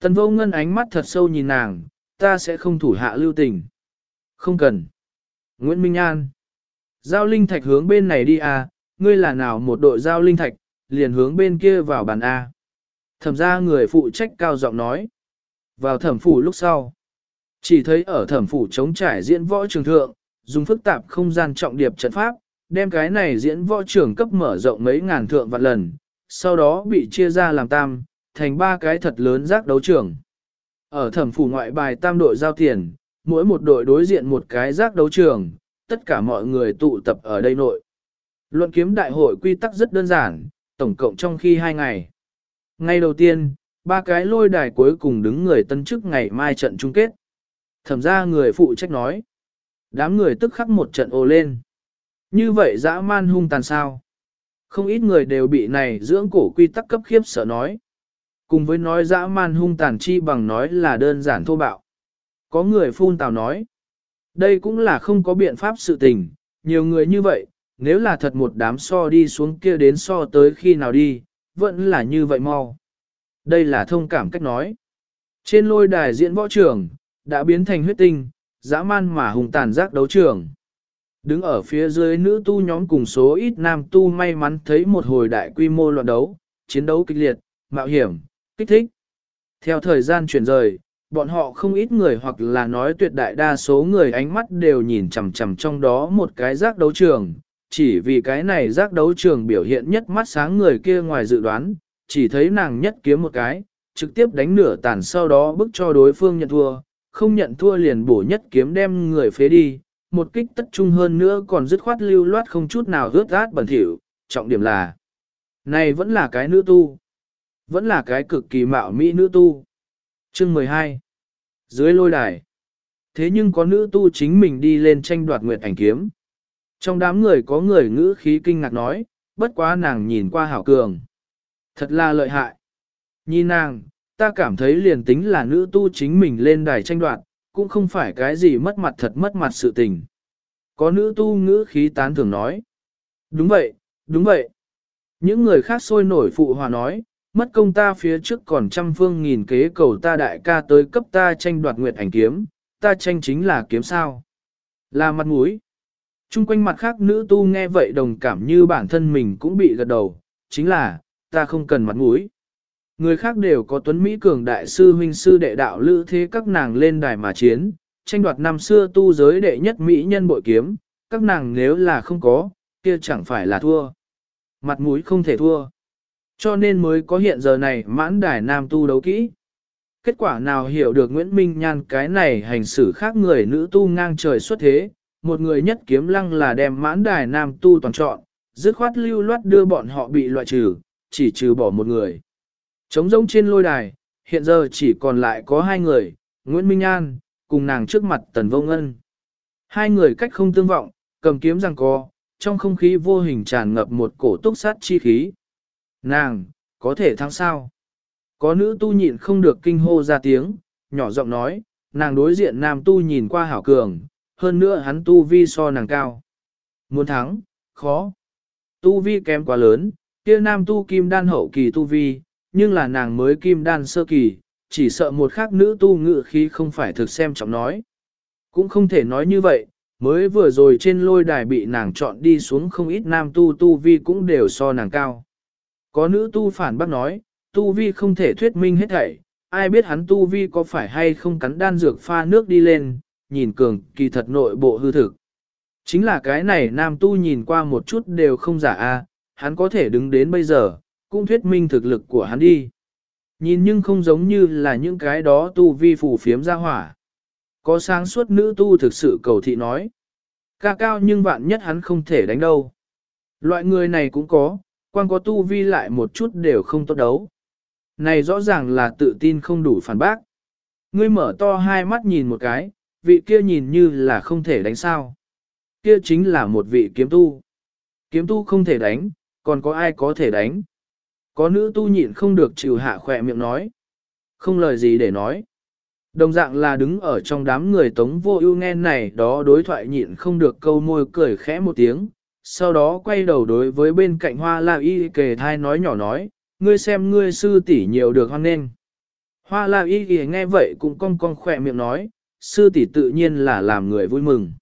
Tần vô ngân ánh mắt thật sâu nhìn nàng, ta sẽ không thủ hạ lưu tình. Không cần. Nguyễn Minh An. Giao linh thạch hướng bên này đi à, ngươi là nào một đội giao linh thạch, liền hướng bên kia vào bàn A. Thẩm ra người phụ trách cao giọng nói. Vào thẩm phủ lúc sau. Chỉ thấy ở thẩm phủ chống trải diễn võ trường thượng, dùng phức tạp không gian trọng điệp trận pháp, đem cái này diễn võ trường cấp mở rộng mấy ngàn thượng vạn lần, sau đó bị chia ra làm tam, thành ba cái thật lớn giác đấu trường. Ở thẩm phủ ngoại bài tam đội giao tiền, mỗi một đội đối diện một cái giác đấu trường, tất cả mọi người tụ tập ở đây nội. Luận kiếm đại hội quy tắc rất đơn giản, tổng cộng trong khi hai ngày. Ngày đầu tiên, ba cái lôi đài cuối cùng đứng người tân chức ngày mai trận chung kết. Thẩm ra người phụ trách nói. Đám người tức khắc một trận ồ lên. Như vậy dã man hung tàn sao? Không ít người đều bị này dưỡng cổ quy tắc cấp khiếp sợ nói. Cùng với nói dã man hung tàn chi bằng nói là đơn giản thô bạo. Có người phun tào nói. Đây cũng là không có biện pháp sự tình, nhiều người như vậy, nếu là thật một đám so đi xuống kia đến so tới khi nào đi, vẫn là như vậy mau. Đây là thông cảm cách nói. Trên lôi đài diễn võ trường, đã biến thành huyết tinh, dã man mà hùng tàn giác đấu trường. Đứng ở phía dưới nữ tu nhóm cùng số ít nam tu may mắn thấy một hồi đại quy mô loạn đấu, chiến đấu kịch liệt, mạo hiểm, kích thích. Theo thời gian chuyển rời, bọn họ không ít người hoặc là nói tuyệt đại đa số người ánh mắt đều nhìn chằm chằm trong đó một cái giác đấu trường, chỉ vì cái này giác đấu trường biểu hiện nhất mắt sáng người kia ngoài dự đoán, chỉ thấy nàng nhất kiếm một cái, trực tiếp đánh nửa tàn sau đó bức cho đối phương nhận thua, không nhận thua liền bổ nhất kiếm đem người phế đi, một kích tất trung hơn nữa còn dứt khoát lưu loát không chút nào rớt rát bẩn thỉu, trọng điểm là, này vẫn là cái nữ tu, vẫn là cái cực kỳ mạo mỹ nữ tu. Chương 12 Dưới lôi đài Thế nhưng có nữ tu chính mình đi lên tranh đoạt nguyệt ảnh kiếm. Trong đám người có người ngữ khí kinh ngạc nói, bất quá nàng nhìn qua hảo cường. Thật là lợi hại. Nhìn nàng, ta cảm thấy liền tính là nữ tu chính mình lên đài tranh đoạt, cũng không phải cái gì mất mặt thật mất mặt sự tình. Có nữ tu ngữ khí tán thường nói. Đúng vậy, đúng vậy. Những người khác sôi nổi phụ hòa nói, mất công ta phía trước còn trăm phương nghìn kế cầu ta đại ca tới cấp ta tranh đoạt nguyệt ảnh kiếm, ta tranh chính là kiếm sao. Là mặt mũi. Trung quanh mặt khác nữ tu nghe vậy đồng cảm như bản thân mình cũng bị gật đầu, chính là, ta không cần mặt mũi. Người khác đều có tuấn Mỹ cường đại sư huynh sư đệ đạo lữ thế các nàng lên đài mà chiến, tranh đoạt năm xưa tu giới đệ nhất Mỹ nhân bội kiếm, các nàng nếu là không có, kia chẳng phải là thua. Mặt mũi không thể thua. Cho nên mới có hiện giờ này mãn đài nam tu đấu kỹ. Kết quả nào hiểu được Nguyễn Minh Nhan cái này hành xử khác người nữ tu ngang trời xuất thế, một người nhất kiếm lăng là đem mãn đài nam tu toàn chọn, dứt khoát lưu loát đưa bọn họ bị loại trừ, chỉ trừ bỏ một người. Trống rỗng trên lôi đài, hiện giờ chỉ còn lại có hai người, Nguyễn Minh An, cùng nàng trước mặt Tần Vô Ngân. Hai người cách không tương vọng, cầm kiếm răng co, trong không khí vô hình tràn ngập một cổ túc sát chi khí. Nàng, có thể thắng sao? Có nữ tu nhịn không được kinh hô ra tiếng, nhỏ giọng nói, nàng đối diện nam tu nhìn qua hảo cường, hơn nữa hắn tu vi so nàng cao. Muốn thắng, khó. Tu vi kém quá lớn, kia nam tu kim đan hậu kỳ tu vi, nhưng là nàng mới kim đan sơ kỳ, chỉ sợ một khác nữ tu ngự khí không phải thực xem trọng nói. Cũng không thể nói như vậy, mới vừa rồi trên lôi đài bị nàng chọn đi xuống không ít nam tu tu vi cũng đều so nàng cao. Có nữ tu phản bác nói, tu vi không thể thuyết minh hết thảy, ai biết hắn tu vi có phải hay không cắn đan dược pha nước đi lên, nhìn cường kỳ thật nội bộ hư thực. Chính là cái này nam tu nhìn qua một chút đều không giả a, hắn có thể đứng đến bây giờ, cũng thuyết minh thực lực của hắn đi. Nhìn nhưng không giống như là những cái đó tu vi phủ phiếm ra hỏa. Có sáng suốt nữ tu thực sự cầu thị nói. Ca cao nhưng vạn nhất hắn không thể đánh đâu. Loại người này cũng có, quan có tu vi lại một chút đều không tốt đấu. Này rõ ràng là tự tin không đủ phản bác. Ngươi mở to hai mắt nhìn một cái, vị kia nhìn như là không thể đánh sao. Kia chính là một vị kiếm tu. Kiếm tu không thể đánh, còn có ai có thể đánh. Có nữ tu nhịn không được chịu hạ khỏe miệng nói. Không lời gì để nói. Đồng dạng là đứng ở trong đám người tống vô ưu nghe này đó đối thoại nhịn không được câu môi cười khẽ một tiếng, sau đó quay đầu đối với bên cạnh hoa la y kề thai nói nhỏ nói, ngươi xem ngươi sư tỷ nhiều được hoan nên. Hoa la y kề nghe vậy cũng cong cong khỏe miệng nói, sư tỷ tự nhiên là làm người vui mừng.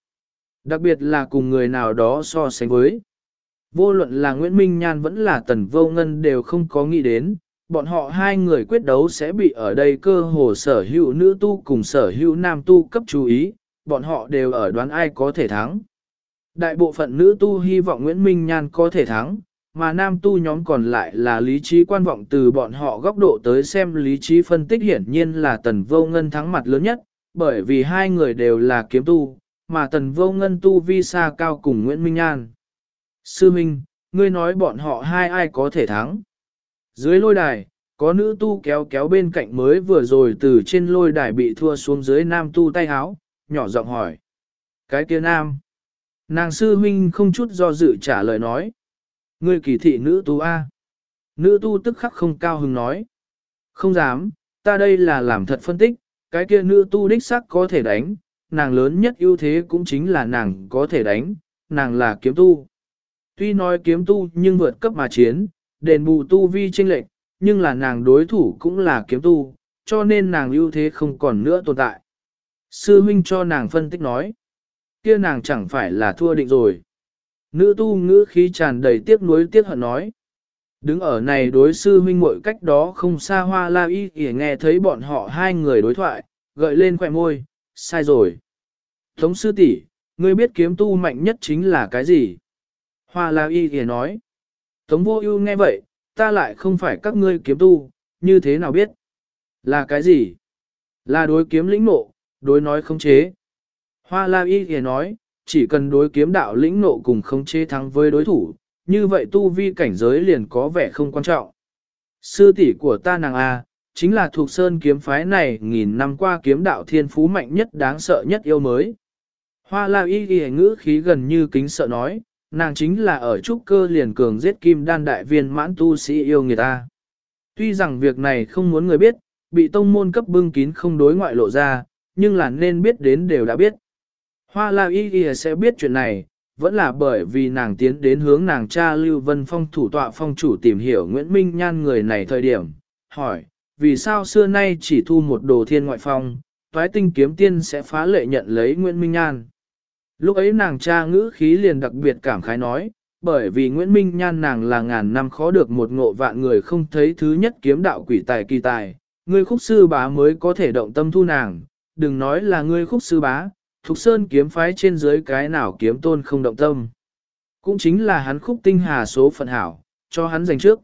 Đặc biệt là cùng người nào đó so sánh với. Vô luận là Nguyễn Minh Nhan vẫn là Tần Vô Ngân đều không có nghĩ đến, bọn họ hai người quyết đấu sẽ bị ở đây cơ hồ sở hữu nữ tu cùng sở hữu nam tu cấp chú ý, bọn họ đều ở đoán ai có thể thắng. Đại bộ phận nữ tu hy vọng Nguyễn Minh Nhan có thể thắng, mà nam tu nhóm còn lại là lý trí quan vọng từ bọn họ góc độ tới xem lý trí phân tích hiển nhiên là Tần Vô Ngân thắng mặt lớn nhất, bởi vì hai người đều là kiếm tu, mà Tần Vô Ngân tu vi xa cao cùng Nguyễn Minh Nhan. Sư Minh, ngươi nói bọn họ hai ai có thể thắng? Dưới lôi đài, có nữ tu kéo kéo bên cạnh mới vừa rồi từ trên lôi đài bị thua xuống dưới nam tu tay háo, nhỏ giọng hỏi. Cái kia nam. Nàng sư huynh không chút do dự trả lời nói. Ngươi kỳ thị nữ tu A. Nữ tu tức khắc không cao hứng nói. Không dám, ta đây là làm thật phân tích, cái kia nữ tu đích sắc có thể đánh, nàng lớn nhất ưu thế cũng chính là nàng có thể đánh, nàng là kiếm tu. Tuy nói kiếm tu nhưng vượt cấp mà chiến, đền bù tu vi chênh lệch, nhưng là nàng đối thủ cũng là kiếm tu, cho nên nàng ưu thế không còn nữa tồn tại. Sư huynh cho nàng phân tích nói, kia nàng chẳng phải là thua định rồi. Nữ tu ngữ khí tràn đầy tiếc nuối tiếc hận nói. Đứng ở này đối sư huynh muội cách đó không xa hoa la y kìa nghe thấy bọn họ hai người đối thoại, gợi lên khỏe môi, sai rồi. Tống sư tỷ, ngươi biết kiếm tu mạnh nhất chính là cái gì? Hoa la y thì nói. Tống vô ưu nghe vậy, ta lại không phải các ngươi kiếm tu, như thế nào biết? Là cái gì? Là đối kiếm lĩnh nộ, đối nói không chế. Hoa la y thì nói, chỉ cần đối kiếm đạo lĩnh nộ cùng không chế thắng với đối thủ, như vậy tu vi cảnh giới liền có vẻ không quan trọng. Sư tỷ của ta nàng A, chính là thuộc sơn kiếm phái này nghìn năm qua kiếm đạo thiên phú mạnh nhất đáng sợ nhất yêu mới. Hoa la y ghi ngữ khí gần như kính sợ nói, nàng chính là ở trúc cơ liền cường giết kim đan đại viên mãn tu sĩ yêu người ta. Tuy rằng việc này không muốn người biết, bị tông môn cấp bưng kín không đối ngoại lộ ra, nhưng là nên biết đến đều đã biết. Hoa La Y Y sẽ biết chuyện này, vẫn là bởi vì nàng tiến đến hướng nàng cha Lưu Vân Phong thủ tọa phong chủ tìm hiểu Nguyễn Minh Nhan người này thời điểm, hỏi, vì sao xưa nay chỉ thu một đồ thiên ngoại phong, toái tinh kiếm tiên sẽ phá lệ nhận lấy Nguyễn Minh Nhan. Lúc ấy nàng cha ngữ khí liền đặc biệt cảm khái nói, bởi vì Nguyễn Minh Nhan nàng là ngàn năm khó được một ngộ vạn người không thấy thứ nhất kiếm đạo quỷ tài kỳ tài, người khúc sư bá mới có thể động tâm thu nàng, đừng nói là người khúc sư bá, Thục Sơn kiếm phái trên dưới cái nào kiếm tôn không động tâm. Cũng chính là hắn khúc tinh hà số phận hảo, cho hắn giành trước.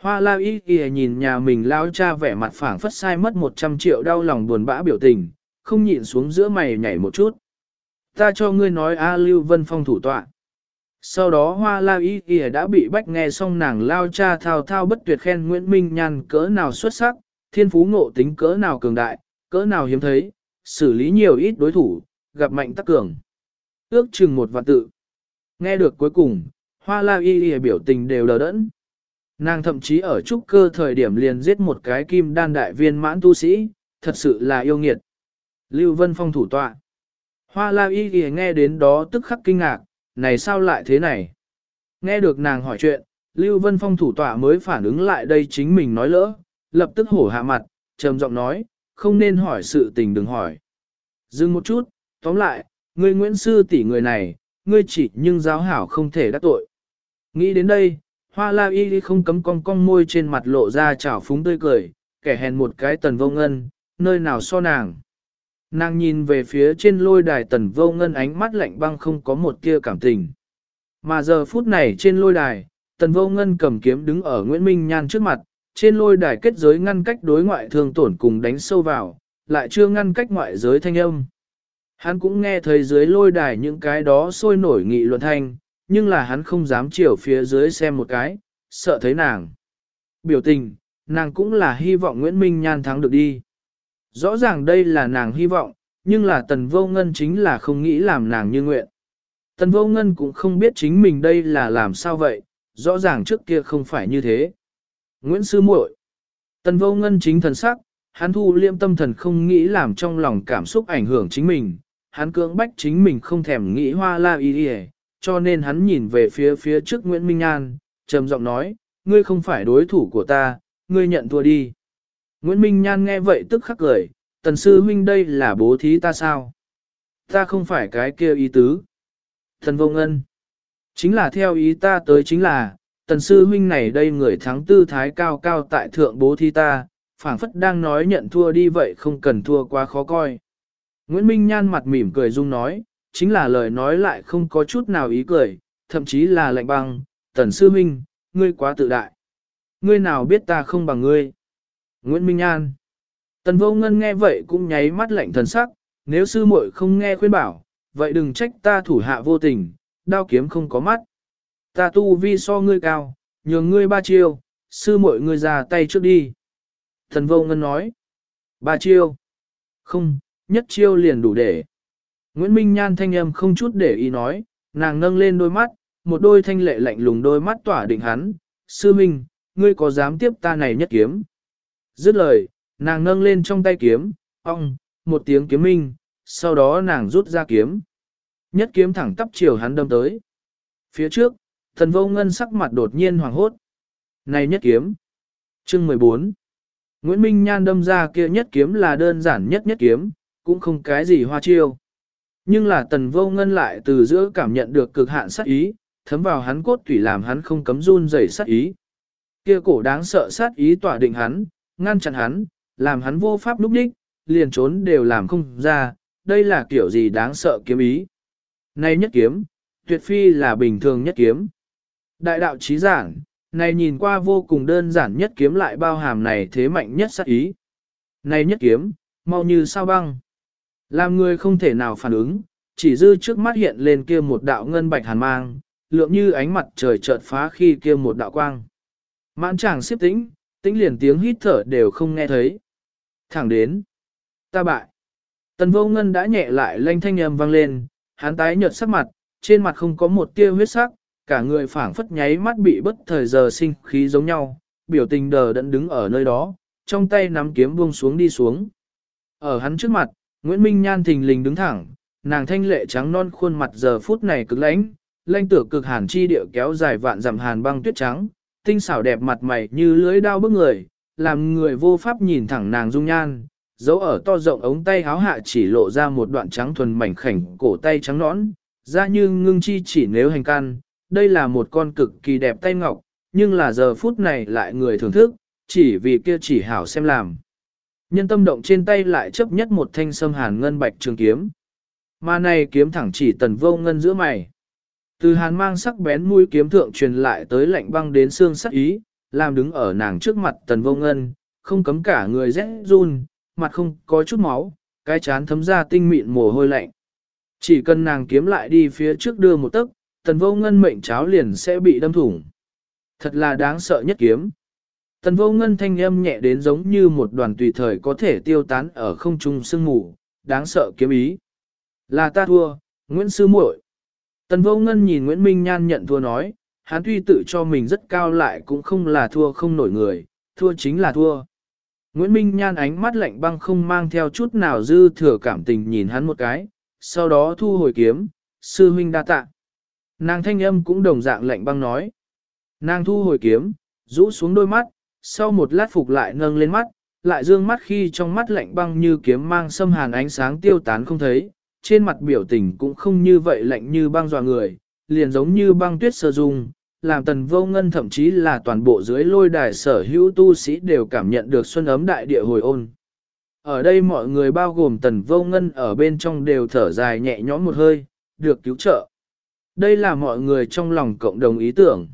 Hoa la y kìa nhìn nhà mình lao cha vẻ mặt phảng phất sai mất 100 triệu đau lòng buồn bã biểu tình, không nhịn xuống giữa mày nhảy một chút. Ta cho ngươi nói A Lưu Vân Phong thủ tọa. Sau đó hoa la y kìa đã bị bách nghe xong nàng lao cha thao thao bất tuyệt khen Nguyễn Minh Nhan cỡ nào xuất sắc, thiên phú ngộ tính cỡ nào cường đại, cỡ nào hiếm thấy, xử lý nhiều ít đối thủ, gặp mạnh tắc cường. Ước chừng một vạn tự. Nghe được cuối cùng, hoa la y kìa biểu tình đều đờ đẫn. Nàng thậm chí ở trúc cơ thời điểm liền giết một cái kim đan đại viên mãn tu sĩ, thật sự là yêu nghiệt. Lưu Vân Phong thủ tọa. Hoa la y y nghe đến đó tức khắc kinh ngạc, này sao lại thế này? Nghe được nàng hỏi chuyện, Lưu Vân Phong thủ tọa mới phản ứng lại đây chính mình nói lỡ, lập tức hổ hạ mặt, trầm giọng nói, không nên hỏi sự tình đừng hỏi. Dừng một chút, tóm lại, ngươi Nguyễn Sư tỷ người này, ngươi chỉ nhưng giáo hảo không thể đắc tội. Nghĩ đến đây, hoa la y không cấm cong cong môi trên mặt lộ ra trào phúng tươi cười, kẻ hèn một cái tần vô ngân, nơi nào so nàng. Nàng nhìn về phía trên lôi đài tần vô ngân ánh mắt lạnh băng không có một tia cảm tình. Mà giờ phút này trên lôi đài, tần vô ngân cầm kiếm đứng ở Nguyễn Minh Nhan trước mặt, trên lôi đài kết giới ngăn cách đối ngoại thường tổn cùng đánh sâu vào, lại chưa ngăn cách ngoại giới thanh âm. Hắn cũng nghe thấy dưới lôi đài những cái đó sôi nổi nghị luận thanh, nhưng là hắn không dám chiều phía dưới xem một cái, sợ thấy nàng. Biểu tình, nàng cũng là hy vọng Nguyễn Minh Nhan thắng được đi. Rõ ràng đây là nàng hy vọng, nhưng là tần vô ngân chính là không nghĩ làm nàng như nguyện. Tần vô ngân cũng không biết chính mình đây là làm sao vậy, rõ ràng trước kia không phải như thế. Nguyễn Sư muội Tần vô ngân chính thần sắc, hắn thu liêm tâm thần không nghĩ làm trong lòng cảm xúc ảnh hưởng chính mình, hắn cưỡng bách chính mình không thèm nghĩ hoa la y y cho nên hắn nhìn về phía phía trước Nguyễn Minh An, trầm giọng nói, ngươi không phải đối thủ của ta, ngươi nhận thua đi. Nguyễn Minh Nhan nghe vậy tức khắc cười, tần sư huynh đây là bố thí ta sao? Ta không phải cái kia ý tứ. Thần vô ngân. Chính là theo ý ta tới chính là, tần sư huynh này đây người thắng tư thái cao cao tại thượng bố thí ta, phảng phất đang nói nhận thua đi vậy không cần thua quá khó coi. Nguyễn Minh Nhan mặt mỉm cười dung nói, chính là lời nói lại không có chút nào ý cười, thậm chí là lạnh băng, tần sư huynh, ngươi quá tự đại. Ngươi nào biết ta không bằng ngươi. Nguyễn Minh An. Tần vô ngân nghe vậy cũng nháy mắt lạnh thần sắc, nếu sư muội không nghe khuyên bảo, vậy đừng trách ta thủ hạ vô tình, đao kiếm không có mắt. Ta tu vi so ngươi cao, nhường ngươi ba chiêu, sư muội ngươi ra tay trước đi. Tần vô ngân nói. Ba chiêu. Không, nhất chiêu liền đủ để. Nguyễn Minh Nhan thanh âm không chút để ý nói, nàng nâng lên đôi mắt, một đôi thanh lệ lạnh lùng đôi mắt tỏa định hắn. Sư Minh, ngươi có dám tiếp ta này nhất kiếm? Dứt lời, nàng nâng lên trong tay kiếm, ong, một tiếng kiếm minh, sau đó nàng rút ra kiếm. Nhất kiếm thẳng tắp chiều hắn đâm tới. Phía trước, thần vô ngân sắc mặt đột nhiên hoàng hốt. Này nhất kiếm. Chương 14. Nguyễn Minh Nhan đâm ra kia nhất kiếm là đơn giản nhất nhất kiếm, cũng không cái gì hoa chiêu. Nhưng là tần vô ngân lại từ giữa cảm nhận được cực hạn sát ý, thấm vào hắn cốt tủy làm hắn không cấm run rẩy sát ý. Kia cổ đáng sợ sát ý tỏa định hắn, ngăn chặn hắn, làm hắn vô pháp lúc đích, liền trốn đều làm không ra, đây là kiểu gì đáng sợ kiếm ý. Này nhất kiếm, tuyệt phi là bình thường nhất kiếm. Đại đạo trí giản, này nhìn qua vô cùng đơn giản nhất kiếm lại bao hàm này thế mạnh nhất sát ý. Này nhất kiếm, mau như sao băng. Làm người không thể nào phản ứng, chỉ dư trước mắt hiện lên kia một đạo ngân bạch hàn mang, lượng như ánh mặt trời chợt phá khi kia một đạo quang. Mãn chàng xếp tĩnh, tĩnh liền tiếng hít thở đều không nghe thấy. Thẳng đến. Ta bại. Tần vô ngân đã nhẹ lại lanh thanh âm vang lên, hắn tái nhợt sắc mặt, trên mặt không có một tia huyết sắc, cả người phảng phất nháy mắt bị bất thời giờ sinh khí giống nhau, biểu tình đờ đẫn đứng ở nơi đó, trong tay nắm kiếm buông xuống đi xuống. Ở hắn trước mặt, Nguyễn Minh Nhan thình lình đứng thẳng, nàng thanh lệ trắng non khuôn mặt giờ phút này cực lãnh, lanh tử cực hàn chi địa kéo dài vạn dặm hàn băng tuyết trắng, tinh xảo đẹp mặt mày như lưới đao bức người, làm người vô pháp nhìn thẳng nàng dung nhan, dấu ở to rộng ống tay háo hạ chỉ lộ ra một đoạn trắng thuần mảnh khảnh cổ tay trắng nõn, ra như ngưng chi chỉ nếu hành can, đây là một con cực kỳ đẹp tay ngọc, nhưng là giờ phút này lại người thưởng thức, chỉ vì kia chỉ hảo xem làm. Nhân tâm động trên tay lại chấp nhất một thanh sâm hàn ngân bạch trường kiếm. Mà này kiếm thẳng chỉ tần vô ngân giữa mày. Từ hàn mang sắc bén mũi kiếm thượng truyền lại tới lạnh băng đến xương sắc ý, làm đứng ở nàng trước mặt tần vô ngân, không cấm cả người rét run, mặt không có chút máu, cái chán thấm ra tinh mịn mồ hôi lạnh. Chỉ cần nàng kiếm lại đi phía trước đưa một tấc, tần vô ngân mệnh cháo liền sẽ bị đâm thủng. Thật là đáng sợ nhất kiếm. Tần vô ngân thanh âm nhẹ đến giống như một đoàn tùy thời có thể tiêu tán ở không trung sương mù, đáng sợ kiếm ý. Là ta thua, Nguyễn Sư muội. Tần vô ngân nhìn Nguyễn Minh Nhan nhận thua nói, hắn tuy tự cho mình rất cao lại cũng không là thua không nổi người, thua chính là thua. Nguyễn Minh Nhan ánh mắt lạnh băng không mang theo chút nào dư thừa cảm tình nhìn hắn một cái, sau đó thu hồi kiếm, sư huynh đa tạ. Nàng thanh âm cũng đồng dạng lạnh băng nói. Nàng thu hồi kiếm, rũ xuống đôi mắt, sau một lát phục lại nâng lên mắt, lại dương mắt khi trong mắt lạnh băng như kiếm mang xâm hàn ánh sáng tiêu tán không thấy, trên mặt biểu tình cũng không như vậy lạnh như băng dọa người, liền giống như băng tuyết sơ dung, làm tần vô ngân thậm chí là toàn bộ dưới lôi đài sở hữu tu sĩ đều cảm nhận được xuân ấm đại địa hồi ôn. Ở đây mọi người bao gồm tần vô ngân ở bên trong đều thở dài nhẹ nhõm một hơi, được cứu trợ. Đây là mọi người trong lòng cộng đồng ý tưởng.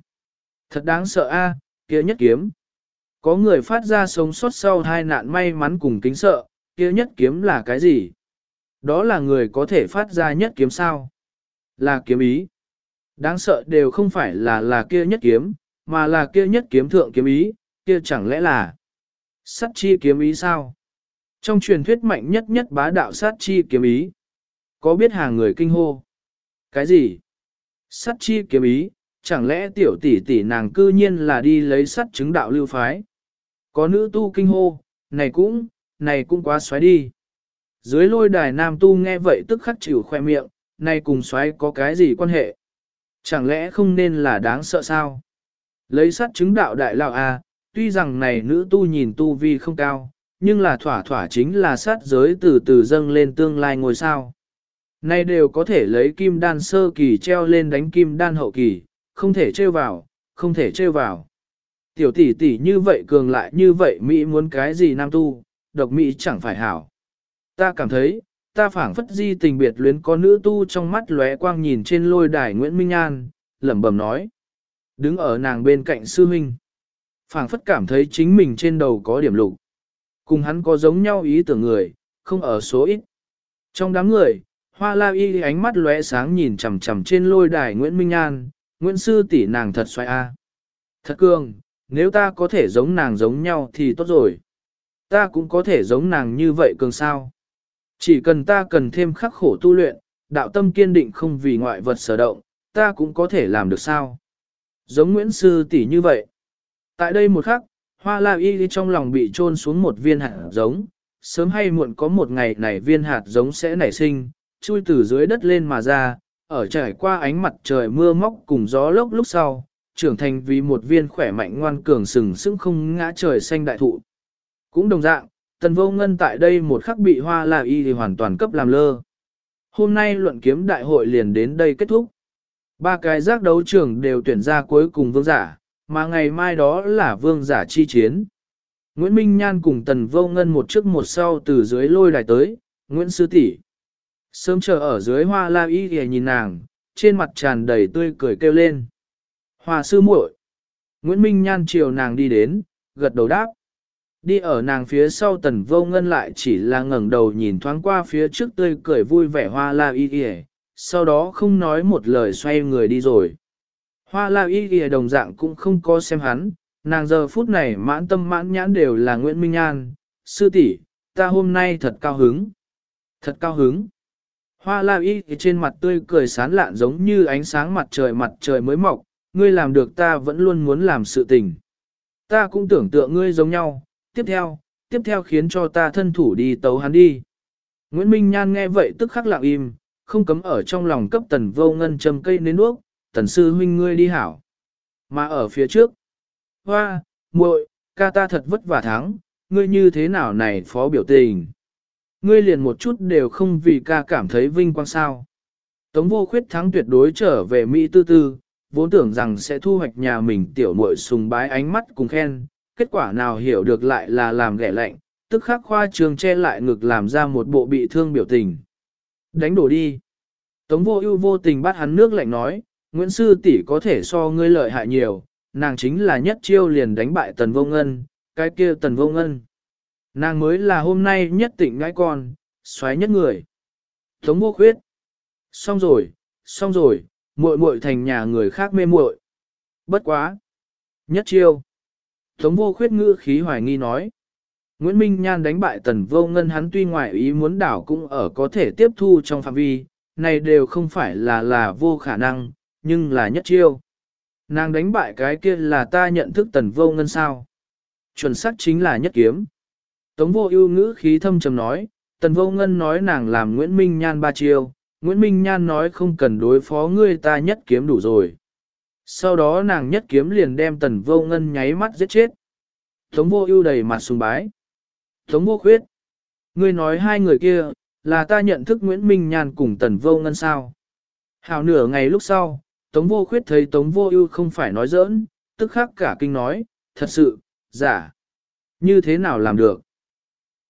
Thật đáng sợ a, kia nhất kiếm. Có người phát ra sống sót sau hai nạn may mắn cùng kính sợ, kia nhất kiếm là cái gì? Đó là người có thể phát ra nhất kiếm sao? Là kiếm ý. Đáng sợ đều không phải là là kia nhất kiếm, mà là kia nhất kiếm thượng kiếm ý, kia chẳng lẽ là sát chi kiếm ý sao? Trong truyền thuyết mạnh nhất nhất bá đạo sát chi kiếm ý. Có biết hàng người kinh hô? Cái gì? Sát chi kiếm ý, chẳng lẽ tiểu tỷ tỷ nàng cư nhiên là đi lấy sắt chứng đạo lưu phái? Có nữ tu kinh hô, này cũng, này cũng quá xoáy đi. Dưới lôi đài nam tu nghe vậy tức khắc chịu khoe miệng, nay cùng xoáy có cái gì quan hệ? Chẳng lẽ không nên là đáng sợ sao? Lấy sát chứng đạo đại lão a, à, tuy rằng này nữ tu nhìn tu vi không cao, nhưng là thỏa thỏa chính là sát giới từ từ dâng lên tương lai ngôi sao. nay đều có thể lấy kim đan sơ kỳ treo lên đánh kim đan hậu kỳ, không thể trêu vào, không thể trêu vào. Tiểu tỷ tỷ như vậy cường lại như vậy Mỹ muốn cái gì nam tu, độc Mỹ chẳng phải hảo. Ta cảm thấy, ta phảng phất di tình biệt luyến có nữ tu trong mắt lóe quang nhìn trên lôi đài Nguyễn Minh An, lẩm bẩm nói. Đứng ở nàng bên cạnh sư huynh. phảng phất cảm thấy chính mình trên đầu có điểm lục. Cùng hắn có giống nhau ý tưởng người, không ở số ít. Trong đám người, hoa la y ánh mắt lóe sáng nhìn chằm chằm trên lôi đài Nguyễn Minh An, Nguyễn Sư tỷ nàng thật xoay a, Thật cường, nếu ta có thể giống nàng giống nhau thì tốt rồi. Ta cũng có thể giống nàng như vậy cường sao. Chỉ cần ta cần thêm khắc khổ tu luyện, đạo tâm kiên định không vì ngoại vật sở động, ta cũng có thể làm được sao. Giống Nguyễn Sư tỷ như vậy. Tại đây một khắc, hoa la y trong lòng bị trôn xuống một viên hạt giống, sớm hay muộn có một ngày này viên hạt giống sẽ nảy sinh, chui từ dưới đất lên mà ra, ở trải qua ánh mặt trời mưa móc cùng gió lốc lúc sau, trưởng thành vì một viên khỏe mạnh ngoan cường sừng sững không ngã trời xanh đại thụ. Cũng đồng dạng, tần vô ngân tại đây một khắc bị hoa la y thì hoàn toàn cấp làm lơ. Hôm nay luận kiếm đại hội liền đến đây kết thúc. Ba cái giác đấu trường đều tuyển ra cuối cùng vương giả, mà ngày mai đó là vương giả chi chiến. Nguyễn Minh Nhan cùng Tần Vô Ngân một trước một sau từ dưới lôi đài tới, Nguyễn Sư tỷ Sớm chờ ở dưới hoa la y thì nhìn nàng, trên mặt tràn đầy tươi cười kêu lên. Hoa sư muội. Nguyễn Minh Nhan chiều nàng đi đến, gật đầu đáp. Đi ở nàng phía sau tần vô ngân lại chỉ là ngẩng đầu nhìn thoáng qua phía trước tươi cười vui vẻ hoa la y y sau đó không nói một lời xoay người đi rồi. Hoa la y y đồng dạng cũng không có xem hắn, nàng giờ phút này mãn tâm mãn nhãn đều là Nguyễn Minh an sư tỷ, ta hôm nay thật cao hứng. Thật cao hứng. Hoa la y trên mặt tươi cười sán lạn giống như ánh sáng mặt trời mặt trời mới mọc, ngươi làm được ta vẫn luôn muốn làm sự tình. Ta cũng tưởng tượng ngươi giống nhau, tiếp theo, tiếp theo khiến cho ta thân thủ đi tấu hắn đi. Nguyễn Minh Nhan nghe vậy tức khắc lặng im, không cấm ở trong lòng cấp tần vô ngân châm cây nến đuốc, tần sư huynh ngươi đi hảo. Mà ở phía trước, hoa, muội, ca ta thật vất vả thắng, ngươi như thế nào này phó biểu tình. Ngươi liền một chút đều không vì ca cảm thấy vinh quang sao. Tống vô khuyết thắng tuyệt đối trở về Mỹ tư tư, vốn tưởng rằng sẽ thu hoạch nhà mình tiểu muội sùng bái ánh mắt cùng khen, kết quả nào hiểu được lại là làm ghẻ lạnh, tức khắc khoa trường che lại ngực làm ra một bộ bị thương biểu tình. Đánh đổ đi. Tống vô ưu vô tình bắt hắn nước lạnh nói, Nguyễn Sư tỷ có thể so ngươi lợi hại nhiều, nàng chính là nhất chiêu liền đánh bại tần vô ngân, cái kia tần vô ngân. Nàng mới là hôm nay nhất tỉnh ngãi con, xoáy nhất người. Tống vô khuyết. Xong rồi, xong rồi, muội muội thành nhà người khác mê muội. Bất quá. Nhất chiêu. Tống vô khuyết ngữ khí hoài nghi nói. Nguyễn Minh Nhan đánh bại tần vô ngân hắn tuy ngoại ý muốn đảo cũng ở có thể tiếp thu trong phạm vi, này đều không phải là là vô khả năng, nhưng là nhất chiêu. Nàng đánh bại cái kia là ta nhận thức tần vô ngân sao. Chuẩn xác chính là nhất kiếm. Tống vô ưu ngữ khí thâm trầm nói, tần vô ngân nói nàng làm Nguyễn Minh Nhan ba chiêu, Nguyễn Minh Nhan nói không cần đối phó ngươi ta nhất kiếm đủ rồi. Sau đó nàng nhất kiếm liền đem tần vô ngân nháy mắt giết chết. Tống vô ưu đầy mặt sùng bái. Tống vô khuyết. Ngươi nói hai người kia, là ta nhận thức Nguyễn Minh nhàn cùng tần vô ngân sao. Hào nửa ngày lúc sau, Tống vô khuyết thấy Tống vô ưu không phải nói giỡn, tức khắc cả kinh nói, thật sự, giả. Như thế nào làm được?